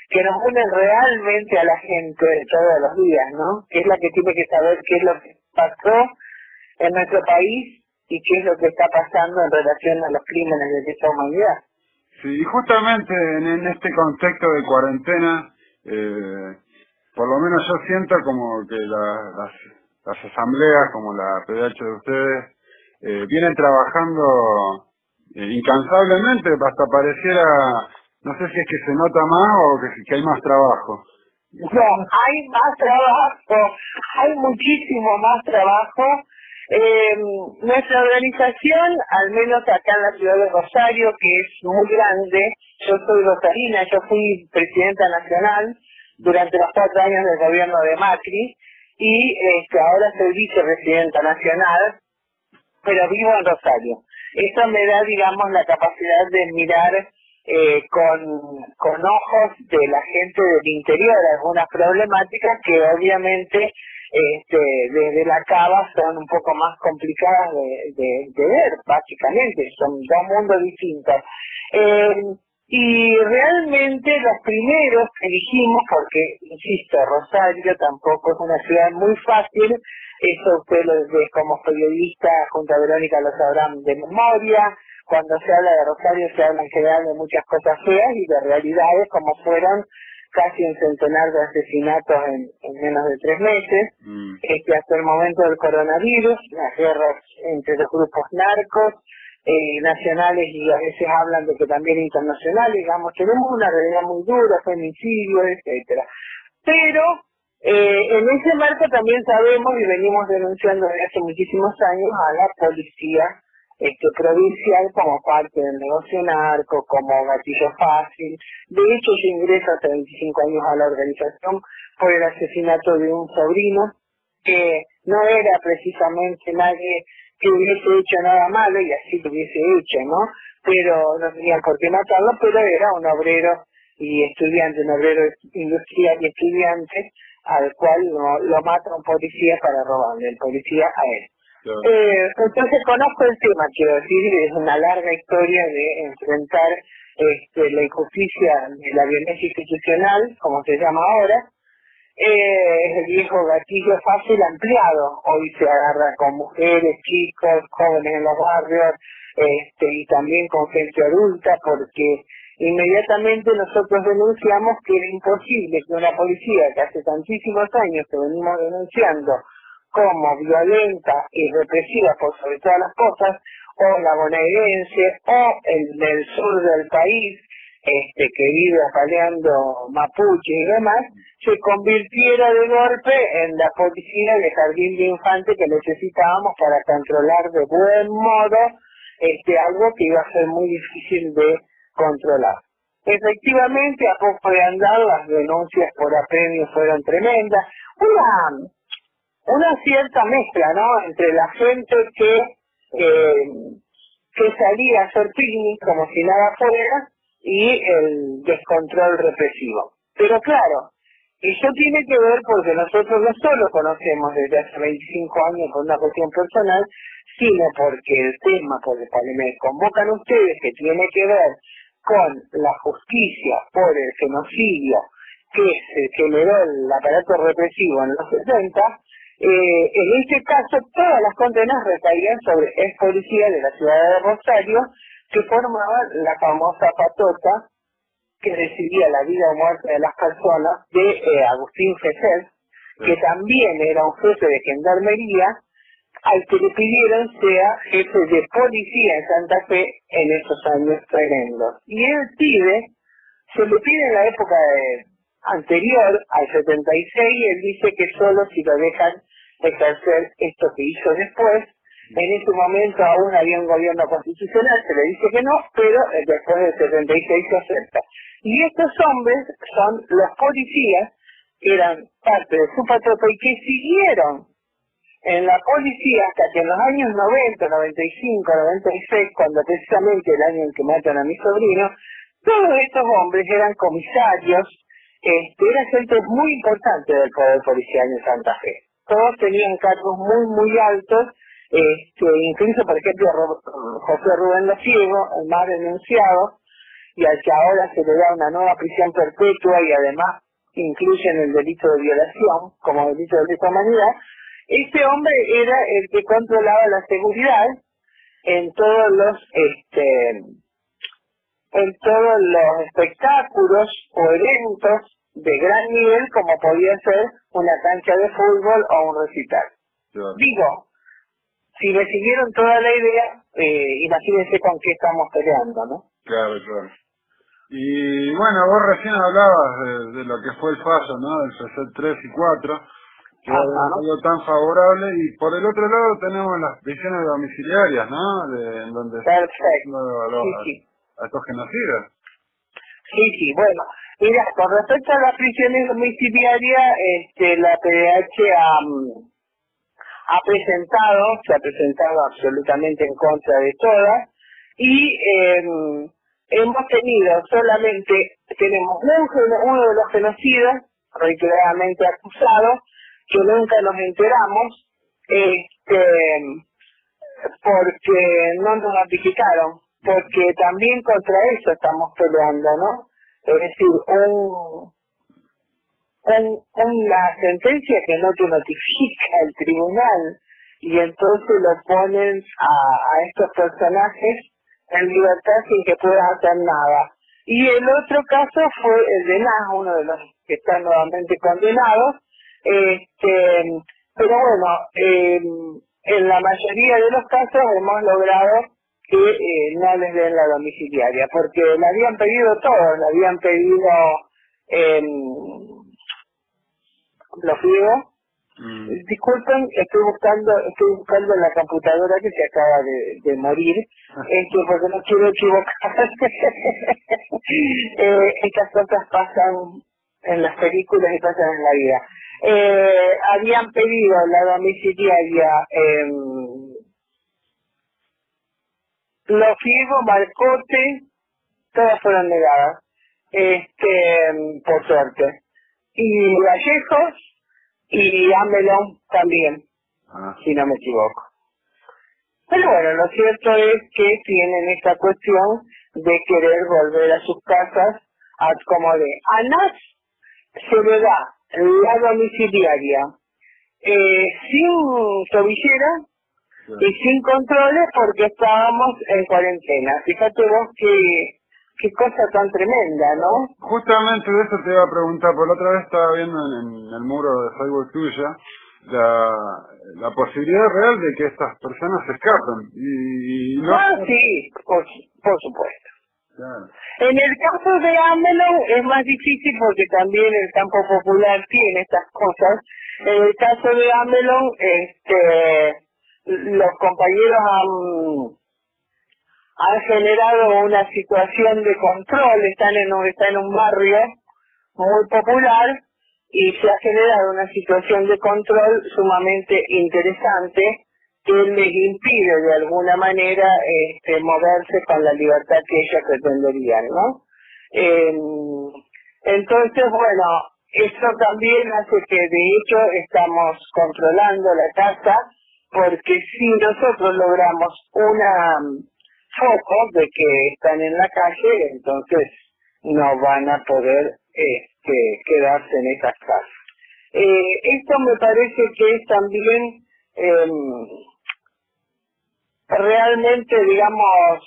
que nos unen realmente a la gente todos los días, ¿no? Que es la que tiene que saber qué es lo que pasó en nuestro país y qué es lo que está pasando en relación a los crímenes de lesa humanidad. Sí, y justamente en, este contexto de cuarentena, eh, por lo menos yo siento como que la- las, las asambleas, como la PDH de ustedes, eh, vienen trabajando eh, incansablemente, hasta pareciera, no sé si es que se nota más o que, que hay más trabajo. No, hay más trabajo, hay muchísimo más trabajo. Eh, nuestra organización, al menos acá en la ciudad de Rosario, que es muy grande, yo soy rosarina, yo fui presidenta nacional durante los cuatro años del gobierno de Macri y este, ahora soy vicepresidenta nacional, pero vivo en Rosario. Esto me da, digamos, la capacidad de mirar eh, con, con ojos de la gente del interior algunas problemáticas que obviamente este, desde la cava son un poco más complicadas de, ver, básicamente, son dos mundos distintos. Eh, y realmente los primeros que dijimos, porque, insisto, Rosario tampoco es una ciudad muy fácil, eso ustedes lo- como periodista junto a Verónica lo sabrán de memoria, cuando se habla de Rosario se habla en general de muchas cosas feas y de realidades como fueron casi un centenar de asesinatos en, en menos de tres meses, este, hasta el momento del coronavirus, las guerras entre los grupos narcos, eh, nacionales y a veces hablan de que también internacionales, digamos, tenemos una realidad muy dura, femicidios, etcétera. Pero eh, en ese marco también sabemos y venimos denunciando desde hace muchísimos años a la policía este, provincial como parte del negocio narco, como gatillo fácil. De hecho, yo ingreso hace 25 años a la organización por el asesinato de un sobrino que no era precisamente nadie que hubiese hecho nada malo y así lo hubiese hecho, ¿no? Pero no tenían por qué matarlo, pero era un obrero y estudiante, un obrero industrial y estudiante al cual lo, lo mata un policía para robarle, el policía a él. Eh, entonces conozco el tema, quiero decir, es una larga historia de enfrentar este, la injusticia de la violencia institucional, como se llama ahora, eh, el viejo gatillo fácil ampliado. Hoy se agarra con mujeres, chicos, jóvenes en los barrios, este, y también con gente adulta, porque inmediatamente nosotros denunciamos que era imposible que una policía que hace tantísimos años que venimos denunciando como violenta y represiva por sobre todas las cosas, o la bonaerense, o el del sur del país, este, que vive apaleando mapuche y demás, se convirtiera de golpe en la policía de jardín de infante que necesitábamos para controlar de buen modo este, algo que iba a ser muy difícil de controlar. Efectivamente, a poco de andar, las denuncias por apremio fueron tremendas. Una, una cierta mezcla, ¿no?, entre la gente que, eh, que salía a como si nada fuera y el descontrol represivo. Pero claro, eso tiene que ver porque nosotros no solo conocemos desde hace 25 años con una cuestión personal, sino porque el tema por el cual me convocan ustedes, que tiene que ver con la justicia por el genocidio que se generó el aparato represivo en los 60, eh, en este caso todas las condenas recaían sobre ex policía de la ciudad de Rosario que formaban la famosa patota que decidía la vida o muerte de las personas de eh, Agustín Fesser, que también era un jefe de gendarmería, al que le pidieron sea jefe de policía en Santa Fe en esos años tremendos. Y él pide, se le pide en la época anterior, al 76, él dice que solo si lo dejan ejercer esto que hizo después, en ese momento aún había un gobierno constitucional, se le dice que no, pero eh, después del 76 se acepta. Y estos hombres son los policías que eran parte de su patrota y que siguieron en la policía hasta que en los años 90, 95, 96, cuando precisamente el año en que matan a mi sobrino, todos estos hombres eran comisarios, este, eran gente muy importante del poder policial en Santa Fe. Todos tenían cargos muy, muy altos este, incluso, por ejemplo, José Rubén Ciego, el más denunciado, y al que ahora se le da una nueva prisión perpetua y además incluyen el delito de violación como delito de lesa humanidad, este hombre era el que controlaba la seguridad en todos los este en todos los espectáculos o eventos de gran nivel como podía ser una cancha de fútbol o un recital. Digo, si me siguieron toda la idea, eh, imagínense con qué estamos peleando, ¿no? Claro, claro. Y bueno, vos recién hablabas de, lo que fue el fallo, ¿no? Del CC 3 y 4, que es algo tan favorable, y por el otro lado tenemos las prisiones domiciliarias, ¿no? De, en donde Perfecto. A, sí, sí. a estos genocidas. Sí, sí, bueno. Mira, con respecto a las prisiones domiciliarias, este, la PDH ha, ha presentado, se ha presentado absolutamente en contra de todas, y eh, hemos tenido solamente, tenemos un, uno de los genocidas, reiteradamente acusado, que nunca nos enteramos, este, porque no nos notificaron, porque también contra eso estamos peleando, ¿no? Es decir, un, una sentencia que no te notifica el tribunal y entonces lo ponen a, estos personajes en libertad sin que puedan hacer nada. Y el otro caso fue el de Nas, uno de los que están nuevamente condenados. Este, pero bueno, eh, en la mayoría de los casos hemos logrado que eh, no les den la domiciliaria, porque le habían pedido todo, le habían pedido eh, los griegos. Mm. Disculpen, estoy buscando, estoy buscando en la computadora que se acaba de, morir, este, porque no quiero equivocar. (laughs) eh, estas cosas pasan en las películas y pasan en la vida. eh, habían pedido la domiciliaria eh, los Fiego, Marcote, todas fueron negadas, este, por suerte. Y Vallejos y Amelón también, si no me equivoco. Pero bueno, lo cierto es que tienen esta cuestión de querer volver a sus casas a como de. A Nas se le da la domiciliaria eh, sin tobillera y sin controles porque estábamos en cuarentena. Fíjate vos qué, qué cosa tan tremenda, ¿no? Justamente de eso te iba a preguntar, por la otra vez estaba viendo en, en el muro de Facebook tuya la, la posibilidad real de que estas personas se escapen. Y, y no... Ah, sí, por, por supuesto. Claro. En el caso de Amelon es más difícil porque también el campo popular tiene estas cosas. En el caso de Amelon, este, los compañeros han, han generado una situación de control, están en está en un barrio muy popular y se ha generado una situación de control sumamente interesante que les impide de alguna manera este, moverse con la libertad que ellos pretenderían, ¿no? Eh, entonces, bueno, eso también hace que de hecho estamos controlando la casa porque si nosotros logramos una foco de que están en la calle, entonces no van a poder este, quedarse en esas casas. Eh, esto me parece que es también eh, realmente, digamos,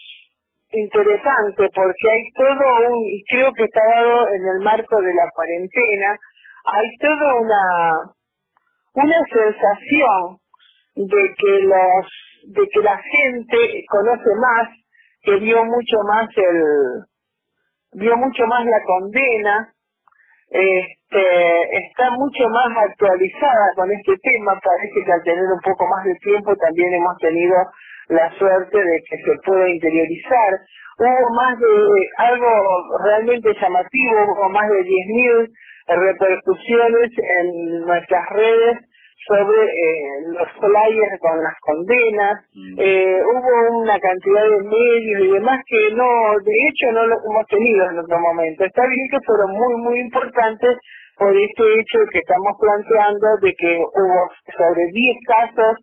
interesante porque hay todo un, y creo que está dado en el marco de la cuarentena, hay toda una, una sensación de que los, de que la gente conoce más, que vio mucho más el, vio mucho más la condena, este, está mucho más actualizada con este tema, parece que al tener un poco más de tiempo también hemos tenido la suerte de que se pueda interiorizar. Hubo más de algo realmente llamativo, hubo más de 10.000 repercusiones en nuestras redes sobre eh, los flyers con las condenas, eh, hubo una cantidad de medios y demás que no, de hecho no lo hemos tenido en otro momento. Está bien que fueron muy, muy importantes por este hecho que estamos planteando de que hubo sobre 10 casos,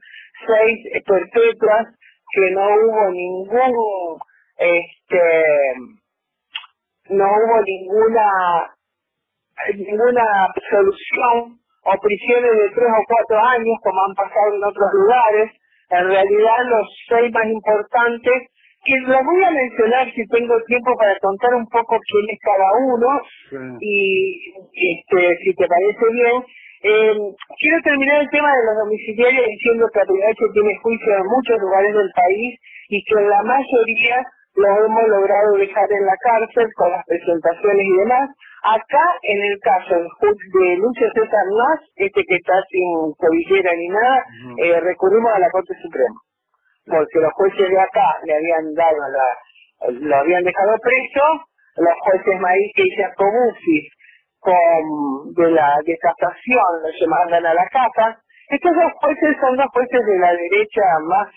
6 perpetuas, que no hubo ningún, este, no hubo ninguna, ninguna solución o prisiones de tres o cuatro años, como han pasado en otros lugares. En realidad, los seis más importantes, que los voy a mencionar si tengo tiempo para contar un poco quién es cada uno, y este, si te parece bien. Eh, quiero terminar el tema de los domiciliarios diciendo que APH tiene juicio en muchos lugares del país y que la mayoría los hemos logrado dejar en la cárcel con las presentaciones y demás. Acá, en el caso de Lucio César Nas, este que está sin cobillera ni nada, eh, recurrimos a la Corte Suprema. Porque los jueces de acá le habían dado la, lo habían dejado preso, los jueces Maíz y Jacobusi con de la de casación lo mandan a la casa. Estos dos jueces son dos jueces de la derecha más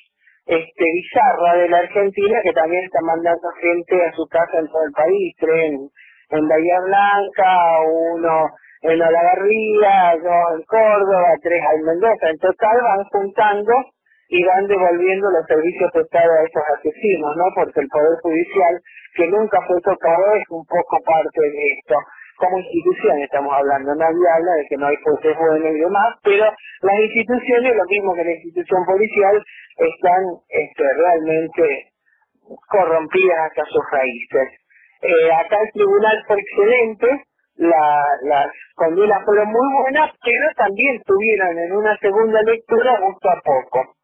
este, bizarra de la Argentina que también están mandando gente a su casa en todo el país, tres en, Bahía Blanca, uno en Olavarría, dos en Córdoba, tres en Mendoza. En total van juntando y van devolviendo los servicios prestados a esos asesinos, ¿no? Porque el Poder Judicial, que nunca fue tocado, es un poco parte de esto como institución estamos hablando, nadie habla de que no hay jueces buenos y demás, pero las instituciones, lo mismo que la institución policial, están este, realmente corrompidas hasta sus raíces. Eh, acá el tribunal fue excelente, la, las condenas fueron muy buenas, pero también tuvieron en una segunda lectura gusto a poco.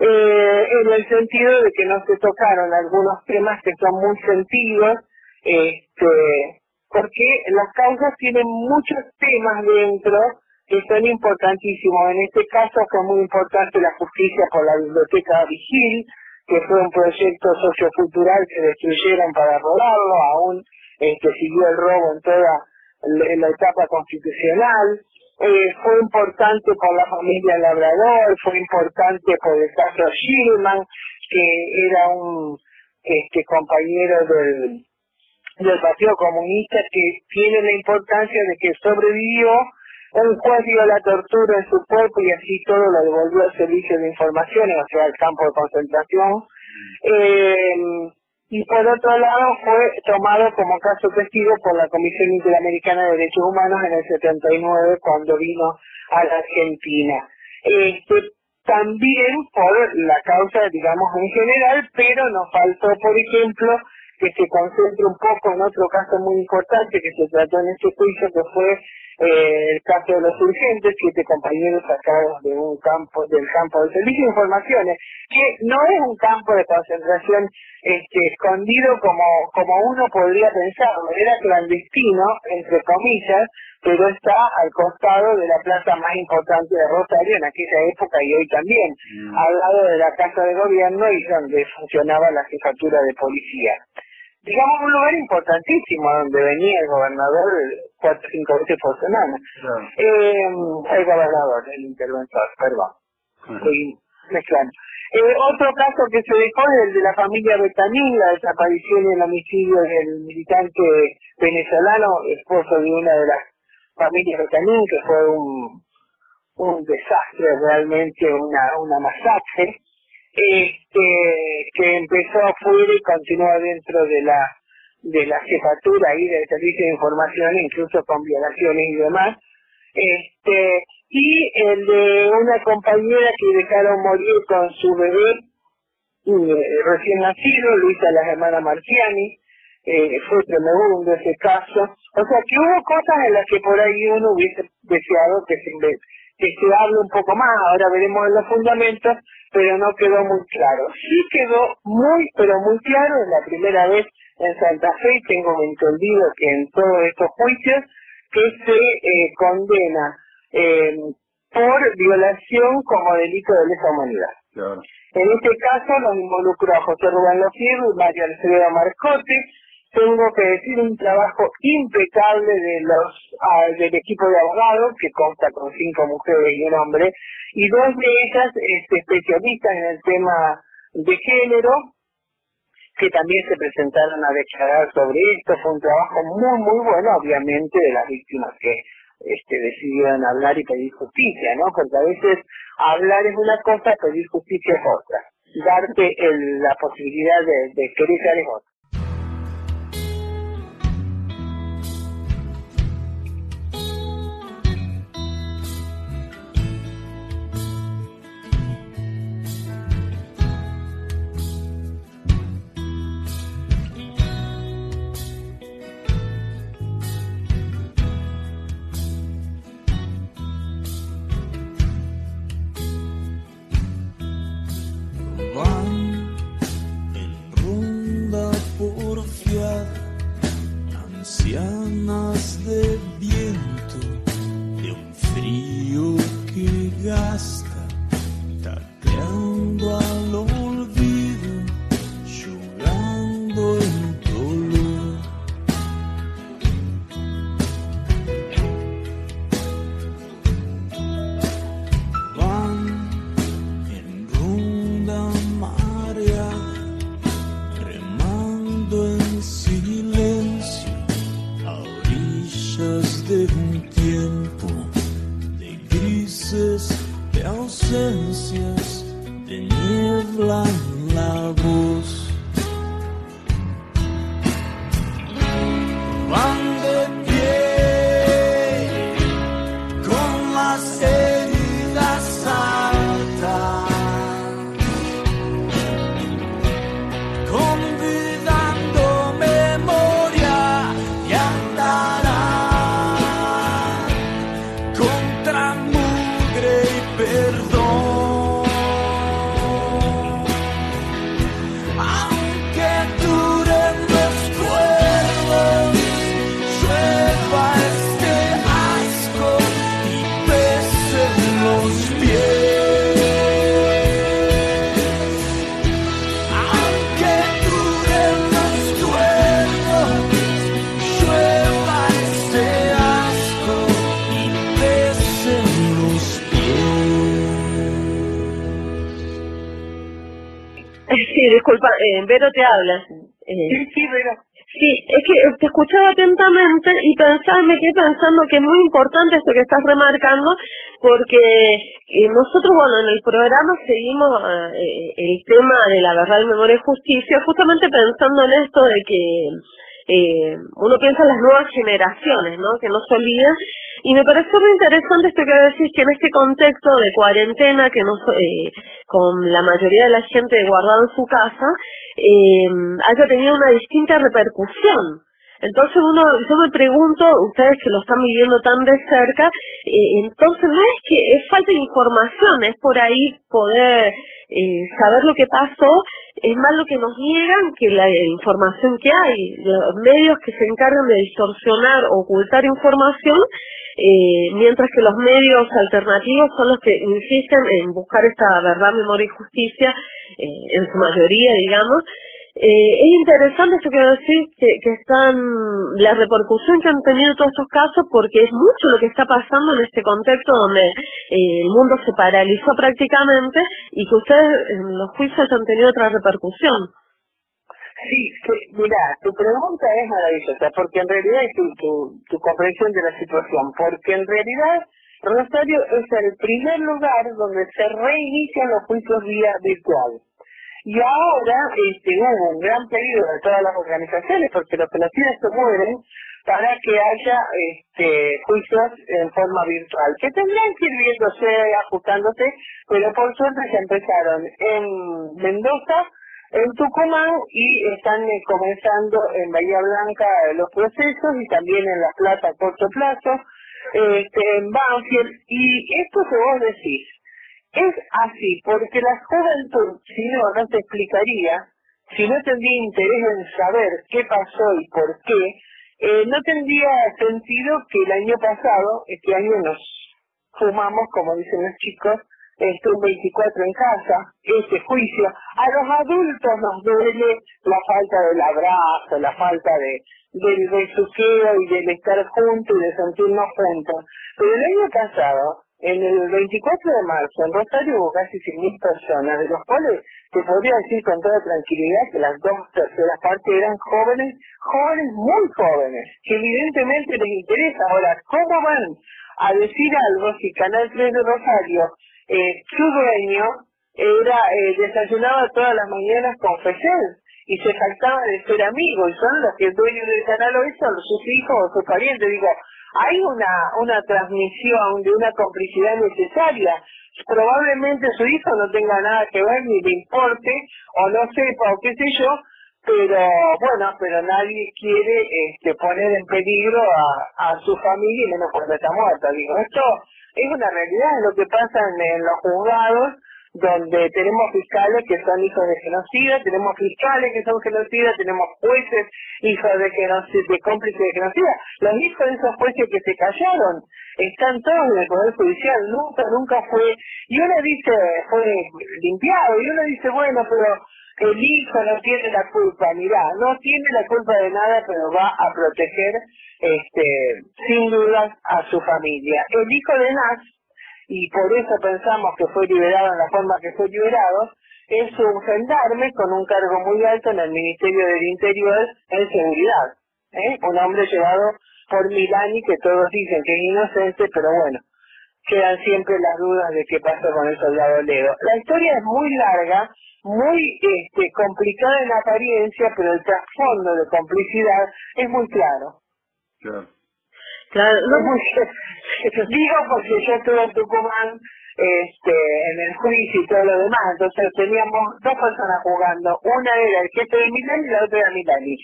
Eh, en el sentido de que no se tocaron algunos temas que son muy sentidos, este, porque las causas tienen muchos temas dentro que son importantísimos. En este caso fue muy importante la justicia por la biblioteca Vigil, que fue un proyecto sociocultural que destruyeron para robarlo, aún este, siguió el robo en toda la, etapa constitucional. eh, fue importante por la familia Labrador, fue importante por el caso Schillman, que era un este compañero del, del Partido Comunista que tiene la importancia de que sobrevivió, un juez dio la tortura en su cuerpo y así todo lo devolvió al servicio de informaciones, o sea, al campo de concentración. Eh, y por otro lado fue tomado como caso testigo por la Comisión Interamericana de Derechos Humanos en el 79 cuando vino a la Argentina. Este, también por la causa, digamos, en general, pero nos faltó, por ejemplo, que se concentre un poco en otro caso muy importante que se trató en este juicio, que fue eh, el caso de los urgentes, siete compañeros sacados de un campo, del campo del servicio de informaciones, que no es un campo de concentración este, escondido como, como uno podría pensarlo, era clandestino, entre comillas, pero está al costado de la plaza más importante de Rosario en aquella época y hoy también, al lado de la Casa de Gobierno y donde funcionaba la jefatura de policía. Digamos un lugar importantísimo donde venía el gobernador cuatro o cinco veces por semana. Eh, el gobernador, el interventor, perdón. Mezclando. Eh, otro caso que se dejó es el de la familia Betanín, la desaparición y el homicidio del militante venezolano, esposo de una de las familias Betanín, que fue un, un desastre realmente, una, una masacre, este, que empezó afuera y continúa dentro de la de la jefatura ahí del servicio de información, incluso con violaciones y demás. Este, y el de una compañera que dejaron morir con su bebé eh, recién nacido, Luisa la hermana Marciani, eh, fue tremendo ese caso. O sea que hubo cosas en las que por ahí uno hubiese deseado que se, que se hable un poco más, ahora veremos los fundamentos, pero no quedó muy claro. Sí quedó muy, pero muy claro, es la primera vez en Santa Fe, y tengo entendido que en todos estos juicios, que se eh, condena eh, por violación como delito de lesa humanidad. En este caso nos involucró a José Rubén Lofierro y María Alfredo Marcote. Tengo que decir un trabajo impecable ah, del equipo de abogados, que consta con cinco mujeres y un hombre, y dos de ellas este, especialistas en el tema de género, que también se presentaron a declarar sobre esto. Fue un trabajo muy, muy bueno, obviamente, de las víctimas que este, decidieron hablar y pedir justicia, ¿no? Porque a veces hablar es una cosa, pedir justicia es otra. Darte la posibilidad de, de querer es otra. Eh, Vero te habla. Eh, Sí, sí, Vero. Sí, es que te escuchaba atentamente y pensaba, me quedé pensando que es muy importante esto que estás remarcando, porque eh, nosotros, bueno, en el programa seguimos eh, el tema de la verdad, memoria y justicia, justamente pensando en esto de que eh, uno piensa en las nuevas generaciones, ¿no? Que no se olviden. Y me pareció muy interesante esto que decís, que en este contexto de cuarentena, que no, eh, con la mayoría de la gente guardada en su casa, eh, haya tenido una distinta repercusión. Entonces uno, yo me pregunto, ustedes que lo están viviendo tan de cerca, eh, entonces no es que es falta de información, es por ahí poder eh, saber lo que pasó, es más lo que nos niegan que la información que hay. Los medios que se encargan de distorsionar o ocultar información, eh, mientras que los medios alternativos son los que insisten en buscar esta verdad, memoria y justicia, eh, en su mayoría, digamos, eh, es interesante eso que decís, que, que están, la repercusión que han tenido todos estos casos, porque es mucho lo que está pasando en este contexto donde eh, el mundo se paralizó prácticamente y que ustedes en los juicios han tenido otra repercusión. Sí, mira, tu pregunta es maravillosa, porque en realidad es tu, tu, tu comprensión de la situación, porque en realidad Rosario es el primer lugar donde se reinician los juicios vía virtual. Y ahora este, hubo un gran pedido de todas las organizaciones, porque los genocidas se mueren, para que haya este, juicios en forma virtual, que tendrán que ir viéndose, ajustándose, pero por suerte se empezaron en Mendoza, en Tucumán y están eh, comenzando en Bahía Blanca eh, los procesos y también en La Plata a corto plazo, este, en Banfield. Y esto que vos decís, es así, porque la juventud, si no, no te explicaría, si no tendría interés en saber qué pasó y por qué, eh, no tendría sentido que el año pasado, este año nos fumamos, como dicen los chicos, este, un 24 en casa, ese juicio. A los adultos nos duele la falta del abrazo, la falta de del besuqueo y del estar juntos y de sentirnos juntos. Pero el año pasado, en el 24 de marzo, en Rosario hubo casi 100.000 personas, de los cuales te podría decir con toda tranquilidad que las dos terceras partes eran jóvenes, jóvenes muy jóvenes, que evidentemente les interesa. Ahora, ¿cómo van a decir algo si Canal 3 de Rosario eh, su dueño era eh, desayunaba todas las mañanas con Fesel y se faltaba de ser amigo y son los que el dueño del canal hoy son sus hijos o sus parientes digo hay una una transmisión de una complicidad necesaria probablemente su hijo no tenga nada que ver ni le importe o no sepa o qué sé yo pero bueno, pero nadie quiere este, poner en peligro a, su familia y menos cuando está muerta. Digo, esto es una realidad, lo que pasa en los juzgados, donde tenemos fiscales que son hijos de genocida, tenemos fiscales que son genocidas, tenemos jueces hijos de genocida, de cómplices de genocida. Los hijos de esos jueces que se callaron están todos en el Poder Judicial, nunca, nunca fue, y uno dice, fue limpiado, y uno dice, bueno, pero el hijo no tiene la culpa, mirá, no tiene la culpa de nada, pero va a proteger, este, sin dudas, a su familia. El hijo de Nas, y por eso pensamos que fue liberado en la forma que fue liberado, es un gendarme con un cargo muy alto en el Ministerio del Interior en seguridad. ¿eh? Un hombre llevado por Milani que todos dicen que es inocente, pero bueno, quedan siempre las dudas de qué pasó con el soldado Leo. La historia es muy larga, muy este, complicada en apariencia, pero el trasfondo de complicidad es muy claro. Claro. Claro, no muy (laughs) digo porque yo estuve en Tucumán este, en el juicio y todo lo demás, entonces teníamos dos personas jugando, una era el jefe de Milani y la otra era Milani.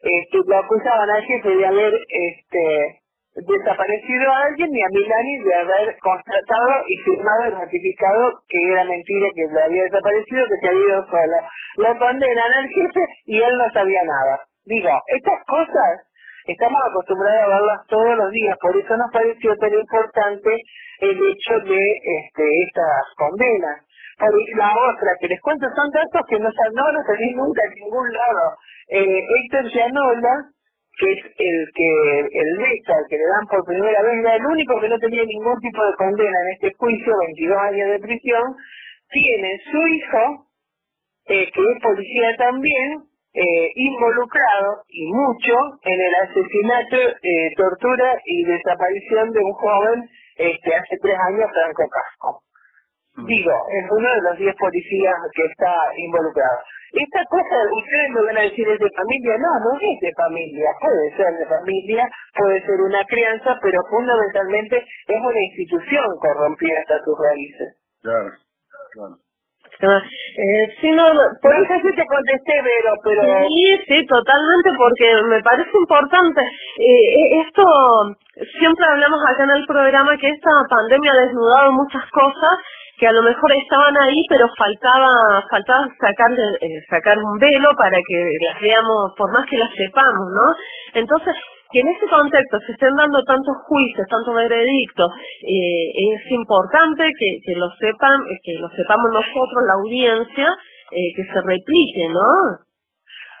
Este, lo acusaban al jefe de haber este, desaparecido a alguien y a Milani de haber constatado y firmado y ratificado que era mentira que lo había desaparecido, que se había ido solo. Lo condenan al jefe y él no sabía nada. Digo, estas cosas estamos acostumbrados a verlas todos los días, por eso nos pareció tan importante el hecho de este, estas condenas. Por la otra, que les cuento, son datos que no, no los tenéis nunca en ningún lado. Eh, Héctor Llanola, que es el que el Beca, que le dan por primera vez, era el único que no tenía ningún tipo de condena en este juicio, 22 años de prisión, tiene su hijo eh, que es policía también, eh, involucrado y mucho en el asesinato, eh, tortura y desaparición de un joven este, hace tres años, Franco Casco. Digo, es uno de los diez policías que está involucrado. Esta cosa, ustedes me van a decir, ¿es de familia? No, no es de familia. Puede ser de familia, puede ser una crianza, pero fundamentalmente es una institución corrompida hasta sus raíces. Claro, claro. Ah, Eh, sí, no, por eso sí te contesté, Vero, pero... Sí, sí, totalmente, porque me parece importante. Eh, eh, esto, siempre hablamos acá en el programa que esta pandemia ha desnudado muchas cosas que a lo mejor estaban ahí, pero faltaba faltaba sacarle, eh, sacar un velo para que las veamos, por más que las sepamos, ¿no? Entonces, que en ese contexto se estén dando tantos juicios, tantos veredictos, eh, es importante que, que lo sepan, eh, que lo sepamos nosotros, la audiencia, eh, que se replique, ¿no?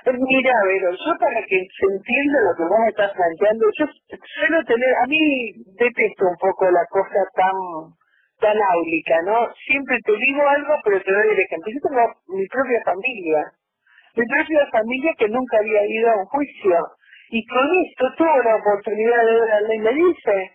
Mira, Vero, yo para que se entienda lo que vos estás planteando, yo suelo tener, a mí detesto un poco la cosa tan tan áulica, ¿no? Siempre te digo algo, pero te doy el ejemplo. Yo tengo mi propia familia, mi propia familia que nunca había ido a un juicio, y con esto tuvo la oportunidad de ver a ley me dice,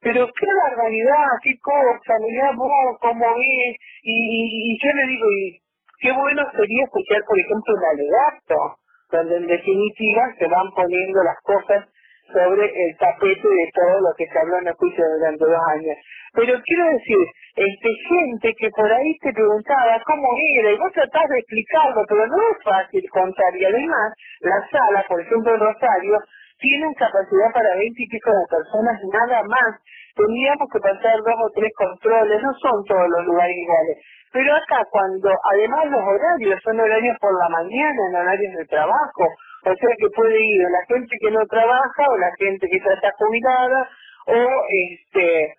pero qué barbaridad, qué cosa, mirá vos cómo es, y, y, y yo le digo, y qué bueno sería escuchar, por ejemplo, un alegato, donde en definitiva se van poniendo las cosas sobre el tapete de todo lo que se habló en el juicio durante dos años. Pero quiero decir, este, gente que por ahí te preguntaba cómo era, y vos tratás de explicarlo, pero no es fácil contar, y además la sala, por ejemplo en Rosario, tienen capacidad para 20 y pico de personas, nada más. Teníamos que pasar dos o tres controles, no son todos los lugares iguales. Pero acá cuando, además los horarios son horarios por la mañana, en horarios de trabajo, o sea que puede ir o la gente que no trabaja, o la gente que ya está jubilada, o este,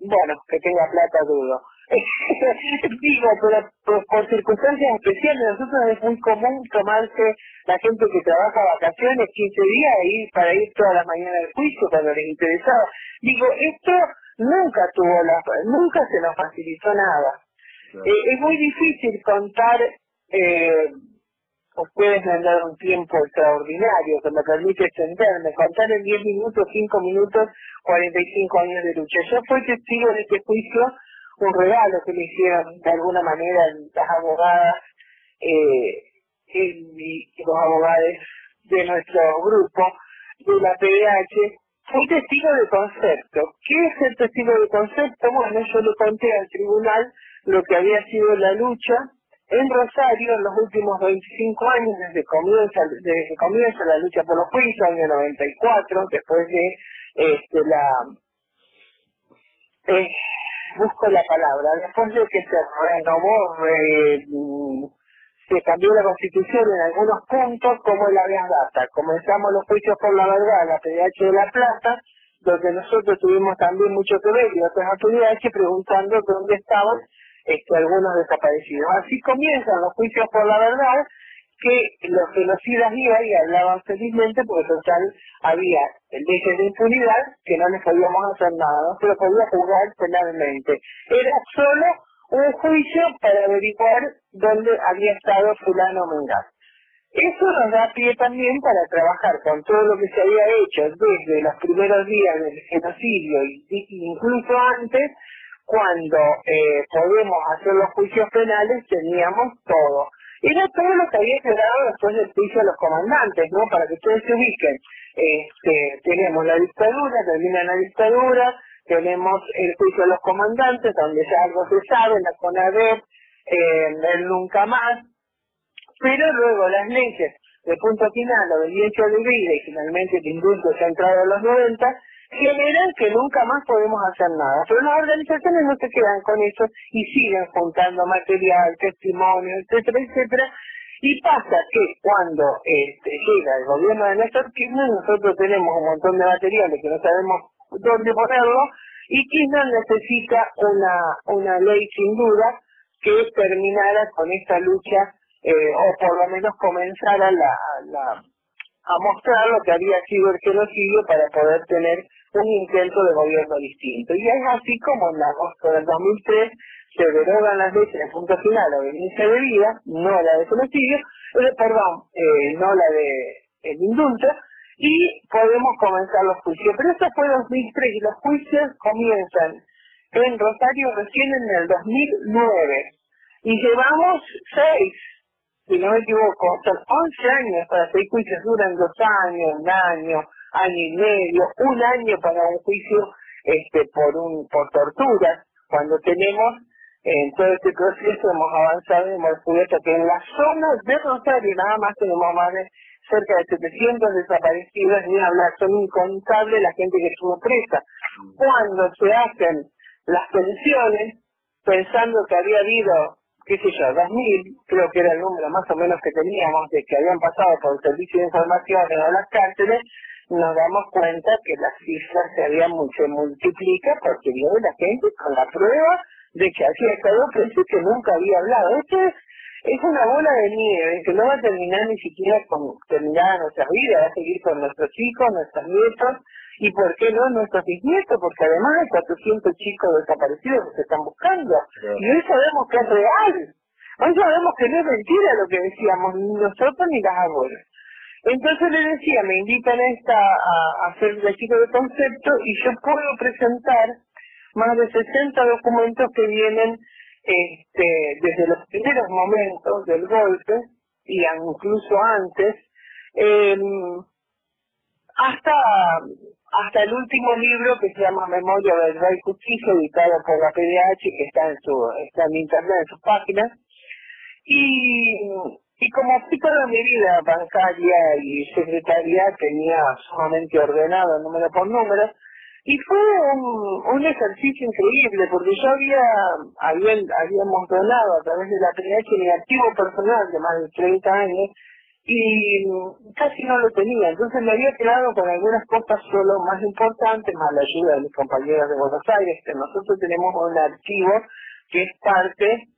bueno, que tenga plata dudo. (laughs) Digo, pero por, por circunstancias especiales, nosotros es muy común tomarse la gente que trabaja vacaciones 15 días e ir para ir todas las mañanas al juicio cuando les interesaba. Digo, esto nunca tuvo la, nunca se nos facilitó nada. Eh, es muy difícil contar, eh, ustedes me han dado un tiempo extraordinario que me permite extenderme, contar en 10 minutos, 5 minutos, 45 años de lucha. Yo fui testigo de este juicio, un regalo que me hicieron de alguna manera las abogadas eh, y, y los abogados de nuestro grupo, de la PDH, fui testigo de concepto. ¿Qué es el testigo de concepto? Bueno, yo le conté al tribunal lo que había sido la lucha en Rosario en los últimos 25 años, desde comienza, desde que comienza la lucha por los juicios, año 94, después de este, la... Eh, busco la palabra, después de que se renovó, eh, se cambió la constitución en algunos puntos, como el habeas data. Comenzamos los juicios por la verdad, la PDH de La Plata, donde nosotros tuvimos también mucho que ver y otras autoridades preguntando dónde estaban algunos desaparecidos. Así comienzan los juicios por la verdad, que los genocidas iban y hablaban felizmente porque total había leyes de impunidad que no les podíamos hacer nada, no se lo podía juzgar penalmente. Era solo un juicio para averiguar dónde había estado fulano Mengar. Eso nos da pie también para trabajar con todo lo que se había hecho desde los primeros días del genocidio y incluso antes, cuando eh, podemos hacer los juicios penales, teníamos todo. Era todo lo que había quedado después del juicio de los comandantes, ¿no? Para que ustedes se ubiquen. Este, tenemos la dictadura, termina la dictadura, tenemos el juicio de los comandantes, donde ya algo se sabe, la CONADEP, eh, el nunca más, pero luego las leyes de punto final, la obediencia de vida y finalmente el indulto ya entrado a los 90, generan que nunca más podemos hacer nada. Pero las organizaciones no se quedan con eso y siguen juntando material, testimonio, etcétera, etcétera. Y pasa que cuando este, llega el gobierno de Néstor Kirchner, nosotros tenemos un montón de materiales que no sabemos dónde ponerlo, y Kirchner necesita una, una ley sin duda que terminara con esta lucha, eh, o por lo menos comenzara la, la, a mostrar lo que había sido el genocidio para poder tener un intento de gobierno distinto. Y es así como en agosto del 2003 se derogan las leyes en punto final, la obediencia de vida, no la de femicidio, eh, perdón, eh, no la de el indulto, y podemos comenzar los juicios. Pero eso fue 2003 y los juicios comienzan en Rosario recién en el 2009 y llevamos seis, si no me equivoco, son 11 años para seis juicios, duran dos años, un año, año y medio, un año para un juicio este por un por tortura, cuando tenemos en todo este proceso hemos avanzado y hemos descubierto que en la zona de Rosario nada más tenemos más de cerca de 700 desaparecidos, ni hablar, son incontables la gente que estuvo presa. Cuando se hacen las pensiones, pensando que había habido, qué sé yo, 2.000, creo que era el número más o menos que teníamos, de que habían pasado por el servicio de información o las cárceles, nos damos cuenta que las cifras se habían se multiplica porque viene la gente con la prueba de que hacía estado preso y que nunca había hablado. Esto es, es una bola de nieve que no va a terminar ni siquiera con terminar nuestra vida, va a seguir con nuestros hijos, nuestros nietos y por qué no nuestros bisnietos, porque además hay 400 chicos desaparecidos que se están buscando y hoy sabemos que es real. Hoy sabemos que no es mentira lo que decíamos ni nosotros ni las abuelas. Entonces le decía, me invitan esta, a, hacer el chico de concepto y yo puedo presentar más de 60 documentos que vienen este, desde los primeros momentos del golpe y incluso antes, eh, hasta hasta el último libro que se llama Memoria del Rey Justicia, editado por la PDH, que está en su está en internet, en sus páginas. Y, y como toda mi vida bancaria y secretaria, tenía sumamente ordenado número por número, y fue un, ejercicio increíble, porque yo había, había, habíamos donado a través de la PDH mi archivo personal de más de 30 años, y casi no lo tenía, entonces me había quedado con algunas cosas solo más importantes, más la ayuda de mis compañeros de Buenos Aires, que nosotros tenemos un archivo que es parte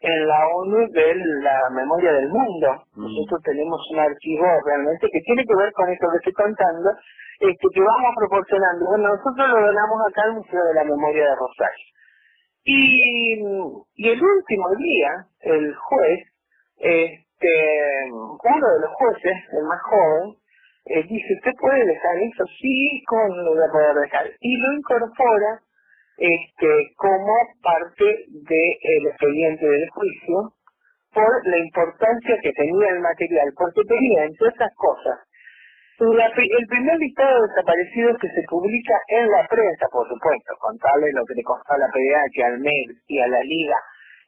en la ONU de la memoria del mundo. Nosotros tenemos un archivo realmente que tiene que ver con esto que estoy contando, este, que vamos proporcionando. Bueno, nosotros lo donamos acá al Museo de la Memoria de Rosario. Y, y el último día, el juez, este, uno de los jueces, el más joven, eh, dice, ¿usted puede dejar eso? Sí, con lo voy a poder dejar. Y lo incorpora este, como parte del expediente del juicio por la importancia que tenía el material, porque tenía, entre otras cosas, el primer listado de desaparecidos que se publica en la prensa, por supuesto, contarle lo que le costó a la PDH, al MED y a la Liga,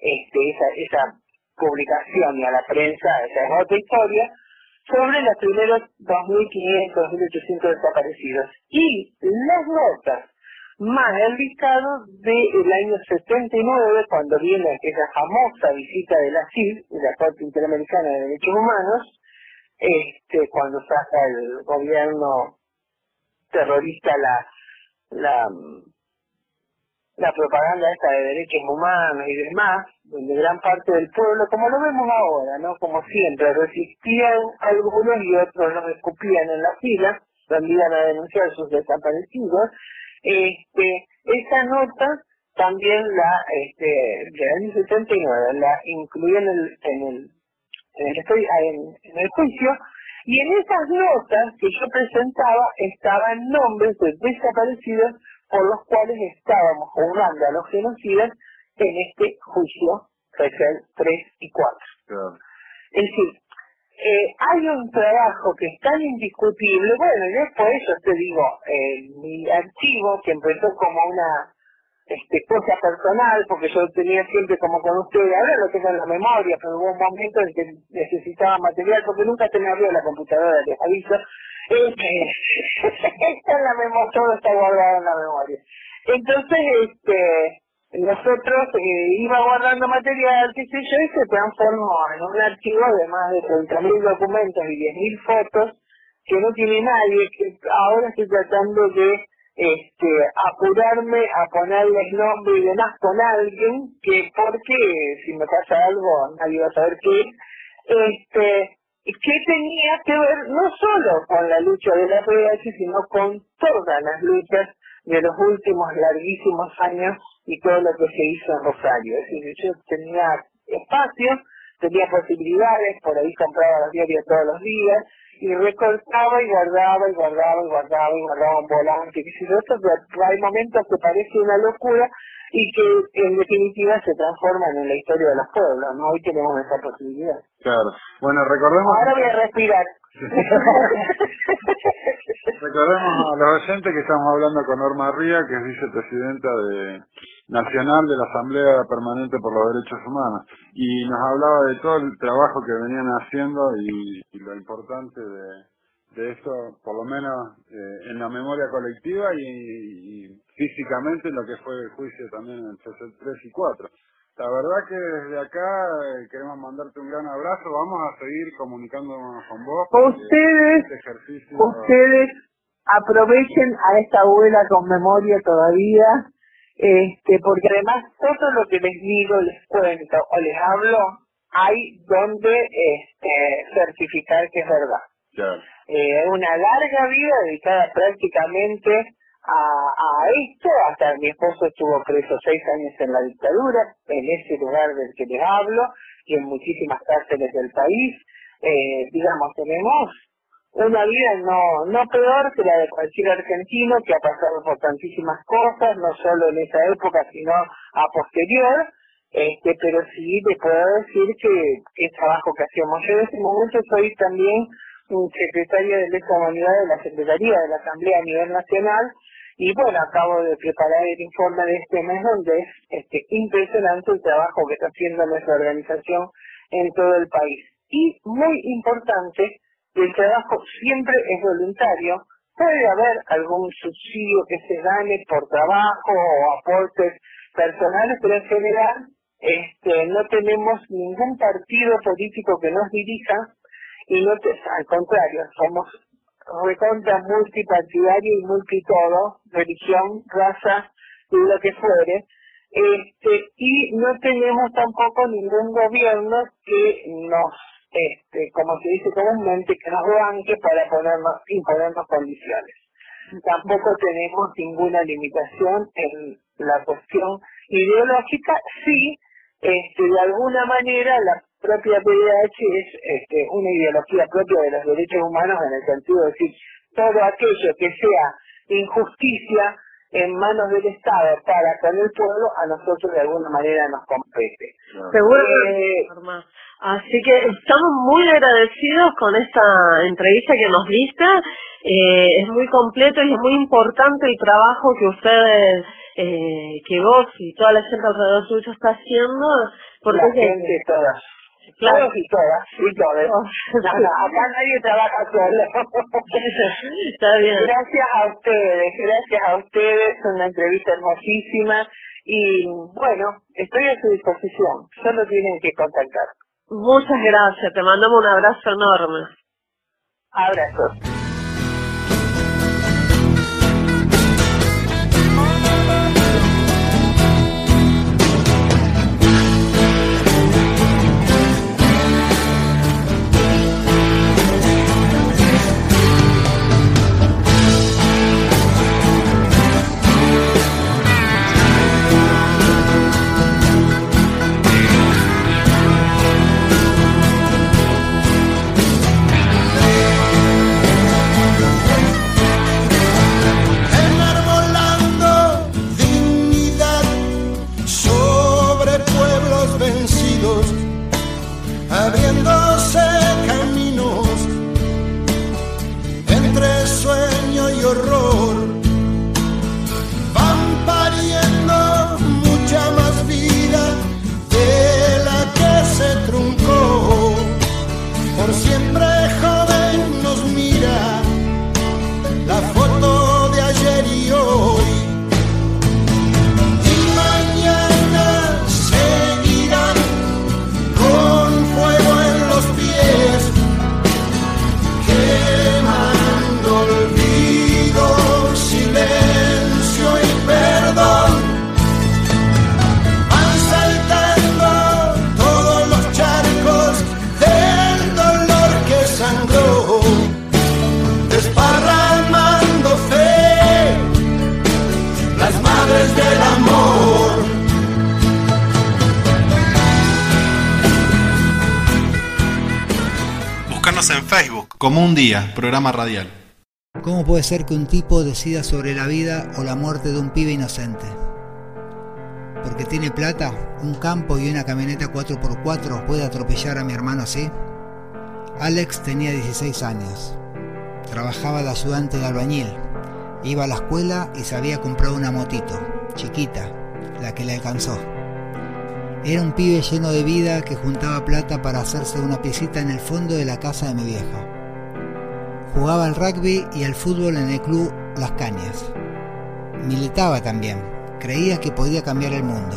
este, esa, esa publicación y a la prensa, esa es otra historia, sobre los primeros 2.500, 2.800 desaparecidos. Y las notas más el listado del año 79, cuando viene aquella famosa visita de la CID, de la Corte Interamericana de Derechos Humanos, este, cuando saca el gobierno terrorista la, la, propaganda esta de derechos humanos y demás, donde gran parte del pueblo, como lo vemos ahora, ¿no? Como siempre, resistían algunos y otros los escupían en la fila, donde iban a denunciar sus desaparecidos, este, esa nota también la, este, del año 79, la incluí en el, en el, en el, estoy, en, en el juicio, y en esas notas que yo presentaba estaban nombres de desaparecidos por los cuales estábamos juzgando a los genocidas en este juicio especial 3 y 4. Es decir, hay un trabajo que es tan indiscutible, bueno, yo por eso te digo, eh, mi archivo que empezó como una este, cosa personal, porque yo tenía siempre como con ustedes, ahora lo tengo en la memoria, pero hubo un momento en que necesitaba material, porque nunca se me abrió la computadora, les aviso, este, (laughs) está en la memoria, todo está guardado en la memoria. Entonces, este, nosotros eh, iba guardando material, qué sé yo, y se transformó en un archivo de más de 30.000 documentos y 10.000 fotos que no tiene nadie, que ahora estoy tratando de este, apurarme a ponerles nombre y demás con alguien, que porque si me pasa algo nadie va a saber qué, este, que tenía que ver no solo con la lucha de la PDH, sino con todas las luchas de los últimos larguísimos años y todo lo que se hizo en Rosario. Es decir, yo tenía espacio, tenía posibilidades, por ahí compraba los diarios todos los días y recortaba y guardaba y guardaba y guardaba y guardaba un volante, yo, esto, pero hay momentos que parece una locura y que en definitiva se transforman en la historia de los pueblos, ¿no? Hoy tenemos esa posibilidad. Claro. Bueno, recordemos... Ahora voy a respirar. (laughs) Recordemos a los oyentes que estamos hablando con Norma Ría, que es vicepresidenta de nacional de la Asamblea Permanente por los Derechos Humanos, y nos hablaba de todo el trabajo que venían haciendo y, lo importante de, de esto, por lo menos eh, en la memoria colectiva y, y físicamente en lo que fue el juicio también en el CC 3 y 4. La verdad que desde acá eh, queremos mandarte un gran abrazo, vamos a seguir comunicándonos con vos. porque Ustedes, este ejercicio ustedes aprovechen a esta abuela con memoria todavía, este, porque además todo lo que les digo, les cuento o les hablo, hay donde este, certificar que es verdad. Claro. Eh, una larga vida dedicada prácticamente a, esto, hasta mi esposo estuvo preso seis años en la dictadura, en ese lugar del que les hablo, y en muchísimas cárceles del país. Eh, digamos, tenemos una vida no, no peor que la de cualquier argentino que ha pasado por tantísimas cosas, no solo en esa época, sino a posterior, este, pero sí te puedo decir que el trabajo que hacíamos. Yo en ese momento soy también un secretario de Lesa Humanidad de la Secretaría de la Asamblea a nivel nacional y bueno, acabo de preparar el informe de este mes donde es este, impresionante el trabajo que está haciendo nuestra organización en todo el país. Y muy importante, el trabajo siempre es voluntario, puede haber algún subsidio que se gane por trabajo o aportes personales, pero en general este, no tenemos ningún partido político que nos dirija y no te- al contrario, somos recontra multipartidario y multitodo, religión, raza lo que fuere, este, y no tenemos tampoco ningún gobierno que nos, este, como se dice comúnmente, que nos banque para ponernos, imponernos condiciones. Tampoco tenemos ninguna limitación en la cuestión ideológica, sí, este, de alguna manera la propia PDH es este, una ideología propia de los derechos humanos en el sentido de decir todo aquello que sea injusticia en manos del Estado para con el pueblo a nosotros de alguna manera nos compete. Seguro Eh. Así que estamos muy agradecidos con esta entrevista que nos diste. Eh, es muy completo y es muy importante el trabajo que ustedes, eh, que vos y toda la gente alrededor tuyo está haciendo. Porque la gente todas. Claro. Y todas, y todos. (laughs) Nada, acá nadie trabaja solo. (laughs) Está bien. Gracias a ustedes, gracias a ustedes, una entrevista hermosísima y bueno, estoy a su disposición, solo tienen que contactar. Muchas gracias, te mandamos un abrazo enorme. Abrazos. Como un día, programa radial. ¿Cómo puede ser que un tipo decida sobre la vida o la muerte de un pibe inocente? Porque tiene plata, un campo y una camioneta 4x4 puede atropellar a mi hermano así. Alex tenía 16 años. Trabajaba de ayudante de albañil. Iba a la escuela y se había comprado una motito, chiquita, la que le alcanzó. Era un pibe lleno de vida que juntaba plata para hacerse una piecita en el fondo de la casa de mi vieja. Jugaba al rugby y al fútbol en el club Las Cañas. Militaba también, creía que podía cambiar el mundo.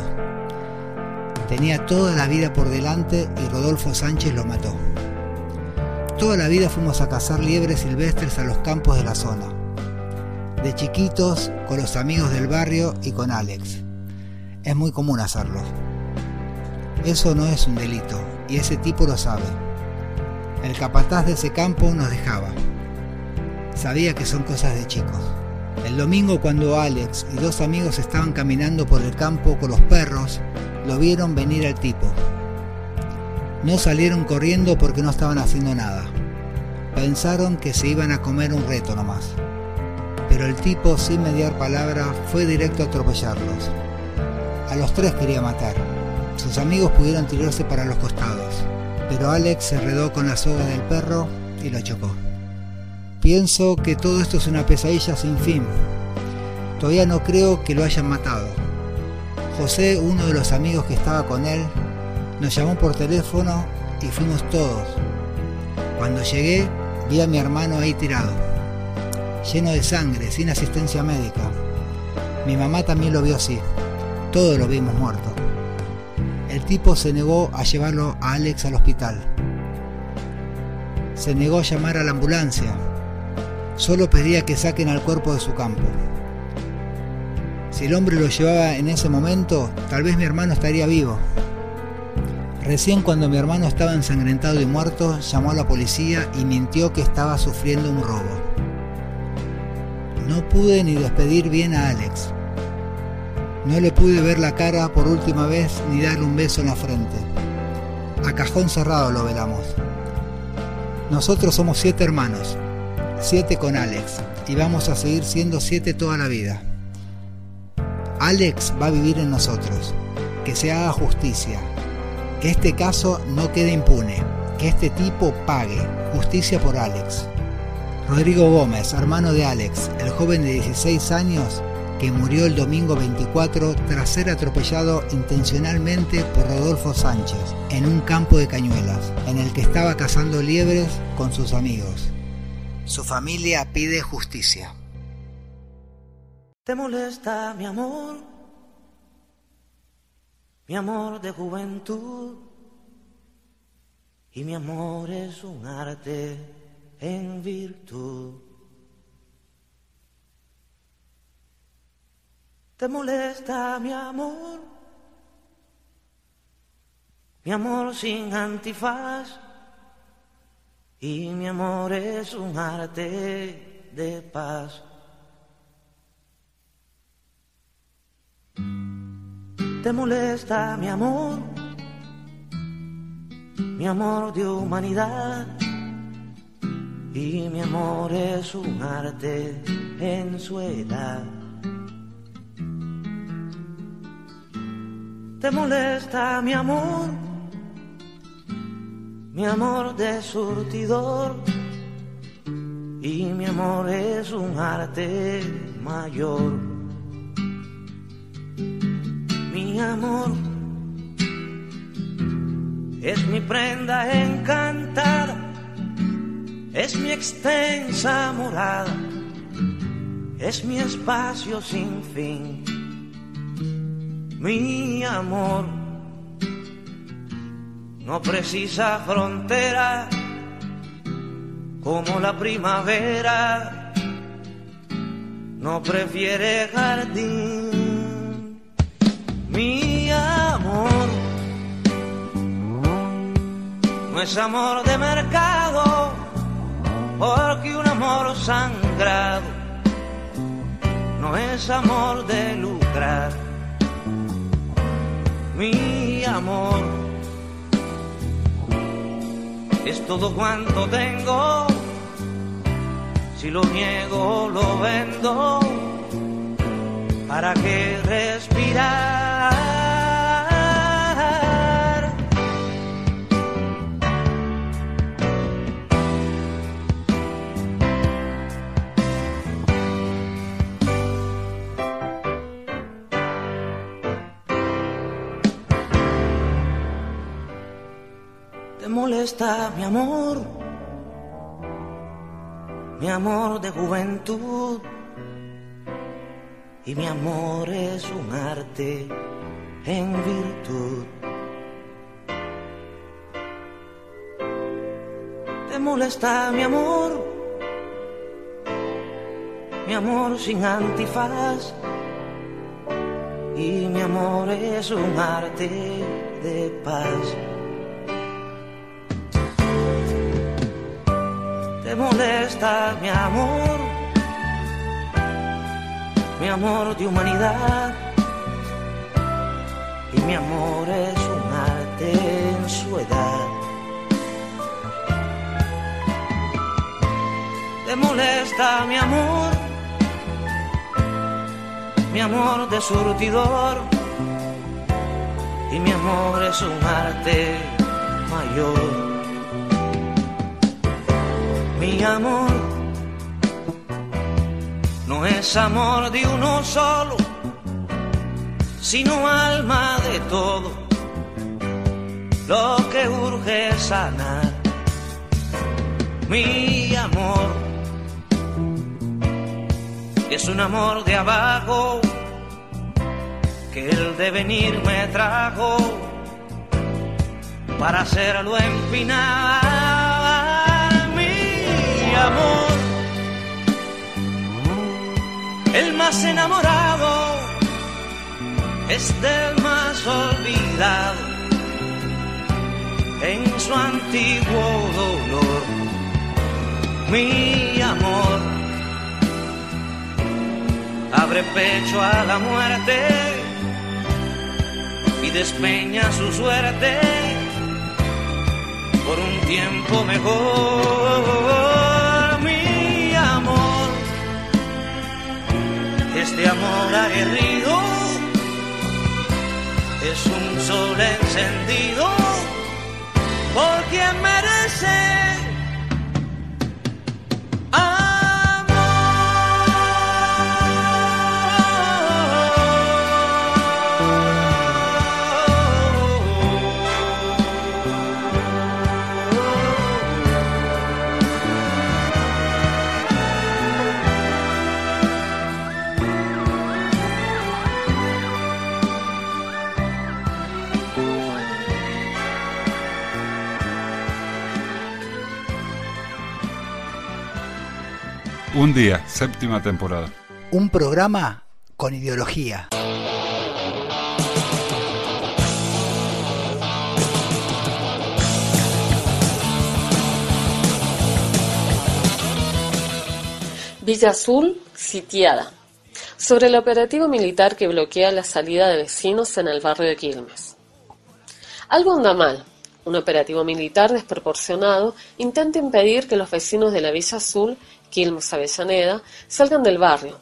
Tenía toda la vida por delante y Rodolfo Sánchez lo mató. Toda la vida fuimos a cazar liebres silvestres a los campos de la zona. De chiquitos, con los amigos del barrio y con Alex. Es muy común hacerlo. Eso no es un delito, y ese tipo lo sabe. El capataz de ese campo nos dejaba. Sabía que son cosas de chicos. El domingo cuando Alex y dos amigos estaban caminando por el campo con los perros, lo vieron venir al tipo. No salieron corriendo porque no estaban haciendo nada. Pensaron que se iban a comer un reto nomás. Pero el tipo, sin mediar palabra, fue directo a atropellarlos. A los tres quería matar. Sus amigos pudieron tirarse para los costados, pero Alex se enredó con la soga del perro y lo chocó. Pienso que todo esto es una pesadilla sin fin. Todavía no creo que lo hayan matado. José, uno de los amigos que estaba con él, nos llamó por teléfono y fuimos todos. Cuando llegué, vi a mi hermano ahí tirado, lleno de sangre, sin asistencia médica. Mi mamá también lo vio así. Todos lo vimos muerto. El tipo se negó a llevarlo a Alex al hospital. Se negó a llamar a la ambulancia. Solo pedía que saquen al cuerpo de su campo. Si el hombre lo llevaba en ese momento, tal vez mi hermano estaría vivo. Recién cuando mi hermano estaba ensangrentado y muerto, llamó a la policía y mintió que estaba sufriendo un robo. No pude ni despedir bien a Alex. No le pude ver la cara por última vez ni darle un beso en la frente. A cajón cerrado lo velamos. Nosotros somos siete hermanos, siete con Alex, y vamos a seguir siendo siete toda la vida. Alex va a vivir en nosotros, que se haga justicia, que este caso no quede impune, que este tipo pague justicia por Alex. Rodrigo Gómez, hermano de Alex, el joven de 16 años que murió el domingo 24 tras ser atropellado intencionalmente por Rodolfo Sánchez en un campo de cañuelas, en el que estaba cazando liebres con sus amigos. Su familia pide justicia. ¿Te molesta mi amor? Mi amor de juventud. Y mi amor es un arte en virtud. ¿Te molesta mi amor? Mi amor sin antifaz. Y mi amor es un arte de paz. ¿Te molesta mi amor? Mi amor de humanidad. Y mi amor es un arte en su edad. ¿Te molesta mi amor? Mi amor de surtidor. Y mi amor es un arte mayor. Mi amor es mi prenda encantada, es mi extensa morada, es mi espacio sin fin mi amor no precisa frontera como la primavera, no prefiere jardín. Mi amor no es amor de mercado, porque un amor sangrado no es amor de lucrar mi amor es todo cuanto tengo. Si lo niego, lo vendo. ¿Para qué respirar? ¿Te molesta mi amor? Mi amor de juventud. Y mi amor es un arte en virtud. ¿Te molesta mi amor? Mi amor sin antifaz. Y mi amor es un arte de paz. Te molesta mi amor, mi amor de humanidad. Y mi amor es un arte en su edad. Te molesta mi amor, mi amor de surtidor. Y mi amor es un arte mayor mi amor no es amor de uno solo, sino alma de todo. Lo que urge es sanar mi amor es un amor de abajo que el devenir me trajo para hacerlo empinar amor, el más enamorado es del más olvidado en su antiguo dolor. Mi amor abre pecho a la muerte y despeña su suerte por un tiempo mejor. Este amor aguerrido. Es un sol encendido por quien merece Un día, séptima temporada. Un programa con ideología. Villa Azul sitiada. Sobre el operativo militar que bloquea la salida de vecinos en el barrio de Quilmes. Algo anda mal. Un operativo militar desproporcionado intenta impedir que los vecinos de la Villa Azul Quilmes Avellaneda, salgan del barrio.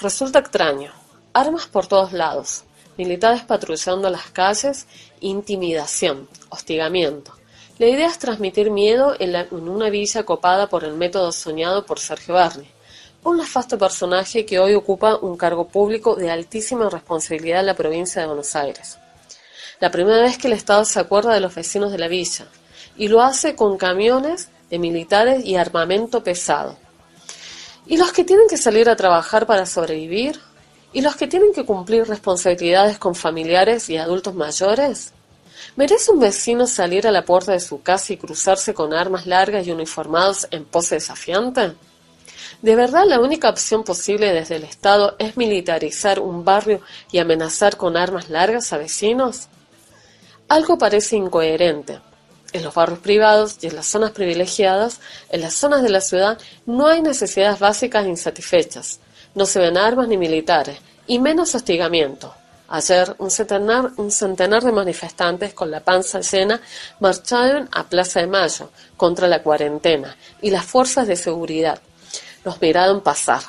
Resulta extraño. Armas por todos lados. Militares patrullando las calles. Intimidación. Hostigamiento. La idea es transmitir miedo en, en una villa copada por el método soñado por Sergio Barney, un nefasto personaje que hoy ocupa un cargo público de altísima responsabilidad en la provincia de Buenos Aires. La primera vez que el Estado se acuerda de los vecinos de la villa, y lo hace con camiones de militares y armamento pesado. ¿Y los que tienen que salir a trabajar para sobrevivir? ¿Y los que tienen que cumplir responsabilidades con familiares y adultos mayores? ¿Merece un vecino salir a la puerta de su casa y cruzarse con armas largas y uniformados en pose desafiante? ¿De verdad la única opción posible desde el Estado es militarizar un barrio y amenazar con armas largas a vecinos? Algo parece incoherente. En los barrios privados y en las zonas privilegiadas, en las zonas de la ciudad, no hay necesidades básicas insatisfechas. No se ven armas ni militares, y menos hostigamiento. Ayer, un centenar, un centenar de manifestantes con la panza llena marcharon a Plaza de Mayo contra la cuarentena y las fuerzas de seguridad los miraron pasar.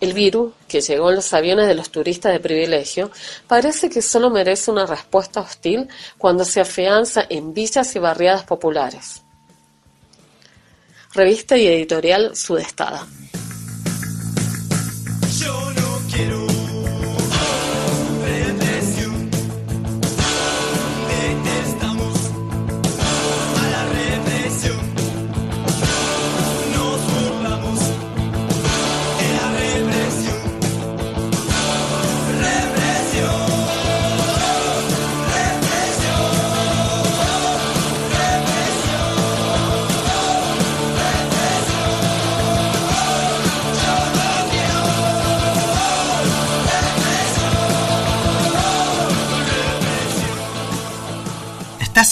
El virus, que llegó en los aviones de los turistas de privilegio, parece que solo merece una respuesta hostil cuando se afianza en villas y barriadas populares. Revista y editorial Sudestada.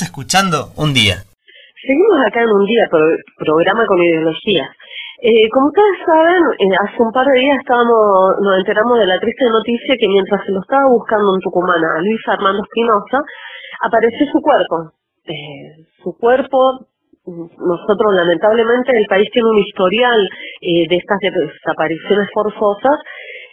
Escuchando un día. Seguimos acá en un día, pro- programa con ideología. Eh, como ustedes saben, eh, hace un par de días estábamos, nos enteramos de la triste noticia que mientras se lo estaba buscando en Tucumán a Luis Armando Espinosa, apareció su cuerpo. Eh, su cuerpo, nosotros lamentablemente el país tiene un historial de estas desapariciones forzosas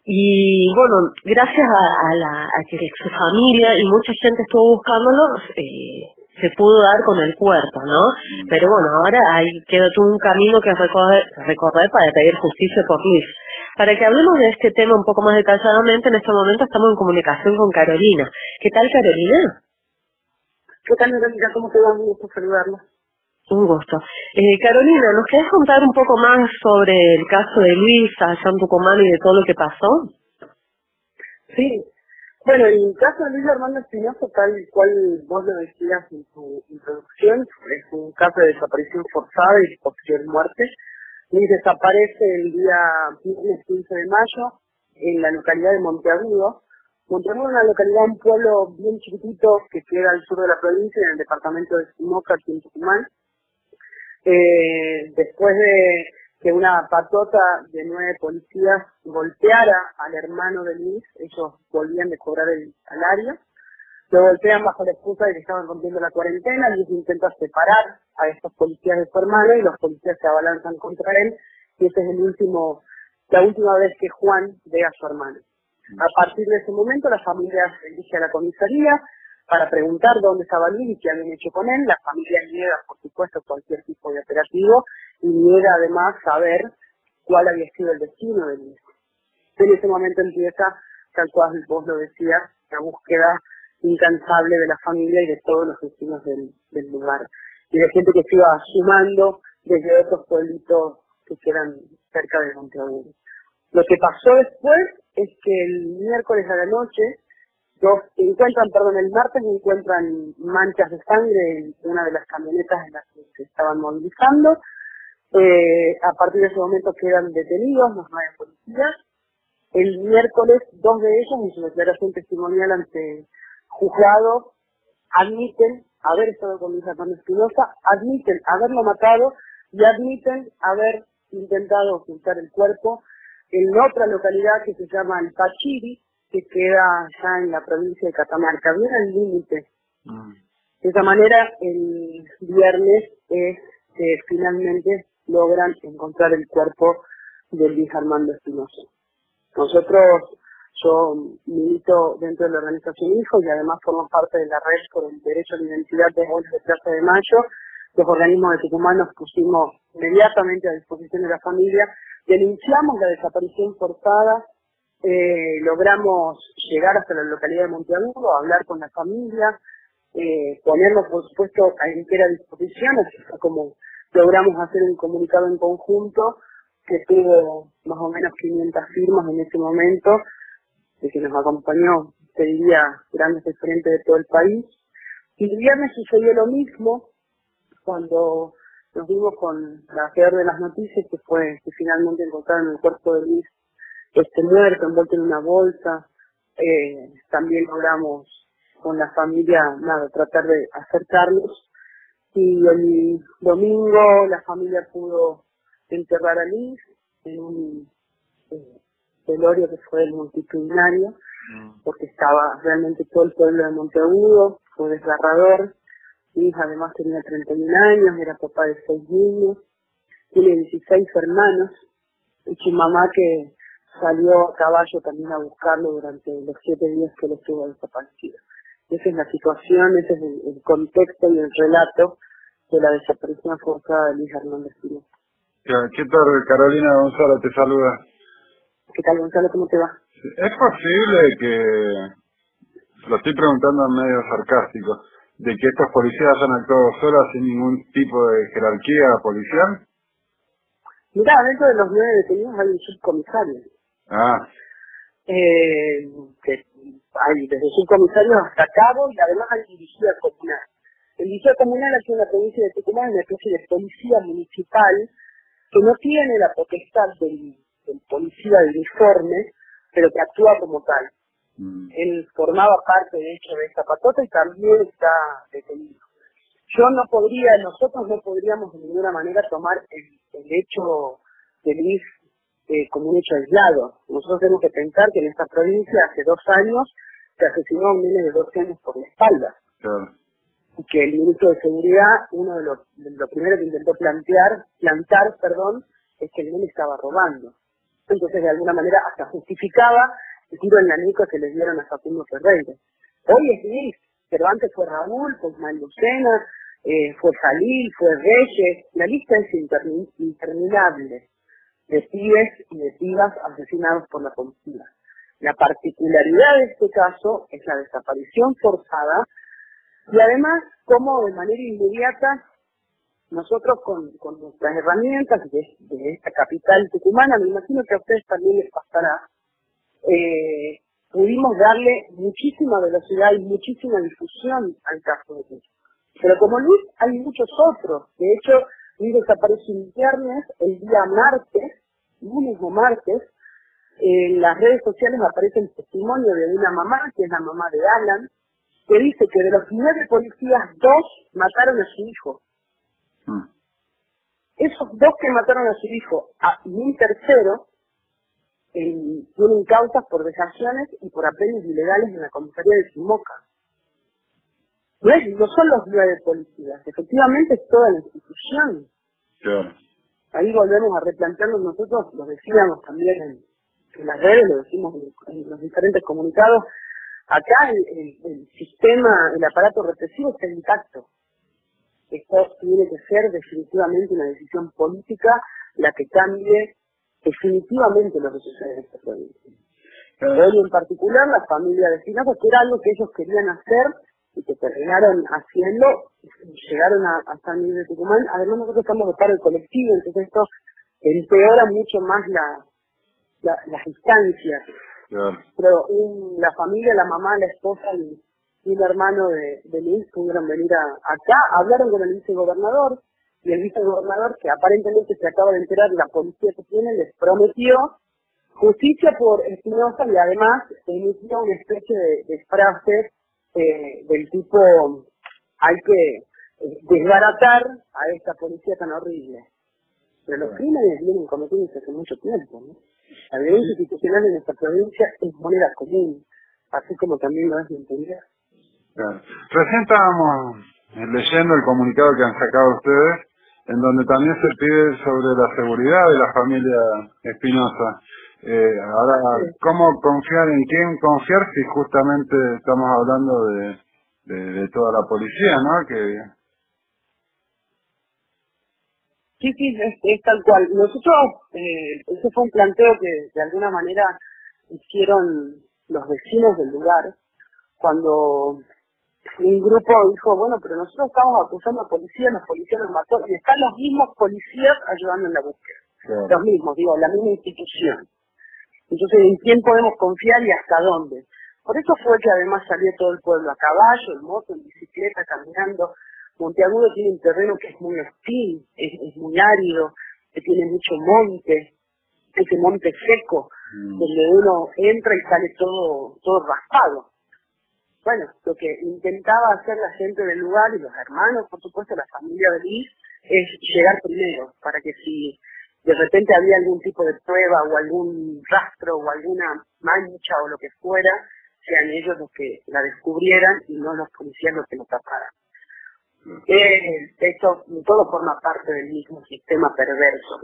y bueno, gracias a, a la, a que su familia y mucha gente estuvo buscándolo, eh, se pudo dar con el cuerpo, ¿no? Pero bueno, ahora hay, queda todo un camino que recorrer, recorrer para pedir justicia por Luis. Para que hablemos de este tema un poco más detalladamente, en este momento estamos en comunicación con Carolina. ¿Qué tal, Carolina? ¿Qué tal, Verónica? ¿Cómo te va? Un gusto saludarla. Un gusto. Eh, Carolina, ¿nos querés contar un poco más sobre el caso de Luis allá en Tucumán y de todo lo que pasó? Sí. Bueno, el caso de Luis Armando Espinosa, tal cual vos lo decías en tu introducción, es un caso de desaparición forzada y posterior muerte. Luis desaparece el día viernes 15 de mayo en la localidad de Monteagudo. Monteagudo es una localidad, un pueblo bien chiquitito que queda al sur de la provincia, en el departamento de Simoca, aquí en Tucumán. Eh, después de que una patota de nueve policías golpeara al hermano de Luis, ellos volvían de cobrar el salario, lo golpean bajo la excusa de que estaban rompiendo la cuarentena, Luis intenta separar a estos policías de su hermano y los policías se abalanzan contra él, y esa es el último, la última vez que Juan ve a su hermano. A partir de ese momento la familia se dirige a la comisaría para preguntar dónde estaba Luis y qué habían hecho con él. La familia niega, por supuesto, cualquier tipo de operativo y niega además saber cuál había sido el destino de Luis. En ese momento empieza, tal cual vos lo decías, la búsqueda incansable de la familia y de todos los vecinos del, del lugar. Y de gente que se iba sumando desde otros pueblitos que quedan cerca de Monteagudo. Lo que pasó después es que el miércoles a la noche, encuentran, perdón, el martes encuentran manchas de sangre en una de las camionetas en las que se estaban movilizando. Eh, a partir de ese momento quedan detenidos los nueve policías. El miércoles, dos de ellos, en su declaración testimonial ante juzgado, admiten haber estado con Luis Armando Espinosa, admiten haberlo matado y admiten haber intentado ocultar el cuerpo en otra localidad que se llama El Pachiri, que queda ya en la provincia de Catamarca, bien al límite. De esa manera, el viernes es que finalmente logran encontrar el cuerpo de Luis Armando Espinosa. Nosotros, yo milito dentro de la organización Hijo y además formo parte de la red por el derecho a la identidad de Jóvenes de Plaza de Mayo. Los organismos de Tucumán nos pusimos inmediatamente a disposición de la familia, denunciamos la desaparición forzada, eh, logramos llegar hasta la localidad de Monteagudo, hablar con la familia, eh, ponernos, por supuesto, a entera disposición, así fue como logramos hacer un comunicado en conjunto que tuvo más o menos 500 firmas en ese momento, de que nos acompañó, te diría, grandes referentes de todo el país. Y el viernes sucedió lo mismo, cuando nos vimos con la peor de las noticias, que fue que finalmente encontraron el cuerpo de Luis este muerto, envuelto en una bolsa. Eh, también logramos con la familia, nada, tratar de acercarnos. Y el domingo la familia pudo enterrar a Luis en un, eh, velorio que fue el multitudinario, porque estaba realmente todo el pueblo de Monteagudo, fue desgarrador. Hija además tenía 31 años, era papá de seis niños, tiene 16 hermanos, y su mamá que salió a caballo también a buscarlo durante los siete días que él estuvo desaparecido. Esa es la situación, ese es el, el contexto y el relato de la desaparición forzada de Luis Hernández Pino. ¿Qué, tal, Carolina Gonzalo? Te saluda. ¿Qué tal, Gonzalo? ¿Cómo te va? ¿Es posible que, lo estoy preguntando en medio sarcástico, de que estos policías hayan actuado solos sin ningún tipo de jerarquía policial? Mirá, dentro de los nueve detenidos hay un subcomisario. Ah, Eh, que hay desde subcomisario hasta cabo y además hay dirigida comunal. El dirigida comunal aquí en la provincia de Tucumán es una especie de policía municipal que no tiene la potestad del, del policía de uniforme, pero que actúa como tal. Él formaba parte, de hecho, de esta patota y también está detenido. Yo no podría, nosotros no podríamos de ninguna manera tomar el, el hecho de Luis eh, como un hecho aislado. Nosotros tenemos que pensar que en esta provincia hace dos años se asesinó a un nene de 12 años por la espalda. claro. Y que el ministro de Seguridad, uno de los de lo primero que intentó plantear, plantar, perdón, es que el nene estaba robando. Entonces, de alguna manera, hasta justificaba el tiro en la nuca que le dieron a Facundo Ferreira. Hoy es Luis, pero antes fue Raúl, fue Ismael Lucena, eh, fue Jalil, fue Reyes. La lista es intermin- interminable de pibes y de pibas asesinados por la policía. La particularidad de este caso es la desaparición forzada y además cómo de manera inmediata nosotros con, con nuestras herramientas de, de esta capital tucumana, me imagino que a ustedes también les pasará, eh, pudimos darle muchísima velocidad y muchísima difusión al caso de Luis. Pero como Luis hay muchos otros. De hecho, Luis desapareció un viernes, el día martes, lunes o martes, en las redes sociales aparece el testimonio de una mamá, que es la mamá de Alan, que dice que de los nueve policías, dos mataron a su hijo. Esos dos que mataron a su hijo a- y un tercero en- tienen causas por dejaciones y por apelos ilegales en la comisaría de Simoca. No, es- no son los nueve policías, efectivamente es toda la institución. Claro. Ahí volvemos a replantearnos nosotros, lo decíamos también en, en las redes, lo decimos en, en los diferentes comunicados, acá el, el- el sistema, el aparato represivo está intacto. Esto tiene que ser definitivamente una decisión política la que cambie definitivamente lo que sucede en esta provincia. Hoy en particular la familia de Espinosa, que era algo que ellos querían hacer y que terminaron haciendo, llegaron a, a San Miguel de Tucumán. Además nosotros estamos de paro del colectivo, entonces esto empeora mucho más la, la- las instancias. Claro. Pero un- la familia, la mamá, la esposa y, y el hermano de, de Luis pudieron venir a- acá, hablaron con el vicegobernador y el vicegobernador, que aparentemente se acaba de enterar de la policía que tiene, les prometió justicia por Espinosa y además emitió una especie de, de frase eh, del tipo hay que desbaratar a esta policía tan horrible. Pero los crímenes vienen cometiéndose hace mucho tiempo, ¿no? La violencia institucional en nuestra provincia es moneda común, así como también lo es de entender. Claro. Recién estábamos eh, leyendo el comunicado que han sacado ustedes, en donde también se pide sobre la seguridad de la familia Espinosa. Eh, ahora, ¿cómo confiar en quién confiar si justamente estamos hablando de, de, de toda la policía, ¿no? Que Sí, sí, es, es tal cual. Nosotros, eh, ese fue un planteo que de alguna manera hicieron los vecinos del lugar, cuando un grupo dijo, bueno, pero nosotros estamos acusando a policía, los policías nos mató, y están los mismos policías ayudando en la búsqueda. Los mismos, digo, la misma institución. Entonces, ¿en quién podemos confiar y hasta dónde? Por eso fue que además salió todo el pueblo a caballo, en moto, en bicicleta, caminando. Monteagudo tiene un terreno que es muy hostil, es, es muy árido, que tiene mucho monte, ese monte seco, donde uno entra y sale todo, todo raspado. Bueno, lo que intentaba hacer la gente del lugar y los hermanos, por supuesto, la familia de Luis, es llegar primero, para que si de repente había algún tipo de prueba o algún rastro o alguna mancha o lo que fuera, sean ellos los que la descubrieran y no los policías los que lo taparan. Eh, esto todo forma parte del mismo sistema perverso.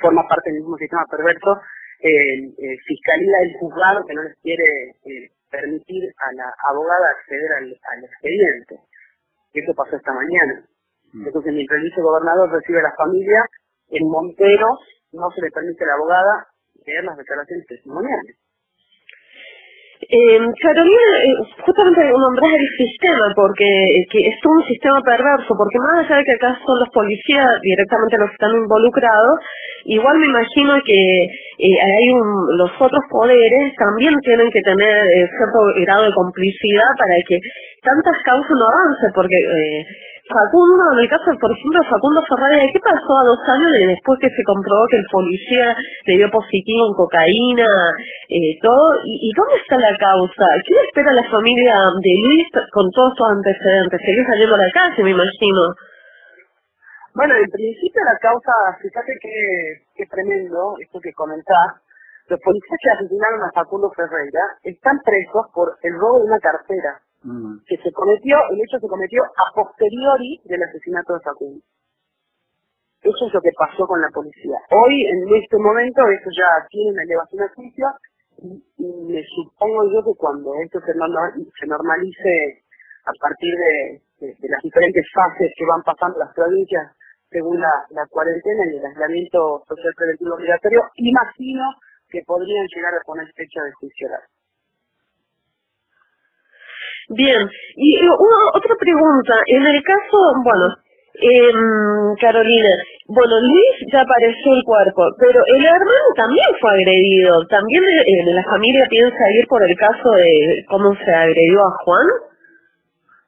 Forma parte del mismo sistema perverso. Eh, eh, fiscalía del juzgado que no les quiere eh, permitir a la abogada acceder al, al expediente. Y eso pasó esta mañana. Entonces, mientras el vicegobernador recibe a la familia, en Montero no se le permite a la abogada leer las declaraciones testimoniales. Eh, Carolina, eh, justamente nombrás el sistema, porque eh, es un sistema perverso, porque más allá de que acá son los policías directamente los que están involucrados, igual me imagino que eh, hay un, los otros poderes también tienen que tener eh, cierto grado de complicidad para que tantas causas no avancen, porque Facundo, en el caso, por ejemplo, de Facundo Ferrari, ¿qué pasó a dos años de después que se comprobó que el policía le dio positivo en cocaína, eh, todo? ¿Y, dónde está la causa? ¿Qué espera la familia de Luis con todos estos antecedentes? Seguir saliendo a la calle, me imagino. Bueno, en principio la causa, fíjate que, que tremendo esto que comentás. Los policías que asesinaron a Facundo Ferreira están presos por el robo de una cartera que se cometió, el hecho se cometió a posteriori del asesinato de Facundo. Eso es lo que pasó con la policía. Hoy, en este momento, esto ya tiene una elevación a juicio y, me supongo yo que cuando esto se, norma- se normalice a partir de, las diferentes fases que van pasando las provincias según la, la cuarentena y el aislamiento social preventivo obligatorio, imagino que podrían llegar a poner fecha de juicio. Bien, y eh, una, otra pregunta, en el caso, bueno, em, Carolina, bueno, Luis ya apareció el cuerpo, pero el hermano también fue agredido, ¿también eh, la familia piensa ir por el caso de cómo se agredió a Juan?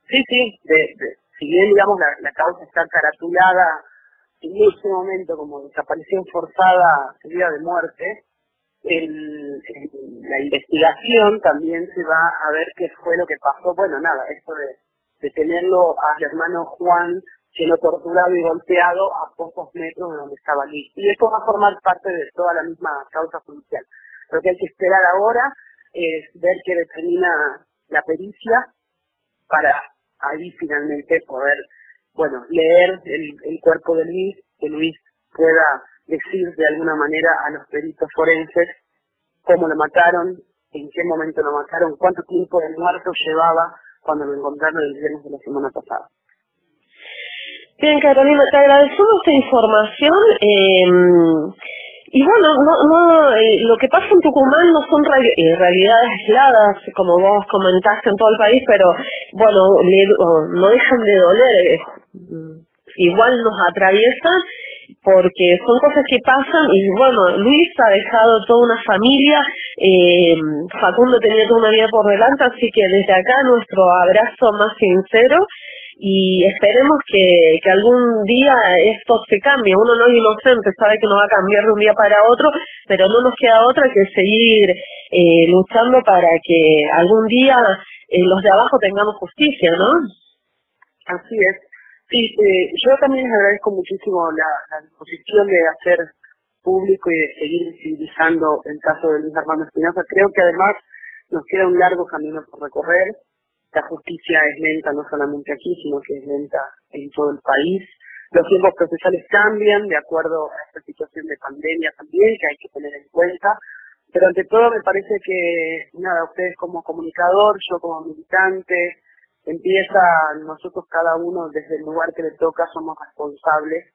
Sí, sí, de, de- si bien digamos la, causa está caratulada en este momento como desaparición forzada seguida de muerte, el- la investigación también se va a ver qué fue lo que pasó. Bueno, nada, esto de, de tenerlo a mi hermano Juan siendo torturado y golpeado a pocos metros de donde estaba Luis. Y esto va a formar parte de toda la misma causa judicial. Lo que hay que esperar ahora es ver qué determina la pericia para ahí finalmente poder, bueno, leer el cuerpo de Luis, que Luis pueda decir de alguna manera a los peritos forenses cómo lo mataron, en qué momento lo mataron, cuánto tiempo de muerto llevaba cuando lo encontraron el viernes de la semana pasada. Bien, Carolina, te agradecemos esta información. eh, y bueno, no, no, eh, lo que pasa en Tucumán no son eh, realidades aisladas, como vos comentaste en todo el país, pero bueno, no dejan de doler. eh, igual nos atraviesan porque son cosas que pasan y bueno, Luis ha dejado toda una familia, eh, Facundo tenía toda una vida por delante, así que desde acá nuestro abrazo más sincero y esperemos que, que algún día esto se cambie. Uno no es inocente, sabe que no va a cambiar de un día para otro, pero no nos queda otra que seguir eh, luchando para que algún día eh, los de abajo tengamos justicia, ¿no? Así es. Sí, eh, yo también les agradezco muchísimo la, disposición de hacer público y de seguir visibilizando el caso de Luis Armando Espinosa. Creo que además nos queda un largo camino por recorrer. La justicia es lenta no solamente aquí, sino que es lenta en todo el país. Los tiempos procesales cambian de acuerdo a esta situación de pandemia también, que hay que tener en cuenta. Pero ante todo me parece que, nada, ustedes como comunicador, yo como militante, empieza nosotros cada uno desde el lugar que le toca somos responsables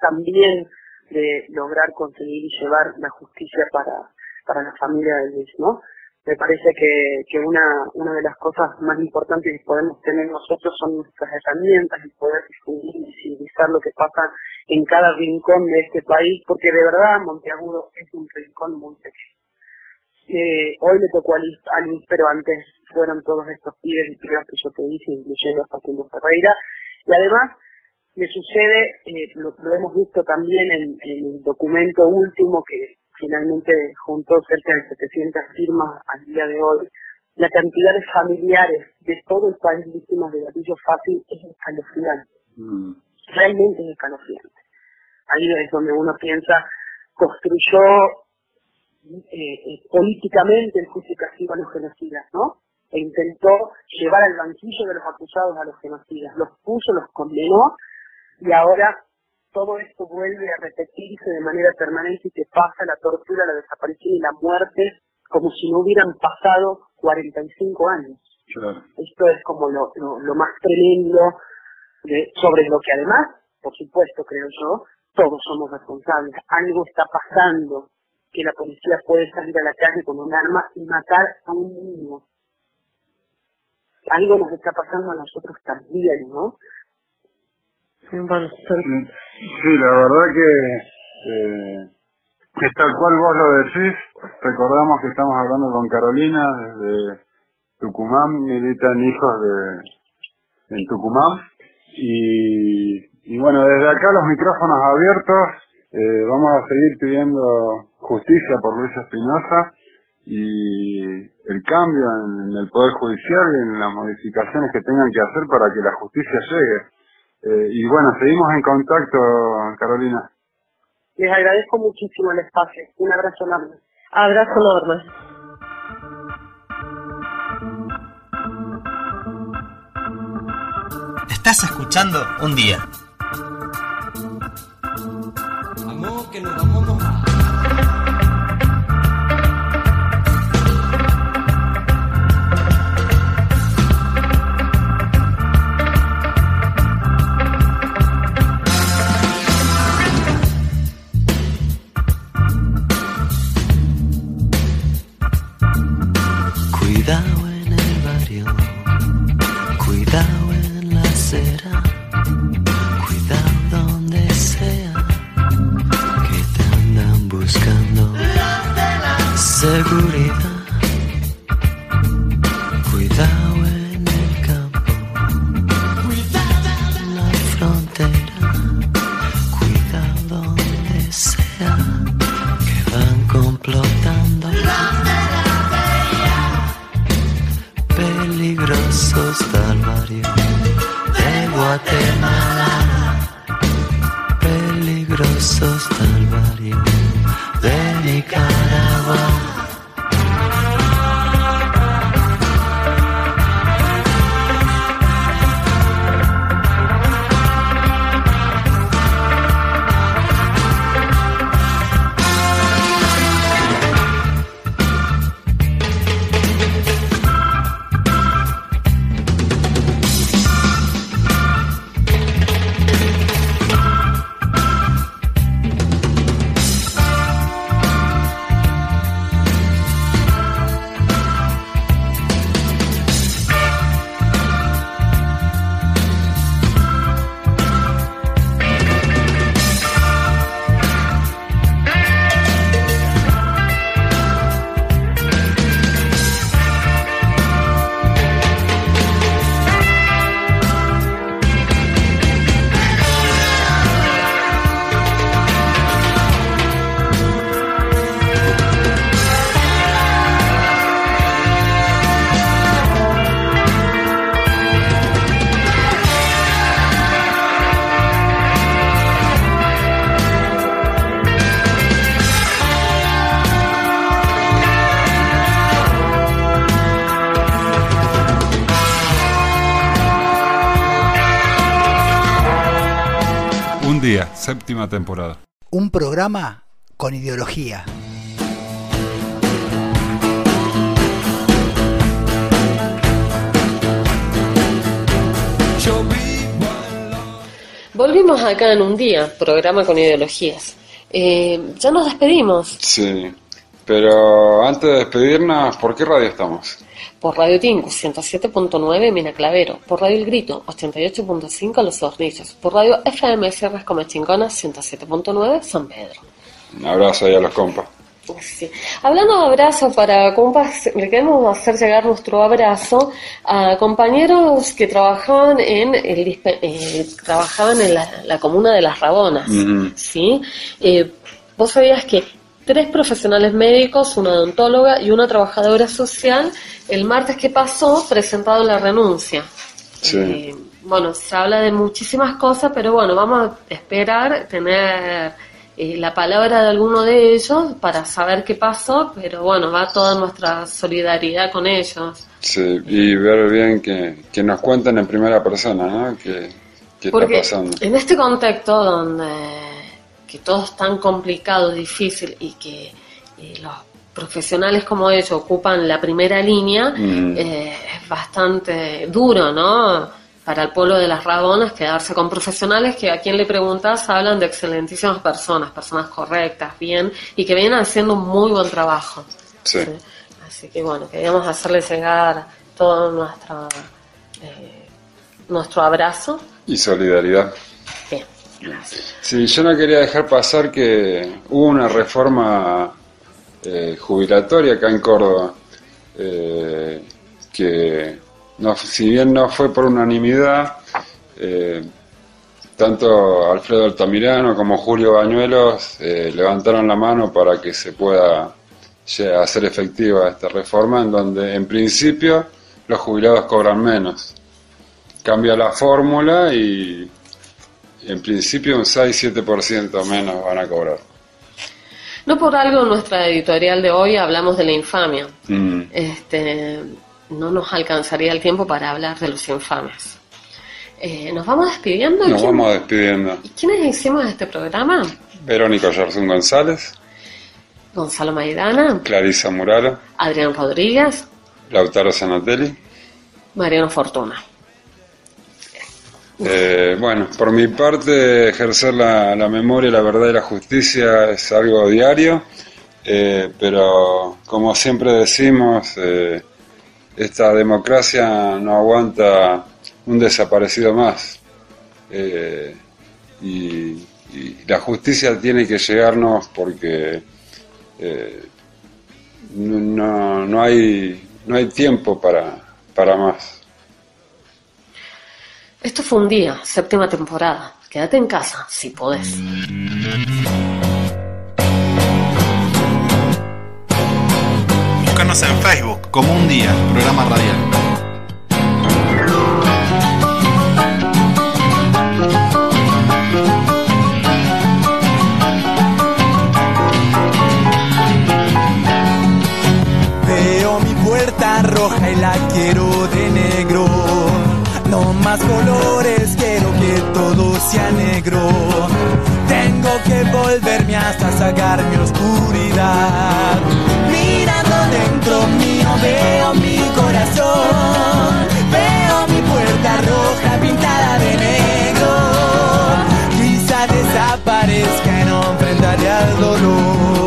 también de lograr conseguir y llevar la justicia para, para la familia de Luis, ¿no? Me parece que, que una, una de las cosas más importantes que podemos tener nosotros son nuestras herramientas y poder difundir y visibilizar lo que pasa en cada rincón de este país, porque de verdad Monteagudo es un rincón muy pequeño. Eh, hoy le tocó a Luis, pero antes fueron todos estos pibes y pibas que yo te dije, incluyendo a Facundo Ferreira. Y además, me sucede, eh, lo, lo hemos visto también en, en el documento último que finalmente juntó cerca de 700 firmas al día de hoy, la cantidad de familiares de todo el país víctimas de gatillo fácil es escalofriante. Realmente es escalofriante. Ahí es donde uno piensa, construyó eh, eh, políticamente el juicio y castigo a los genocidas, ¿no? E intentó llevar al banquillo de los acusados a los genocidas, los puso, los condenó, y ahora todo esto vuelve a repetirse de manera permanente y que pasa la tortura, la desaparición y la muerte como si no hubieran pasado 45 años. Claro. Esto es como lo, lo, lo más tremendo de- sobre lo que además, por supuesto, creo yo, todos somos responsables. Algo está pasando que la policía puede salir a la calle con un arma y matar a un niño. Algo nos está pasando a nosotros también, ¿no? Sí, la verdad que eh, es tal cual vos lo decís. Recordamos que estamos hablando con Carolina desde Tucumán, militan hijos de en Tucumán. Y, y bueno, desde acá los micrófonos abiertos, eh, vamos a seguir pidiendo justicia por Luis Espinosa y el cambio en el Poder Judicial y en las modificaciones que tengan que hacer para que la justicia llegue. Eh, y bueno, seguimos en contacto, Carolina. Les agradezco muchísimo el espacio. Un abrazo enorme. Abrazo enorme. Estás escuchando un día. Vamos séptima temporada. Un programa con ideología. Volvimos acá en un día, programa con ideologías. Eh, ya nos despedimos Sí, pero antes de despedirnos, ¿por qué radio estamos? por Radio Tingu 107.9 Mina Clavero, por Radio El Grito 88.5 Los Hornillos, por Radio FM Sierras Comechingonas 107.9 San Pedro. Un abrazo ahí a los compas. Sí. Hablando de abrazos para compas, le queremos hacer llegar nuestro abrazo a compañeros que trabajaban en el eh, trabajaban en la, la comuna de Las Rabonas. ¿sí? Eh, Vos sabías que tres profesionales médicos, una odontóloga y una trabajadora social, el martes que pasó presentaron la renuncia. Sí. Eh, bueno, se habla de muchísimas cosas, pero bueno, vamos a esperar tener eh, la palabra de alguno de ellos para saber qué pasó, pero bueno, va toda nuestra solidaridad con ellos. Sí, y ver bien que, que nos cuenten en primera persona, ¿no? ¿Qué, qué está Porque pasando? en este contexto donde que todo es tan complicado, difícil y que eh, los profesionales como ellos ocupan la primera línea, Mm. eh, es bastante duro, ¿no? Para el pueblo de las Rabonas quedarse con profesionales que a quien le preguntas hablan de excelentísimas personas, personas correctas, bien, y que vienen haciendo un muy buen trabajo. Sí. Así que bueno, queríamos hacerle llegar todo nuestra, eh, nuestro abrazo. Y solidaridad. Bien. Sí, yo no quería dejar pasar que hubo una reforma eh, jubilatoria acá en Córdoba, eh, que no, si bien no fue por unanimidad, eh, tanto Alfredo Altamirano como Julio Bañuelos levantaron la mano para que se pueda hacer efectiva esta reforma, en donde en principio los jubilados cobran menos. Cambia la fórmula y en principio un 6-7% menos van a cobrar. No por algo en nuestra editorial de hoy hablamos de la infamia. Mm. Este, no nos alcanzaría el tiempo para hablar de los infames. Eh, ¿Nos vamos despidiendo? Nos ¿Quién- vamos despidiendo. ¿Quiénes hicimos este programa? Verónica Yarzún González, Gonzalo Maidana, Clarisa Muraro, Adrián Rodríguez, Lautaro Zanatelli. Mariano Fortuna. Eh, bueno, por mi parte, ejercer la, la memoria, la verdad y la justicia es algo diario, eh, pero como siempre decimos, eh, esta democracia no aguanta un desaparecido más. Eh, y, y la justicia tiene que llegarnos porque no, no, no hay, no hay tiempo para, para más. Esto fue un día, séptima temporada. Quédate en casa, si podés. Búscanos en Facebook como un día, programa radial. Veo mi puerta roja y la quiero de negro. No más colores, quiero que todo sea negro. Tengo que volverme hasta sacar mi oscuridad. Mirando dentro mío veo mi corazón. Veo mi puerta roja pintada de negro. Quizá desaparezca y no enfrentaré al dolor.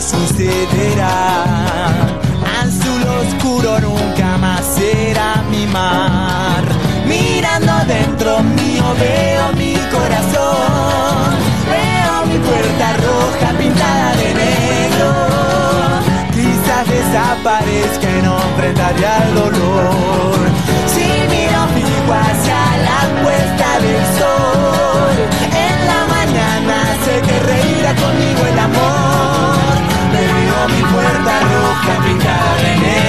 sucederá. Azul oscuro nunca más será mi mar. Mirando dentro mío veo mi corazón. Veo mi puerta roja pintada de negro. Quizás desaparezca en nombre al dolor. Si miro fijo hacia la puesta del sol. En la mañana sé que reirá conmigo el amor. capital en